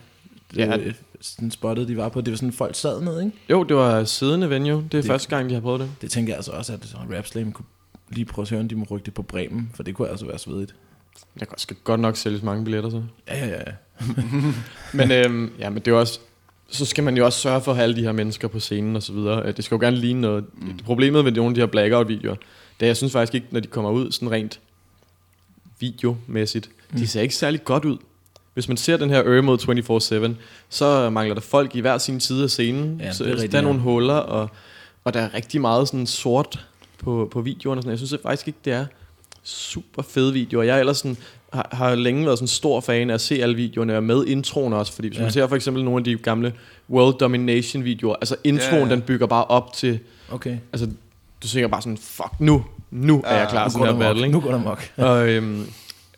det Ja. ja. Sådan spottet, de var på. Det var sådan, folk sad ned, ikke? Jo, det var siddende venue. Det er Det- første gang, de har prøvet det. Det tænker jeg altså også, at Rap Slam kunne lige prøve at høre, om de må rykke det på Bremen, for det kunne altså være svedigt. Der skal godt nok sælges mange billetter, så. Ja, ja, ja. Men, øhm, ja, men det er jo også, så skal man jo også sørge for at have alle de her mennesker på scenen og så videre. Øh, Det skal jo gerne ligne noget. Mm. Problemet med nogle af de her blackout-videoer, det er, jeg synes faktisk ikke, når de kommer ud sådan rent videomæssigt, mm. de ser ikke særlig godt ud. Hvis man ser den her Øre mod 24-7, så mangler der folk i hver sin side af scenen. Ja, det så, rigtigt, der er nogle huller, og, og der er rigtig meget sådan sort på, på videoerne. Og sådan. Jeg synes faktisk ikke, det er super fede videoer. Jeg er ellers sådan, har, har længe været sådan en stor fan af at se alle videoerne og med introen også, fordi hvis ja. Ja. man ser for eksempel nogle af de gamle World Domination videoer, altså introen, Ja, ja, ja. ja. den bygger bare op til, Okay. altså du tænker bare sådan, fuck nu, nu er jeg klar til den her ikke? Nu går der mok. Og, øhm,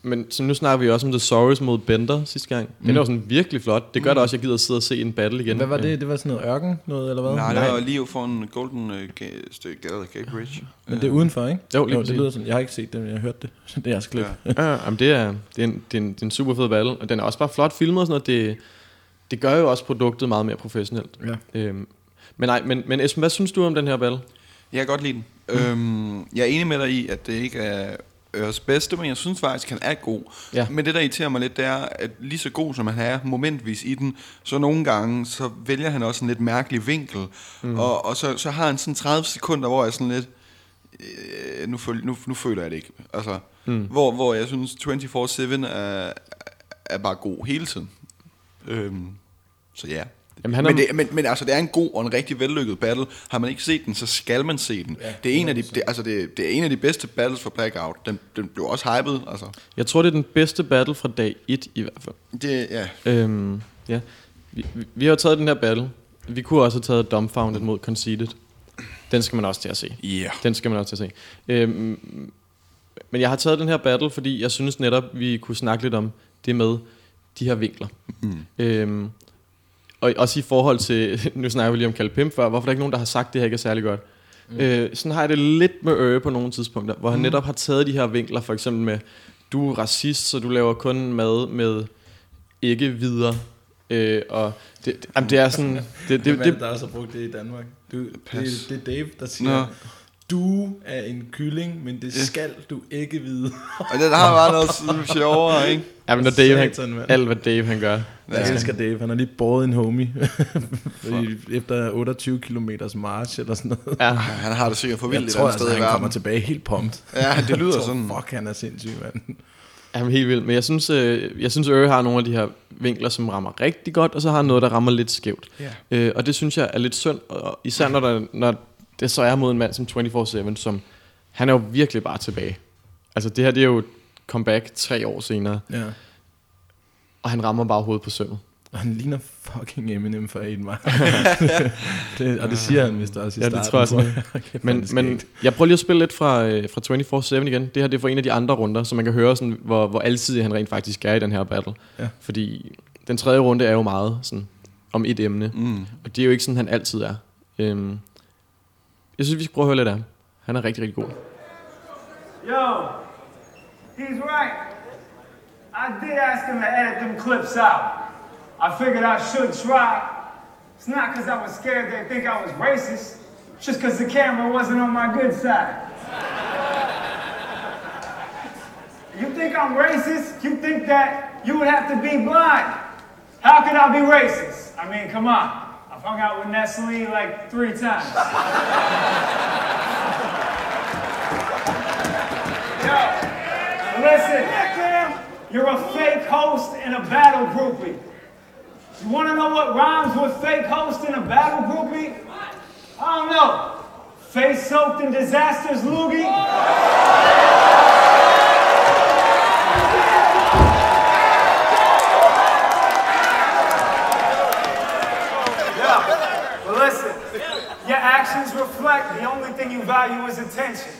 men så nu snakker vi også om The Sorrows mod Bender sidste gang. Den er jo sådan virkelig flot. Det gør da også, at jeg gider at sidde og se en battle igen. Hvad var Øh, det? Det var sådan noget ørken noget, eller hvad? Nej, Nej. der var lige foran Golden uh, Gate, Gate Bridge. Men det er udenfor, ikke? Jo, lige jo det lyder sådan. Jeg har ikke set det, men jeg har hørt det. Så det er jeg klip. Ja. Ja, jamen det er, det, er en, det, er en, det er en super fed battle, og den er også bare flot filmet og sådan noget. Det, det gør jo også produktet meget mere professionelt. Ja. Øhm, men nej, men, men Esben, hvad synes du om den her battle? Jeg kan godt lide den. Øhm, jeg er enig med dig i, at det ikke er Øres bedste, men jeg synes faktisk, han er god. Ja. Men det, der irriterer mig lidt, det er, at lige så god som han er momentvis i den, så nogle gange, så vælger han også en lidt mærkelig vinkel. Mm. Og, og så, så har han sådan 30 sekunder, hvor jeg sådan lidt, øh, nu, føl, nu, nu føler jeg det ikke. Altså, mm. hvor, hvor jeg synes, 24-7 er, er bare god hele tiden. Øhm, så ja. Jamen, han er- men, det, men, men altså, det er en god og en rigtig vellykket battle. Har man ikke set den, så skal man se den. Ja, det, er en af de, det, altså, det, det er en af de bedste battles for Blackout. Den, den blev også hyped. Altså. Jeg tror, det er den bedste battle fra dag 1 i hvert fald. Det, ja. Øhm, ja. Vi, vi, vi har taget den her battle. Vi kunne også have taget Dumbfounded mod Conceded. Den skal man også til at se. Yeah. Den skal man også til at se. Øhm, men jeg har taget den her battle, fordi jeg synes netop, vi kunne snakke lidt om det med de her vinkler. Mm. Øhm, og også i forhold til, nu snakker vi lige om Kalle Pimp før, hvorfor er der ikke nogen, der har sagt, at det her ikke er særlig godt. Mm. Øh, sådan har jeg det lidt med Øre på nogle tidspunkter, hvor han mm. netop har taget de her vinkler, for eksempel med, du er racist, så du laver kun mad med ikke videre. Øh, og det, det, jamen, det er sådan, det, det, er det, det, der også har brugt det i Danmark? Du, det, det er Dave, der siger, Nå. du er en kylling, men det skal du ikke vide. Og den har bare noget sjovere, ikke? ja, men når Dave, han, alt hvad Dave han gør, Jeg elsker Dave. Han har lige båret en homie. Efter 28 km march eller sådan noget. ja, Han har det sikkert for Jeg vildt et tror andet altså, sted i han kommer verden. tilbage helt pumped. Ja, det lyder tror, sådan. Fuck, han er sindssyg, mand. Jamen helt vildt, men jeg synes, øh, jeg synes Øre har nogle af de her vinkler, som rammer rigtig godt, og så har han noget, der rammer lidt skævt. Ja. Øh, og det synes jeg er lidt synd, og især når, der, når det så er mod en mand som 24-7, som han er jo virkelig bare tilbage. Altså det her, det er jo comeback tre år senere, Ja. Og han rammer bare hovedet på sømmet. Og han ligner fucking Eminem for en mig. det, og det siger han vist også i Ja, det starten. tror jeg er Men, det men jeg prøver lige at spille lidt fra, øh, fra 24-7 igen. Det her det er for en af de andre runder, så man kan høre, sådan, hvor, hvor alsidig han rent faktisk er i den her battle. Ja. Fordi den tredje runde er jo meget sådan, om et emne. Mm. Og det er jo ikke sådan, han altid er. Øhm, jeg synes, vi skal prøve at høre lidt af ham. Han er rigtig, rigtig god. Yo, he's right. I did ask him to edit them clips out. I figured I should try. It's not because I was scared they'd think I was racist, it's just because the camera wasn't on my good side. You think I'm racist? You think that you would have to be blind? How could I be racist? I mean, come on. I've hung out with Nestle like three times. Yo, listen, you're a fake host and a battle groupie. You want to know what rhymes with fake host and a battle groupie? I don't know. Face soaked in disasters, loogie. Yeah, but listen, your actions reflect the only thing you value is attention.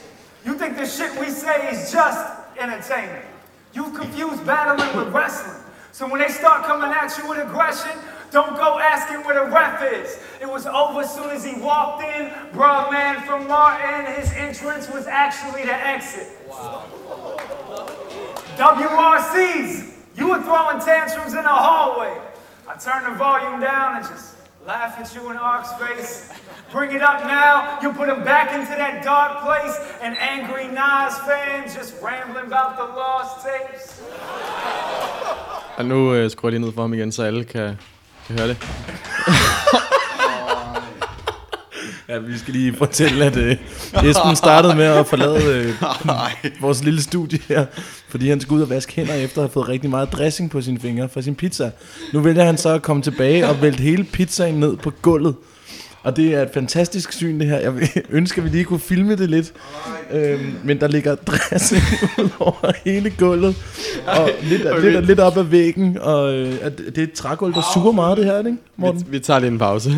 You think the shit we say is just entertainment. You've confused battling with wrestling. So when they start coming at you with aggression, don't go asking where the ref is. It was over as soon as he walked in. Bruh, man from Martin, his entrance was actually the exit. WRCs, you were throwing tantrums in the hallway. I turned the volume down and just laugh at you in Ark's face. Bring it up now, you put him back into that dark place, and angry Nas fans just rambling about the lost tapes. Og nu øh, skruer jeg lige ned for ham igen, så alle kan, kan høre det. Ja, vi skal lige fortælle, at øh, Esben startede med at forlade øh, vores lille studie her, fordi han skulle ud og vaske hænder efter at have fået rigtig meget dressing på sine fingre fra sin pizza. Nu vælger han så at komme tilbage og vælte hele pizzaen ned på gulvet. Og det er et fantastisk syn det her. Jeg ønsker, vi lige kunne filme det lidt. Øhm, men der ligger dressing ud over hele gulvet. Og lidt, lidt, lidt op ad væggen. Og øh, det er et trægulv, der suger meget det her, ikke, Vi, Morten? vi tager lige en pause.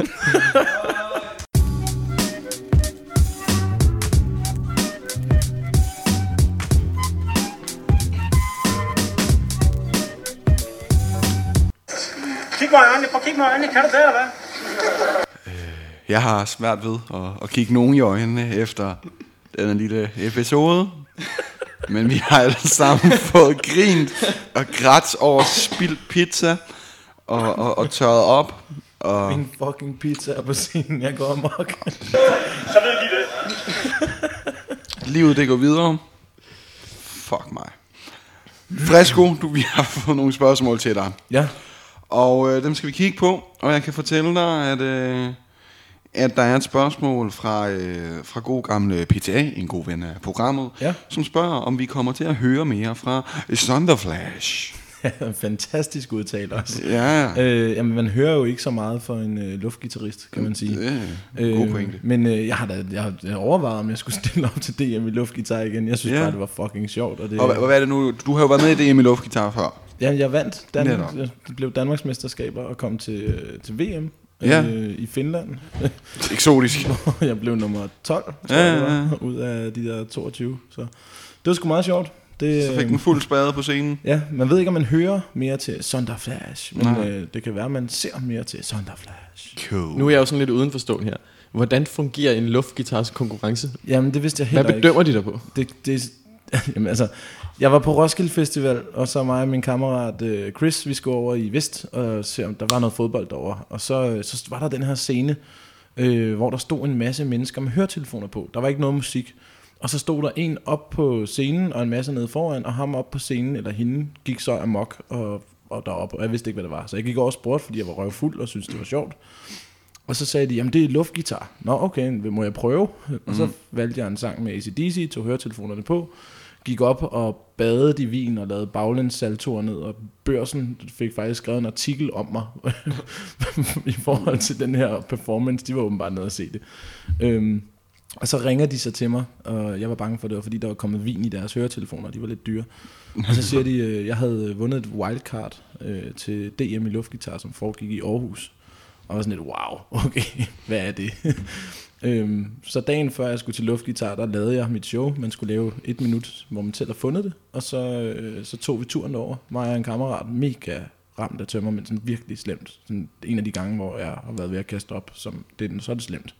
Prøv at kigge mig i øjnene, kan du det, eller hvad? Jeg har svært ved at, at kigge nogen i øjnene efter denne lille episode. Men vi har alle sammen fået grint og grædt over spildt pizza og, og, og tørret op. Og Min fucking pizza er på scenen, jeg går amok. Så ved de det. livet det går videre. Fuck mig. Fresco, du, vi har fået nogle spørgsmål til dig. ja, Og øh, dem skal vi kigge på, og jeg kan fortælle dig, at, øh, at der er et spørgsmål fra, øh, fra god gamle PTA, en god ven af programmet, Ja. som spørger, om vi kommer til at høre mere fra Thunderflash. fantastisk udtalt også. Ja, Øh, jamen, man hører jo ikke så meget for en øh, luftgitarrist, kan man sige. det er en god pointe. Men øh, jeg har da jeg har overvejet, om jeg skulle stille op til DM i luftgitar igen. Jeg synes Ja. bare, det var fucking sjovt. Og det, Og hvad, hvad er det nu? Du har jo været med i DM i luftgitar før. Ja, jeg vandt. Dan, Netop. jeg blev Danmarksmesterskaber og kom til, øh, til VM Ja. øh, i Finland. Eksotisk. jeg blev nummer 12, tror Ja, jeg, det ja, ja. var, ud af de der 22. Så det var sgu meget sjovt. Det, Så fik øh, den fuld spade på scenen. Ja, man ved ikke, om man hører mere til Sonderflash, men Nej. øh, det kan være, at man ser mere til Sonderflash. Cool. Nu er jeg jo sådan lidt udenforstående her. Hvordan fungerer en luftgitars konkurrence? Jamen, det vidste jeg Hvad heller bedømmer de dig på? ikke. Det, det, jamen, altså, jeg var på Roskilde Festival, og så mig og min kammerat øh, Chris, vi skulle over i Vest og se, om der var noget fodbold derovre. Og så, øh, så var der den her scene, øh, hvor der stod en masse mennesker med høretelefoner på. Der var ikke noget musik. Og så stod der en op på scenen, og en masse nede foran, og ham op på scenen, eller hende, gik så amok og, og derop, og jeg vidste ikke, hvad det var. Så jeg gik over og spurgte, fordi jeg var røvfuld og syntes, det var sjovt. Og så sagde de, jamen det er luftgitar. Nå okay, må jeg prøve? Og så valgte jeg en sang med ACDC, tog høretelefonerne på, gik op og badede i vin og lavede baglæns ned, og børsen fik faktisk skrevet en artikel om mig i forhold til den her performance. De var åbenbart nede at se det. Øhm, og så ringer de så til mig, og jeg var bange for det, var, fordi der var kommet vin i deres høretelefoner, og de var lidt dyre. Og så siger de, at jeg havde øh, vundet et wildcard øh, til DM i luftgitar, som foregik i Aarhus. Og jeg var sådan lidt, wow, okay, hvad er det? Øhm, så dagen før jeg skulle til luftgitar, der lavede jeg mit show. Man skulle lave et minut, hvor man selv har fundet det. Og så, øh, så tog vi turen over. Mig og en kammerat, mega ramt af tømmer, men sådan virkelig slemt. Sådan en af de gange, hvor jeg har været ved at kaste op, som det, så er det slemt.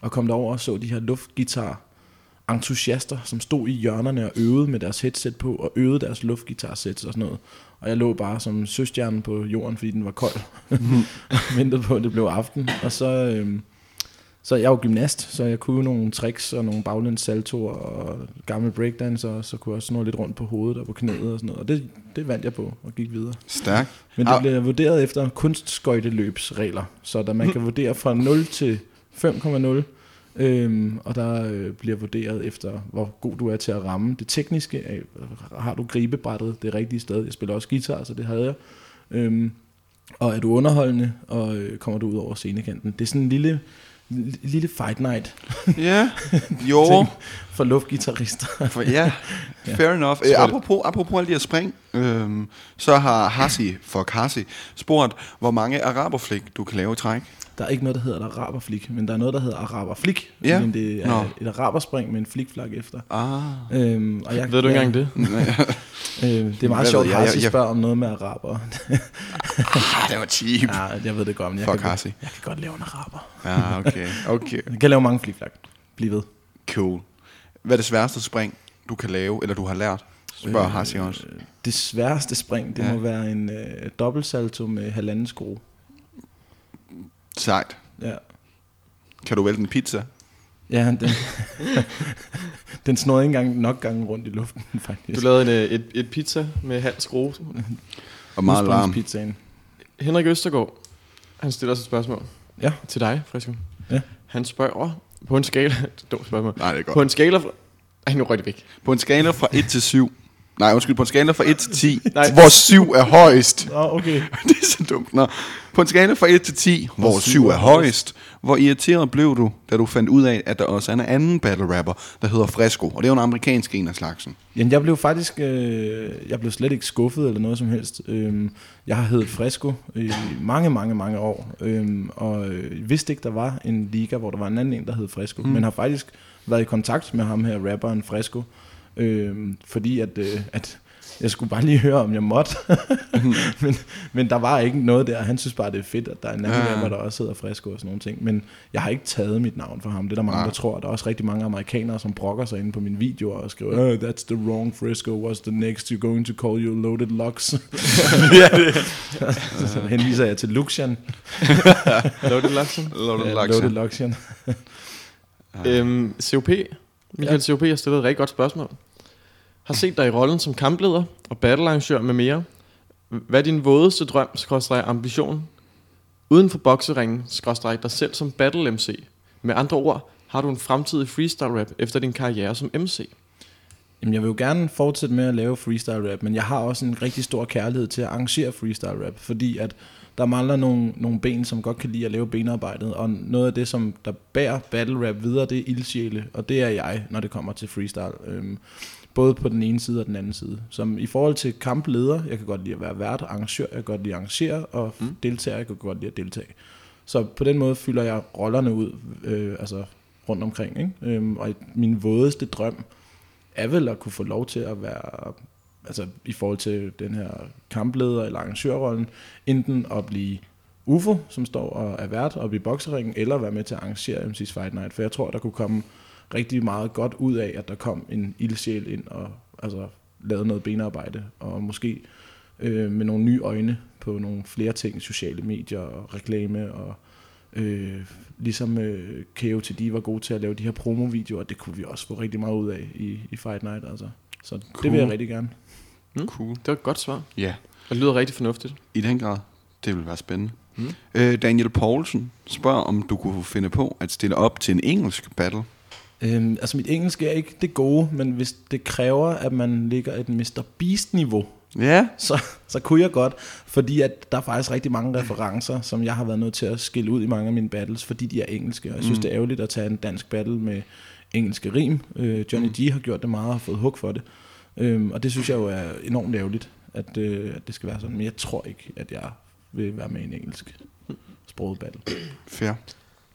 Og kom derover og så de her luftgitar entusiaster, som stod i hjørnerne og øvede med deres headset på, og øvede deres luftgitarsæt og sådan noget. Og jeg lå bare som søstjernen på jorden, fordi den var kold. og ventede på, at det blev aften. Og så, øhm, så jeg er jo gymnast, så jeg kunne nogle tricks og nogle baglæns saltoer og gamle breakdancer, og så kunne jeg snurre lidt rundt på hovedet og på knæet og sådan noget. Og det, det vandt jeg på og gik videre. Stærk. Men det Au. bliver vurderet efter kunstskøjteløbsregler, så der man kan vurdere fra 0 til 5,0, øhm, og der øh, bliver vurderet efter, hvor god du er til at ramme. Det tekniske, er, har du gribebrættet det rigtige sted? Jeg spiller også guitar, så det havde jeg. Øhm, og er du underholdende, og øh, kommer du ud over scenekanten? Det er sådan en lille lille fight night Ja, jo. for luftgitarrister. For, ja, fair enough. Øh, apropos, apropos alle de her spring, øhm, så har Hassi, for Hassi, spurgt, hvor mange araberflik du kan lave i træk. Der er ikke noget, der hedder et araberflik, men der er noget, der hedder araberflik. Ja. Men det er Nå. et araberspring med en flikflak efter. Ah. Øhm, og jeg, Ved du ikke ja, engang det? Øh, det er meget sjovt, at Hassi jeg- spørger om noget med araber. ah, det var cheap. ja, jeg ved det godt, men jeg, Fuck kan, Hassi. jeg kan godt lave en araber. Ja, okay. okay. Jeg kan lave mange flikflak. Bliv ved. Cool. Hvad er det sværeste spring, du kan lave, eller du har lært? Spørger Hassi også. Øh, Det sværeste spring, det ja. må være en øh, dobbeltsalto med halvanden skrue. Sejt. Ja. Kan du vælte en pizza? Ja, den, den snurrede ikke engang nok gange rundt i luften, faktisk. Du lavede en, øh, et, et pizza med halv skrue. Og meget larm. Pizzaen. Henrik Østergaard, han stiller os et spørgsmål Ja. til dig, Frisco. Ja. Han spørger på en skala... Dumt spørgsmål. Nej, det er På godt. en skala fra... Ej, nu røg det væk. På en skala fra 1 til 7. Nej, undskyld, på en skala fra 1 til 10, Nej. hvor 7 er højst. Nå, okay. det er så dumt. Nå. På en skala fra 1 til 10, hvor 7 er højst, hvor irriteret blev du, da du fandt ud af, at der også er en anden battle rapper, der hedder Fresco, og det er jo en amerikansk en af slagsen. Jamen, jeg blev faktisk, øh, jeg blev slet ikke skuffet eller noget som helst. Øhm, jeg har heddet Fresco i mange, mange, mange år, øhm, og øh, vidste ikke, der var en liga, hvor der var en anden en, der hed Fresco, mm. men har faktisk været i kontakt med ham her, rapperen Fresco, øhm, fordi at, øh, at jeg skulle bare lige høre, om jeg måtte. men, men der var ikke noget der. Han synes bare, det er fedt, at der er en anden Ja. ja. rapper, der også hedder Fresco og sådan nogle ting. Men jeg har ikke taget mit navn for ham. Det er der mange, Nej. der tror. Der er også rigtig mange amerikanere, som brokker sig inde på mine videoer og skriver, oh, that's the wrong Fresco. What's the next you're going to call you loaded locks? Så henviser jeg til Luxian. Loaded Luxon. Loaded Ja, Luxian. loaded Luxian. Øhm, COP. Michael ja. COP har stillet et rigtig godt spørgsmål. Har set dig i rollen som kampleder og battlearrangør med mere. Hvad er din vådeste drøm, skråstrej ambition? Uden for bokseringen, skråstrej dig selv som battle MC. Med andre ord, har du en fremtidig freestyle rap efter din karriere som MC? Jamen, jeg vil jo gerne fortsætte med at lave freestyle rap, men jeg har også en rigtig stor kærlighed til at arrangere freestyle rap, fordi at der mangler nogle, nogle ben, som godt kan lide at lave benarbejdet, og noget af det, som der bærer battle rap videre, det er ildsjæle, og det er jeg, når det kommer til freestyle. Øhm, både på den ene side og den anden side. Som i forhold til kampleder, jeg kan godt lide at være vært, arrangør, jeg kan godt lide at arrangere, og mm. deltager, jeg kan godt lide at deltage. Så på den måde fylder jeg rollerne ud, øh, altså rundt omkring. Ikke? Øhm, og min vådeste drøm, er vel at kunne få lov til at være, altså i forhold til den her kampleder eller arrangørrollen, enten at blive UFO, som står og er vært oppe i bokseringen, eller være med til at arrangere MC's Fight Night. For jeg tror, der kunne komme rigtig meget godt ud af, at der kom en ildsjæl ind og altså, lavede noget benarbejde, og måske øh, med nogle nye øjne på nogle flere ting, sociale medier og reklame og Øh, ligesom øh, KOTD var god til at lave de her promovideoer, det kunne vi også få rigtig meget ud af i, i Fight Night. Altså. Så cool. det vil jeg rigtig gerne. Cool. Det var et godt svar. Ja, Og det lyder rigtig fornuftigt. i den grad. Det vil være spændende. Mm. Øh, Daniel Poulsen spørger, om du kunne finde på at stille op til en engelsk battle. Øhm, altså mit engelsk er ikke det gode, men hvis det kræver, at man ligger et Mr. Beast-niveau, Ja. så, så kunne jeg godt, fordi at der er faktisk rigtig mange referencer, som jeg har været nødt til at skille ud i mange af mine battles, fordi de er engelske, og jeg synes, mm. det er ærgerligt at tage en dansk battle med engelske rim. Øh, Johnny G har gjort det meget og har fået hug for det, øhm, og det synes jeg jo er enormt ærgerligt, at, øh, at det skal være sådan, men jeg tror ikke, at jeg vil være med i en engelsk sproget battle. Fair.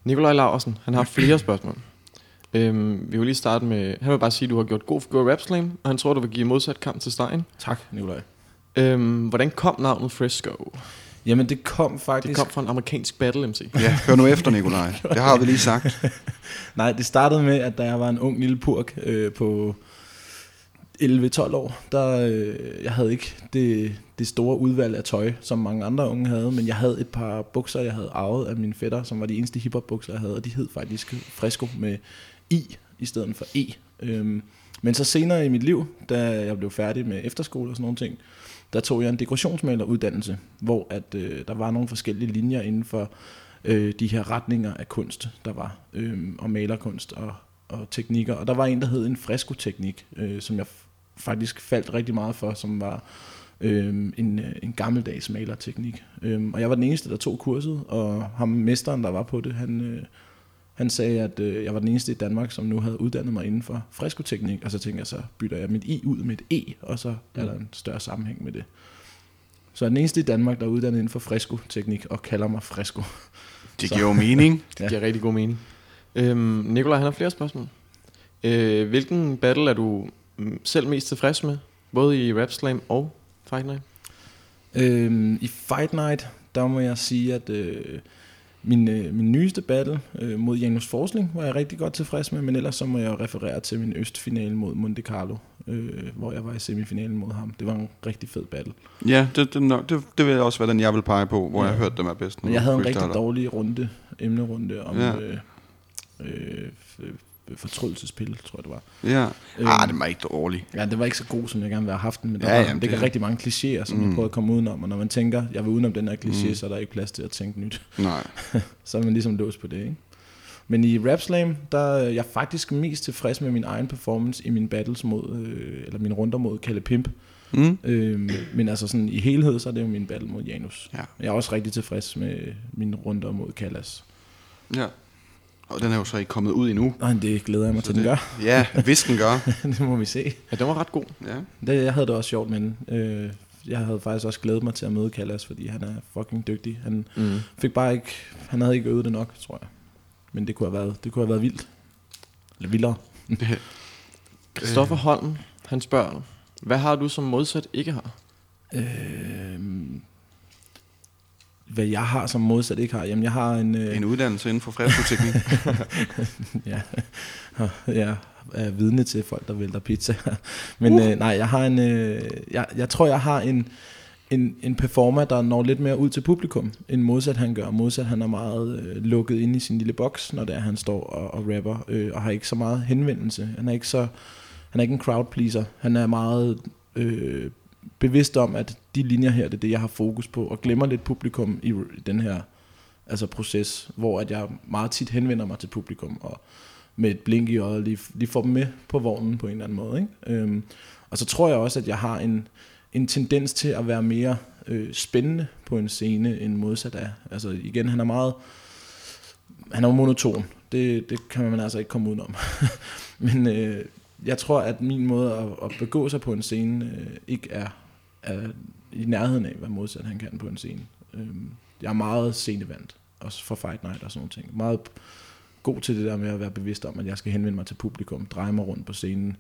Nikolaj Laursen, han har flere spørgsmål. Øhm, vi vil lige starte med, han vil bare sige, at du har gjort god for Rap Slam, og han tror, du vil give modsat kamp til Stein. Tak, Nikolaj. Øhm, hvordan kom navnet Frisco? Jamen det kom Det faktisk... kom fra en amerikansk battle MC. Ja, hør nu efter, Nikolaj. Det har vi lige sagt. Nej, det startede med, at da jeg var en ung lille purk øh, på 11-12 år, der øh, jeg havde ikke det, det store udvalg af tøj, som mange andre unge havde, men jeg havde et par bukser, jeg havde arvet af mine fætter, som var de eneste hiphop bukser, jeg havde, og de hed faktisk Fresco med i i stedet for E. Øhm, men så senere i mit liv, da jeg blev færdig med efterskole og sådan nogle ting, der tog jeg en dekorationsmaleruddannelse, hvor at, øh, der var nogle forskellige linjer inden for øh, de her retninger af kunst, der var, øh, og malerkunst og, og teknikker. Og der var en, der hed en freskoteknik, øh, som jeg faktisk faldt rigtig meget for, som var øhm, øh, en, en gammeldags malerteknik. Øh, og jeg var den eneste, der tog kurset, og ham mesteren, der var på det, han, øh, han sagde, at øh, jeg var den eneste i Danmark, som nu havde uddannet mig inden for freskoteknik, og så tænkte jeg, så bytter jeg mit I ud med et E, og så er der en større sammenhæng med det. Så jeg er den eneste i Danmark, der er uddannet inden for freskoteknik, og kalder mig fresko. Det giver jo mening. Det giver rigtig god mening. Øhm, Nikolaj, han har flere spørgsmål. Øh, hvilken battle er du mm, selv mest tilfreds med? Både i Rap Slam og Fight Night? Øhm, I Fight Night, der må jeg sige, at øh, min, øh, min nyeste battle øh, mod Janus Forsling var jeg rigtig godt tilfreds med, men ellers så må jeg referere til min østfinale mod Monte Carlo, øh, hvor jeg var i semifinalen mod ham. Det var en rigtig fed battle. Ja, det, det, nok- det, det vil også være den, jeg vil pege på, hvor ja. jeg har hørt dem er bedst. Men jeg havde en rigtig dårlig runde, emnerunde om Ja. øh, øh, fortrydelsespille, tror jeg det var. Ja. Øhm. Ah, det var ikke dårligt. Ja, det var ikke så god, som jeg gerne ville have haft den, men der Ja, ja, jamen, var, det er rigtig mange klichéer, som mm. jeg prøvede at komme udenom, og når man tænker, jeg vil udenom den her kliché, mm. så er der ikke plads til at tænke nyt. Nej. så er man ligesom låst på det, ikke? Men i Rap Slam, der er jeg faktisk mest tilfreds med min egen performance i mine battles mod, øh, eller mine runder mod Kalle Pimp. Mm. Øhm, men altså sådan i helhed, så er det jo min battle mod Janus. Ja. Jeg er også rigtig tilfreds med mine runder mod Kallas. Ja. Og den er jo så ikke kommet ud endnu. Og det glæder jeg mig til, den det, gør. Ja, hvis den gør. det må vi se. Ja, den var ret god. Ja. Det, jeg havde det også sjovt med den. Øh, jeg havde faktisk også glædet mig til at møde Kallas, fordi han er fucking dygtig. Han Mm. fik bare ikke, han havde ikke øvet det nok, tror jeg. Men det kunne have været, det kunne have været vildt. Eller vildere. Christoffer Holm, han spørger, hvad har du som modsat ikke har? Øh, hvad jeg har som modsat ikke har. Jamen, jeg har en... Øh, En uddannelse inden for freskoteknik. ja, jeg er vidne til folk, der vælter pizza. Men uh. øh, nej, jeg har en... Øh, jeg, jeg tror, jeg har en, en, en performer, der når lidt mere ud til publikum, end modsat han gør. Modsat han er meget øh, lukket inde i sin lille boks, når det er, han står og, og rapper, øh, og har ikke så meget henvendelse. Han er ikke så... Han er ikke en crowd pleaser. Han er meget øh, bevidst om, at de linjer her, det er det, jeg har fokus på, og glemmer lidt publikum i den her altså proces, hvor at jeg meget tit henvender mig til publikum, og med et blink i øjet lige, lige får dem med på vognen på en eller anden måde. Ikke? Øhm, og så tror jeg også, at jeg har en, en tendens til at være mere øh, spændende på en scene, end modsat af. Altså igen, han er meget, han er jo monoton. Det, det kan man altså ikke komme udenom. Men øh, jeg tror, at min måde at, at begå sig på en scene øh, ikke er, er i nærheden af, hvad modsat han kan på en scene. Øhm, jeg er meget scenevandt, også for Fight Night og sådan noget ting. Meget god til det der med at være bevidst om, at jeg skal henvende mig til publikum, dreje mig rundt på scenen,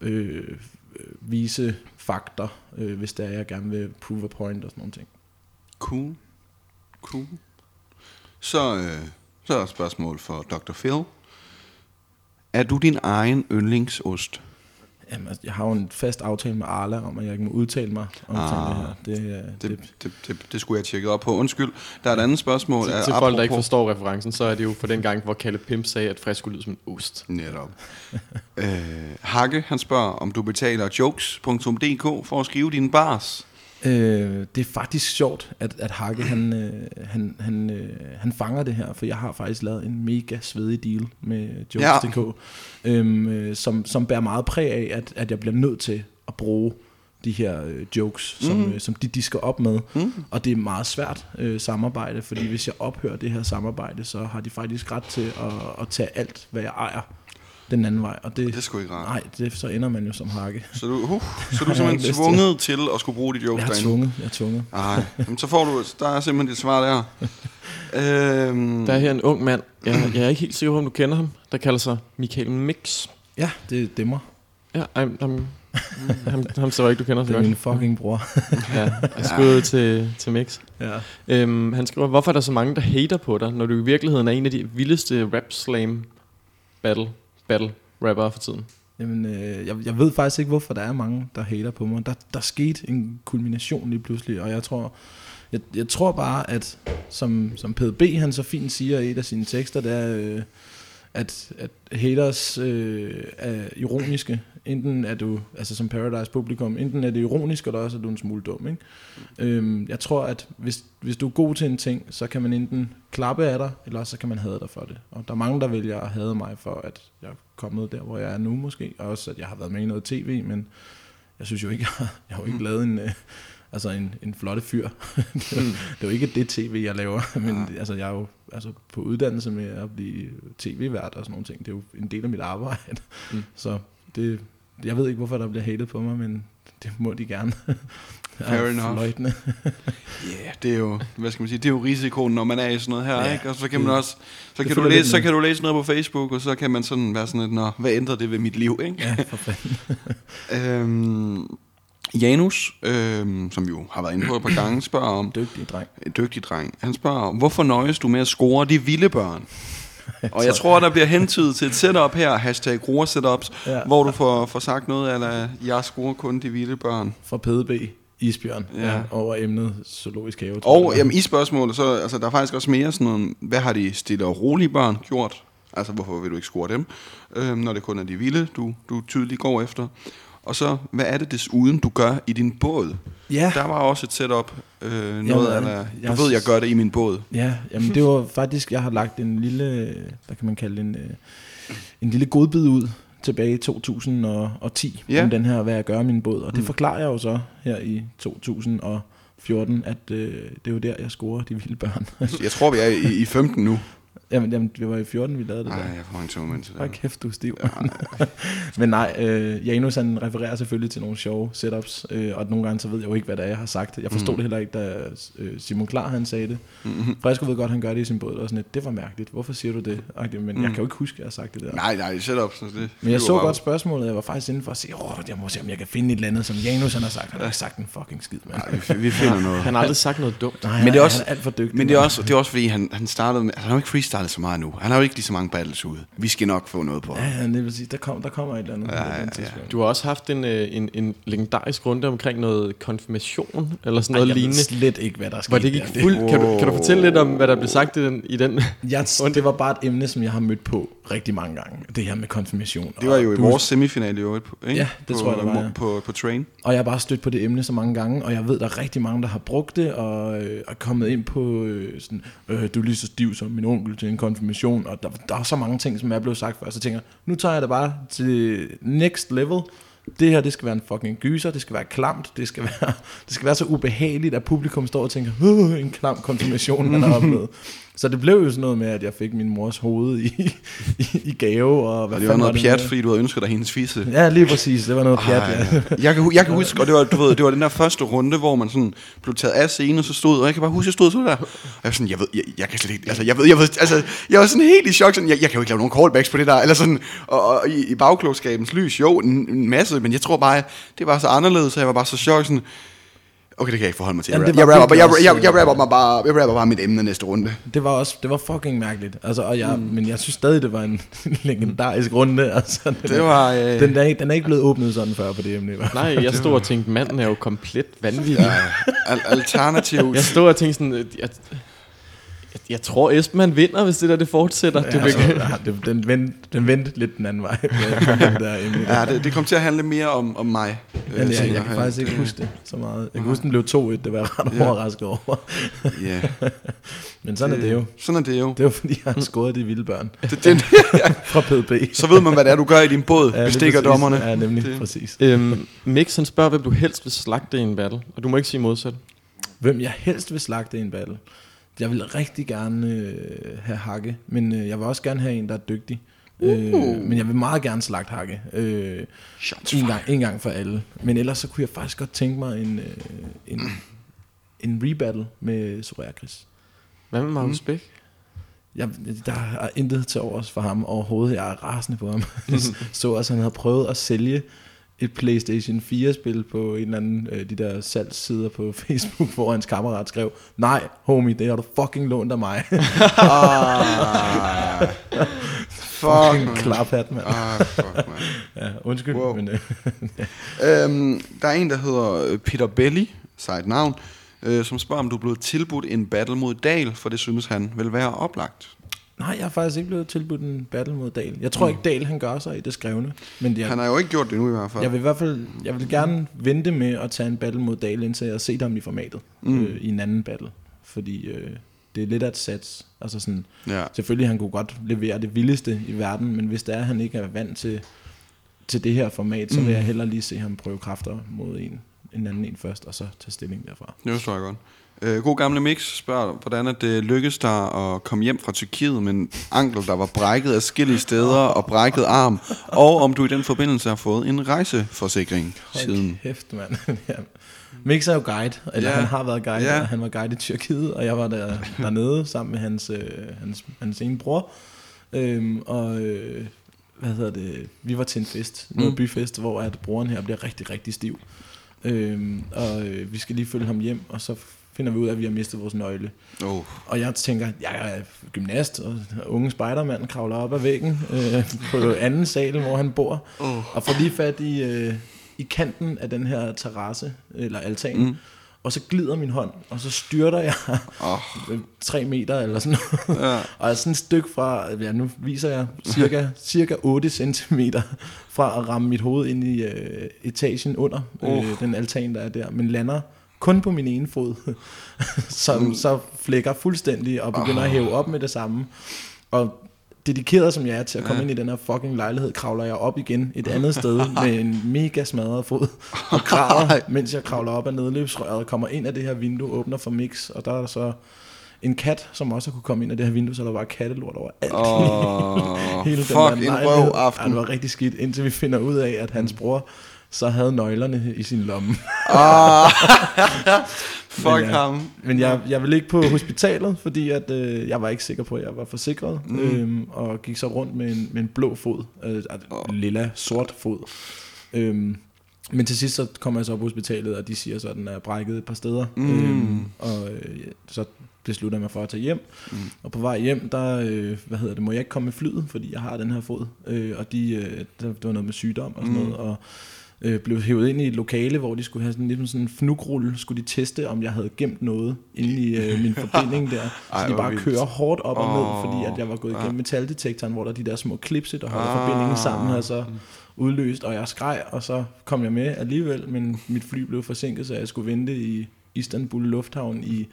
øh, vise fakter, øh, hvis det er, jeg gerne vil prove a point og sådan nogle ting. Cool. Cool. Så, øh, så er der et spørgsmål for Dr. Phil. Er du din egen yndlingsost? Jamen, altså, jeg har jo en fast aftale med Arla om, at jeg ikke må udtale mig om Ah. ah, det her. Det, er- Det, det, det, det, det skulle jeg tjekke op på. Undskyld. Der er et andet spørgsmål. Til, Er til folk, der ikke apropos- forstår referencen, så er det jo for den gang, hvor Kalle Pimp sagde, at frisk skulle lyde som en ost. Netop. øh, Hakke, han spørger, om du betaler jokes.dk for at skrive dine bars. Øh, det er faktisk sjovt, at, at Hakke han, øh, han, han, øh, han fanger det her, for jeg har faktisk lavet en mega svedig deal med Jokes.dk, ja. øhm, øh, som, som bærer meget præg af, at, at jeg bliver nødt til at bruge de her øh, jokes, som, mm. øh, som de disker op med. Mm. Og det er meget svært øh, samarbejde, fordi hvis jeg ophører det her samarbejde, så har de faktisk ret til at, at tage alt, hvad jeg ejer, den anden vej. Og det, Det er sgu ikke rart. Nej, det, så ender man jo som Hakke. Så du, uh, så du er simpelthen tvunget til at skulle bruge de jokes Jeg er tvunget, jeg er tvunget. Ej, jamen, så får du, der er simpelthen dit svar der. øhm, Der er her en ung mand, jeg, jeg er ikke helt sikker på, om du kender ham, der kalder sig Michael Mix. Ja, det dæmmer. Ja, ham, ham, ham, ham så ikke, du kender så Det er godt. min fucking bror. Ja, jeg skud til, til Mix. ja. Øhm, han skriver, hvorfor er der så mange, der hater på dig, når du i virkeligheden er en af de vildeste rap slam battle, battle rapper for tiden? Jamen, øh, jeg, jeg ved faktisk ikke, hvorfor der er mange, der hater på mig. Der, der skete en kulmination lige pludselig, og jeg tror, jeg, jeg tror bare, at som, som PDB han så fint siger i et af sine tekster, det er, øh, at, at haters øh, er ironiske. Enten er du, altså som Paradise publikum, enten er det ironisk, eller også er du en smule dum. Ikke? Øhm, jeg tror, at hvis, hvis du er god til en ting, så kan man enten klappe af dig, eller så kan man hade dig for det. Og der er mange, der vælger at hade mig for, at jeg er kommet der, hvor jeg er nu måske. Og også, at jeg har været med i noget tv, men jeg synes jo ikke, jeg har, jeg har jo ikke lavet en, øh, altså en, en flotte fyr. det, er jo, det er jo ikke det tv, jeg laver, men altså, jeg er jo altså, på uddannelse med at blive tv-vært og sådan nogle ting. Det er jo en del af mit arbejde. Mm. Så det, jeg ved ikke, hvorfor der bliver hatet på mig, men det må de gerne. Fair enough. fløjtende. Ja, yeah, det er jo, hvad skal man sige, det er jo risikoen, når man er i sådan noget her, Ja, ja, ikke? Og så kan man også, så kan, du læse, så kan du læse noget på Facebook, og så kan man sådan være sådan lidt, nå, hvad ændrer det ved mit liv, ikke? Ja, for fanden. Øhm, Janus, øhm, som vi jo har været inde på et par gange, spørger om, Dygtig dreng. en dygtig dreng, han spørger, hvorfor nøjes du med at score de vilde børn? Og jeg tror, der bliver hentydet til et setup her, hashtag setups, Ja. hvor du får, får sagt noget, eller jeg scorer kun de vilde børn. Fra PDB, Isbjørn, Ja. ja. over emnet zoologisk have. Og jeg. jamen, i spørgsmålet, så altså, der er faktisk også mere sådan noget, hvad har de stille og rolige børn gjort? Altså, hvorfor vil du ikke score dem, øhm, når det kun er de vilde, du, du tydeligt går efter? Og så, hvad er det desuden, du gør i din båd? Ja. Der var også et setup, øh, noget Jamen, af der, jeg- du ved, jeg gør det i min båd. Ja, jamen det var faktisk, jeg har lagt en lille, hvad kan man kalde en, øh, en lille godbid ud tilbage i 2010 Ja. om den her, hvad jeg gør i min båd. Og det forklarer jeg jo så her i 2014, at øh, det er jo der, jeg scorer de vilde børn. Jeg tror, vi er i, i 15 nu. Jamen, jamen, det var i 14, vi lavede det Nej, der. jeg får en tog til Hold det. kæft, du er stiv. Men nej, øh, Janus han refererer selvfølgelig til nogle sjove setups, øh, og nogle gange så ved jeg jo ikke, hvad det er, jeg har sagt. Jeg forstod mm. det heller ikke, da øh, Simon Klar han sagde det. Mm-hmm. Fresco ved godt, han gør det i sin båd, og sådan lidt, det var mærkeligt, hvorfor siger du det? Men mm. jeg kan jo ikke huske, at jeg har sagt det der. Nej, nej, setup. Så det Men jeg så bare godt spørgsmålet, jeg var faktisk inde for at se, åh, jeg må se, om jeg kan finde et eller andet, som Janus han har sagt. Han har ikke sagt en fucking skid, mand. Nej, vi, vi finder noget. Han har aldrig sagt noget dumt. Nej, Men det er også, han er alt for dygtig. men det er også, det er også fordi, han, han startede med, altså, han har jo ikke freestylet så meget nu. Han har jo ikke lige så mange battles ude. Vi skal nok få noget på ham. Ja, det vil sige, der, kom, der kommer et eller andet. Ja, ja. Du har også haft en, øh, en, en legendarisk runde omkring noget konfirmation, eller sådan noget Ej, jeg ved lignende. slet ikke, hvad der skete. Hvor det gik der. fuld, kan, du, kan du fortælle lidt om, hvad der blev sagt i den? I den? Jeg, det var bare et emne, som jeg har mødt på rigtig mange gange. Det her med konfirmation. Det var jo i vores semifinal i øvrigt, ikke? Ja, det på, tror jeg, der var, ja. På, på Train. Og jeg har bare stødt på det emne så mange gange, og jeg ved, der er rigtig mange, der har brugt det, og øh, er kommet ind på øh, sådan, øh, du er lige så stiv som min onkel til en konfirmation, og der, der er så mange ting, som er blevet sagt før, så tænker nu tager jeg det bare til next level. Det her, det skal være en fucking gyser, det skal være klamt, det skal være, det skal være så ubehageligt, at publikum står og tænker, en klam konfirmation, man har oplevet. Så det blev jo sådan noget med, at jeg fik min mors hoved i, i, i gave, og hvad Og det var noget det pjat, med? fordi du havde ønsket dig hendes fisse. Ja, lige præcis, det var noget pjat, Ej, ja. jeg, kan, jeg kan huske, og det var, du ved, det var den der første runde, hvor man sådan blev taget af scenen, og så stod, og jeg kan bare huske, jeg stod så der, og jeg var sådan, jeg ved, jeg, jeg kan slet ikke, altså, jeg ved, jeg ved, altså, jeg var sådan helt i chok, sådan, jeg, jeg kan jo ikke lave nogen callbacks på det der, eller sådan, og, og i, i bagklogskabens lys, jo, en, en masse, men jeg tror bare, det var så anderledes, så jeg var bare så chok, sådan, okay, det kan jeg ikke forholde mig til. Jeg, Jamen, jeg, rapper, jeg, jeg, jeg, jeg, rapper mig bare, jeg rapper bare mit emne næste runde. Det var også, det var fucking mærkeligt. Altså, og jeg, mm. Men jeg synes stadig, det var en legendarisk runde. Altså, den, Det var, øh, den, er, ikke- den er ikke blevet åbnet sådan før på det emne. Nej, jeg stod og tænkte, manden er jo komplet vanvittig. ja, al- alternativ. Jeg stod og tænkte sådan, øh, jeg, tror Esben han vinder, hvis det der det fortsætter. Ja, det altså, ja, det, den, vendte, den vendte lidt den anden vej. der. Ja, det, det kom til at handle mere om, om mig. øh, Men jeg, jeg kan faktisk ikke huske det så meget. Jeg kan huske, den blev 2-1, det var jeg ret Ja. overrasket over. Ja, Men sådan er det jo. Sådan er det jo. Det var fordi, jeg har scoret de vilde børn Det, det, fra PDB. så ved man, hvad det er, du gør i din båd. Ja, Bestikker dommerne. Ja, nemlig, Det- præcis. øhm, Mix han spørger, hvem du helst vil slagte i en battle. Og du må ikke sige modsat. Hvem jeg helst vil slagte i en battle? Jeg vil rigtig gerne øh, have Hakke, men øh, jeg vil også gerne have en, der er dygtig. Uh. Øh, men jeg vil meget gerne slagte Hakke. Øh, en, gang, en gang for alle. Men ellers så kunne jeg faktisk godt tænke mig en, øh, en, en rebattle med Soraya Chris. Hvad med Magnus Bæk? Jeg, der er intet til overs for ham overhovedet. Jeg er rasende på ham. Så også, at han havde prøvet at sælge et PlayStation 4-spil på en eller anden øh, de der salgssider på Facebook, hvor hans kammerat skrev, nej, homie, det har du fucking lånt af mig. Ah, fuck, fucking man. klaphat, mand. Ah, fuck, man. Ja, undskyld, Wow. men øh, Øhm, der er en, der hedder øh, Peter Belly, sejt navn, øh, som spørger, om du er blevet tilbudt en battle mod Dal, for det synes han vil være oplagt. Nej, jeg er faktisk ikke blevet tilbudt en battle mod Dal. Jeg tror ikke, Dal han gør sig i det skrevne. Men jeg, Han har jo ikke gjort det nu i hvert fald. jeg vil i hvert fald jeg vil gerne vente med at tage en battle mod Dal, indtil jeg har set ham i formatet mm. øh, i en anden battle. Fordi øh, det er lidt af et sats. Altså sådan, Ja. Selvfølgelig han kunne godt levere det vildeste i verden, men hvis det er, at han ikke er vant til, til det her format, så vil jeg hellere lige se ham prøve kræfter mod en, en anden en først, og så tage stilling derfra. Det forstår jeg godt. Øh, god gamle Mix spørger, hvordan at det lykkedes dig at komme hjem fra Tyrkiet med en ankel, der var brækket af skille steder og brækket arm, og om du i den forbindelse har fået en rejseforsikring siden. Kæft, mand. Mix er jo guide, eller Ja. han har været guide, Ja. ja. han var guide i Tyrkiet, og jeg var der, dernede sammen med hans, øh, hans, hans ene bror. Øhm, og øh, hvad hedder det, vi var til en fest, noget Mm. byfest, hvor at broren her bliver rigtig, rigtig stiv. Øhm, og øh, vi skal lige følge ham hjem, og så finder vi ud af, at vi har mistet vores nøgle. Oh. Og jeg tænker, jeg er gymnast, og unge spejdermand kravler op ad væggen øh, på anden sal, hvor han bor, Oh. og får lige fat i, øh, i kanten af den her terrasse, eller altan, Mm. og så glider min hånd, og så styrter jeg Oh. tre meter eller sådan noget. Ja. Og er sådan et stykke fra, ja nu viser jeg, cirka, cirka 8 cm fra at ramme mit hoved ind i øh, etagen under Uh. øh, den altan, der er der, men lander kun på min ene fod, som så flækker fuldstændig og begynder at hæve op med det samme. Og dedikeret som jeg er til at komme Ja. ind i den her fucking lejlighed, kravler jeg op igen et andet sted med en mega smadret fod og græder, mens jeg kravler op ad nedløbsrøret og kommer ind af det her vindue, åbner for mix, og der er der så en kat, som også kunne komme ind af det her vindue, så der var kattelort over alt. Oh. Hele den Fuck, der en røv Ja, aften. det var rigtig skidt, indtil vi finder ud af, at hans bror så havde nøglerne i sin lomme. Ah. Fuck Men ja. ham. Men jeg, jeg ville ikke på hospitalet, fordi at, øh, jeg var ikke sikker på, at jeg var forsikret. Mm. Øhm, og gik så rundt med en, med en blå fod. Øh, oh. Lilla, sort fod. Øhm, men til sidst så kom jeg så på hospitalet, og de siger så, at den er brækket et par steder. Mm. Øhm, og øh, så beslutter jeg mig for at tage hjem. Mm. Og på vej hjem, der øh, hvad hedder det, må jeg ikke komme med flyet, fordi jeg har den her fod. Øh, og de, øh, der, det var noget med sygdom og sådan mm. noget. Og øh, blev hævet ind i et lokale, hvor de skulle have sådan, ligesom sådan en fnugrulle, skulle de teste, om jeg havde gemt noget inde i øh, min forbinding der. Så Ej, de bare vildt. kører hårdt op og ned, fordi at jeg var gået ja. igennem metaldetektoren, hvor der er de der små klipse, der holder Ah. forbindingen sammen, har så udløst, og jeg skreg, og så kom jeg med alligevel, men mit fly blev forsinket, så jeg skulle vente i Istanbul Lufthavn i,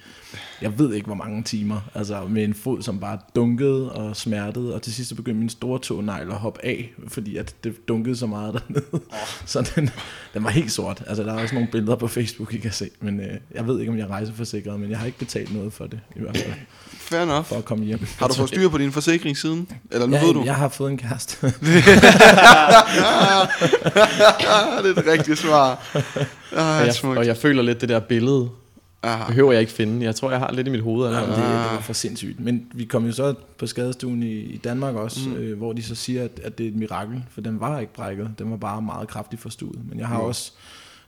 jeg ved ikke hvor mange timer, altså med en fod, som bare dunkede og smertede, og til sidst begyndte min store tånegl at hoppe af, fordi at det dunkede så meget dernede. Så den, den var helt sort. Altså der er også nogle billeder på Facebook, I kan se, men øh, jeg ved ikke, om jeg er rejseforsikret, men jeg har ikke betalt noget for det, i hvert fald, Fair enough. for at komme hjem. Har du fået styr på din forsikring siden? Eller nu Ja, ved du? jeg har fået en kæreste. det er et rigtigt svar. Og Ah, jeg, smukt. og jeg føler lidt det der billede, Ah. behøver jeg ikke finde. Jeg tror, jeg har lidt i mit hoved. Ja, Ja, det, det var for sindssygt. Men vi kom jo så på skadestuen i, i Danmark også, mm. øh, hvor de så siger, at, at det er et mirakel, for den var ikke brækket. Den var bare meget kraftigt forstuet. Men jeg har Mm. også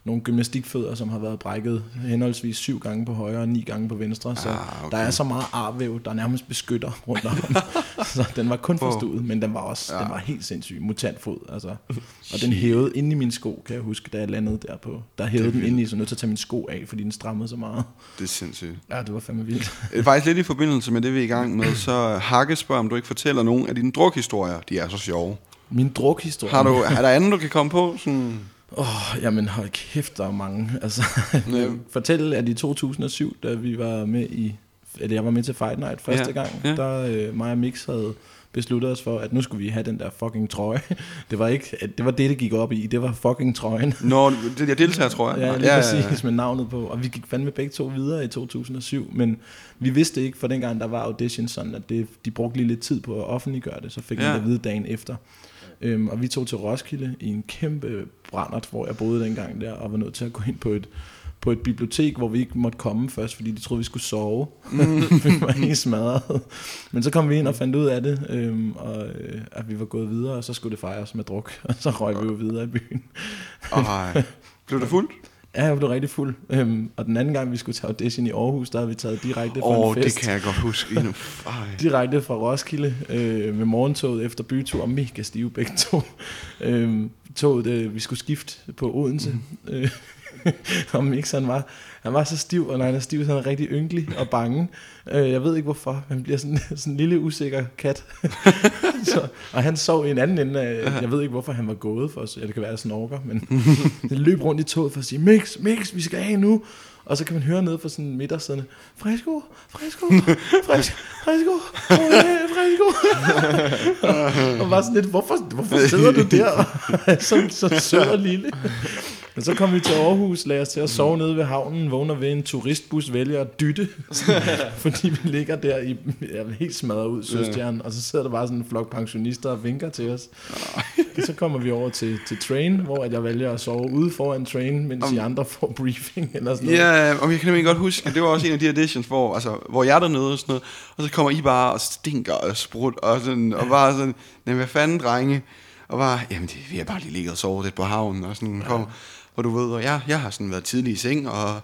nogle gymnastikfødder, som har været brækket henholdsvis syv gange på højre og ni gange på venstre. Så Ah, okay. der er så meget arvæv, der nærmest beskytter rundt om. så den var kun forstuet, men den var også Ja. den var helt sindssyg. Mutantfod, altså. Og den hævede inde i min sko, kan jeg huske, da jeg landede der på. Der hævede den inde i, så nødt til at tage min sko af, fordi den strammede så meget. Det er sindssygt. Ja, det var fandme vildt. Faktisk lidt i forbindelse med det, vi er i gang med, så Hakke spørger, om du ikke fortæller nogen af dine drukhistorier. De er så sjove. Min drukhistorie. Har du, er der andet, du kan komme på? Sådan, Åh, oh, jamen hold kæft, der er mange. Altså, Ja. Fortæl, at i 2007, da vi var med i, eller jeg var med til Fight Night første Ja, gang, ja. der øh, mig og Mix havde besluttet os for, at nu skulle vi have den der fucking trøje. Det var ikke, det var det, det gik op i. Det var fucking trøjen. Når det, jeg deltager, tror jeg. Ja, lige ja, præcis med navnet på. Og vi gik fandme begge to videre i 2007, men vi vidste ikke, for dengang der var audition sådan, at det, de brugte lige lidt tid på at offentliggøre det, så fik Ja. vi det at vide dagen efter. Øhm, og vi tog til Roskilde i en kæmpe brændert, hvor jeg boede dengang der, og var nødt til at gå ind på et, på et bibliotek, hvor vi ikke måtte komme først, fordi de troede, vi skulle sove. Mm. vi var helt smadret. Men så kom vi ind og fandt ud af det, øhm, og øh, at vi var gået videre, og så skulle det fejres med druk, og så røg vi jo videre i byen. Ej. Blev du fuldt? Ja, jeg blev rigtig fuld. Øhm, og den anden gang, vi skulle tage audition i Aarhus, der havde vi taget direkte fra Åh, en oh, det fest. kan jeg godt huske. Direkte fra Roskilde øh, med morgentoget efter bytur, og mega stive begge to. Øhm, toget, øh, vi skulle skifte på Odense. Mm. Øh, og Mix, han var, han var så stiv, og når han er stiv, så er han rigtig ynkelig og bange. Øh, jeg ved ikke hvorfor, han bliver sådan, sådan en lille usikker kat. så, og han sov i en anden ende af, jeg ved ikke hvorfor han var gået for os, ja, det kan være, jeg snorker, men det løb rundt i toget for at sige, Mix, Mix, vi skal af nu. Og så kan man høre ned fra sådan midtersiden, Fresco, Fresco, Fresco, Fresco, øh, Fresco. og var sådan lidt, hvorfor, hvorfor sidder du der? så, så sød og lille. Men så kom vi til Aarhus, lagde os til at sove nede ved havnen, vågner ved en turistbus, vælger at dytte, fordi vi ligger der i ja, helt smadret ud, Søstjernen, og så sidder der bare sådan en flok pensionister og vinker til os. Og så kommer vi over til, til train, hvor at jeg vælger at sove ude foran train, mens de andre får briefing eller sådan noget. Ja, og jeg kan nemlig godt huske, at det var også en af de auditions, hvor, altså, hvor jeg er dernede og sådan noget, og så kommer I bare og stinker og sprut, og, sådan, og bare sådan, "Jamen, hvad fanden, drenge? Og bare, jamen, det, vi har bare lige ligget og sovet lidt på havnen, og sådan, kom, og du ved, og jeg, jeg har sådan været tidlig i seng, og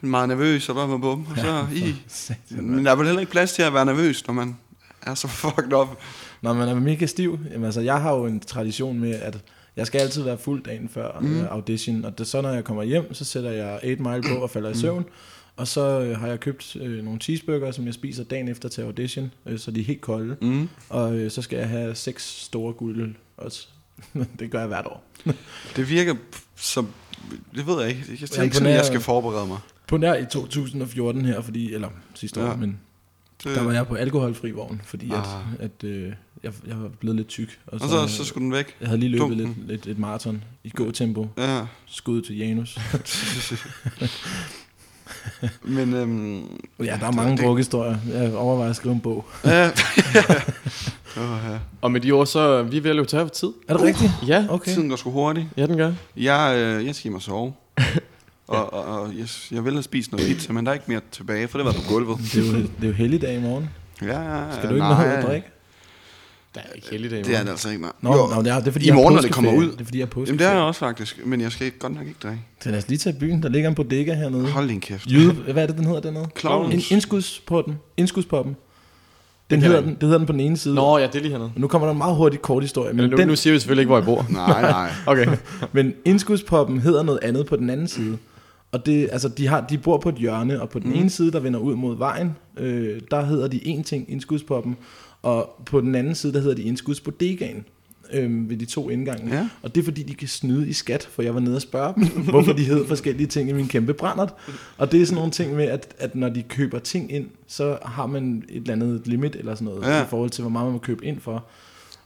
meget nervøs, og med bum, og så I. Men der er vel heller ikke plads til at være nervøs, når man er så fucked up. Når man er mega stiv, jamen altså, jeg har jo en tradition med, at jeg skal altid være fuld dagen før mm. uh, audition, og det, så når jeg kommer hjem, så sætter jeg 8 mile på og falder i søvn, og så øh, har jeg købt øh, nogle cheeseburger, som jeg spiser dagen efter til audition, øh, så de er helt kolde, Mm. og øh, så skal jeg have seks store guldøl også. det gør jeg hvert år. Det virker som, det ved jeg ikke, jeg tænker ikke sådan, at jeg skal forberede mig. På nær i 2014 her, fordi, eller sidste år, Ja. men Det, der var jeg på alkoholfri vogn, fordi at, Ah. at øh, jeg, jeg var blevet lidt tyk. og så, så skulle den væk. Jeg havde lige løbet lidt, lidt et maraton i gåtempo. Ja. Skud til Janus. Men øhm, Ja, der er det- mange det- drukhistorier. Jeg overvejer at skrive en bog. Ja. Åh, ja. Og med de ord, så er vi ved at løbe tør for tid. Er det rigtigt? Ja, Okay. Tiden går sgu hurtigt. ja den gør. Jeg, øh, jeg skal hjem og sove. og, og, og jeg, jeg vil have spist noget pizza, men der er ikke mere tilbage, for det var på gulvet. Det er jo, det er jo helligdag i morgen. Ja, ja, Skal du ikke noget at drikke? Der er ikke heldig dag. Det er det altså ikke, nej. Nå, Jo, nå det, er, det er fordi, I jeg morgen, når det kommer påskeferie. ud. Det er fordi, jeg er Jamen, det er påskeferie. jeg også faktisk, men jeg skal ikke, godt nok ikke drikke. Så lad os lige tage byen. Der ligger en bodega hernede. Hold din kæft. Jyde, hvad er det, den hedder dernede? Clowns. Ind, indskudspotten. Indskudspoppen. Den kan hedder jeg den, det hedder den på den ene side. Nå, ja, det er lige hernede. Nu kommer der en meget hurtig kort historie. Men, Men nu, den, nu siger vi selvfølgelig ikke, hvor I bor. Nej, nej. Okay. men indskudspoppen hedder noget andet på den anden side. Og det, altså, de, har, de bor på et hjørne, og på den mm. ene side, der vender ud mod vejen, øh, der hedder de en ting, indskudspoppen. Og på den anden side, der hedder de indskudsbodegaen øh, ved de to indgange. Ja. Og det er fordi, de kan snyde i skat, for jeg var nede og spørge dem, hvorfor de hedder forskellige ting i min kæmpe brændert. Og det er sådan nogle ting med, at, at når de køber ting ind, så har man et eller andet limit eller sådan noget, Ja. i forhold til, hvor meget man må købe ind for.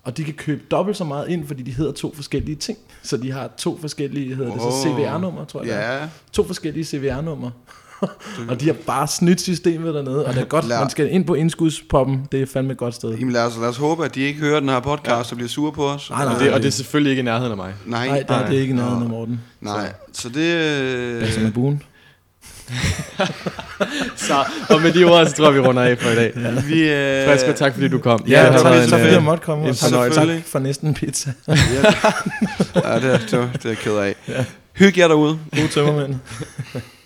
Og de kan købe dobbelt så meget ind, fordi de hedder to forskellige ting. Så de har to forskellige, hedder det så. CVR-nummer, tror jeg. Ja, To forskellige CVR-numre. og de har bare snydt systemet dernede, og det er godt, Lær- man skal ind på indskudspoppen, det er fandme et godt sted. Jamen lad os, lad os håbe, at de ikke hører den her podcast og bliver sure på os. Nej, nej. Og det, og det er selvfølgelig ikke i nærheden af mig. Nej, Nej, det er, Nej. det er ikke noget af Morten. nej. Så det... øh, Hvad som er buen? Så, og med de ord, så tror jeg, vi runder af for i dag. Vi, øh, Frisk, og tak fordi du kom. Ja, det har tak, været tak fordi jeg øh, måtte komme. en og tak-. Tak for næsten en pizza. ja, det, er- det, er- det er jeg ked af. Hyg jer derude. God tømmermænd.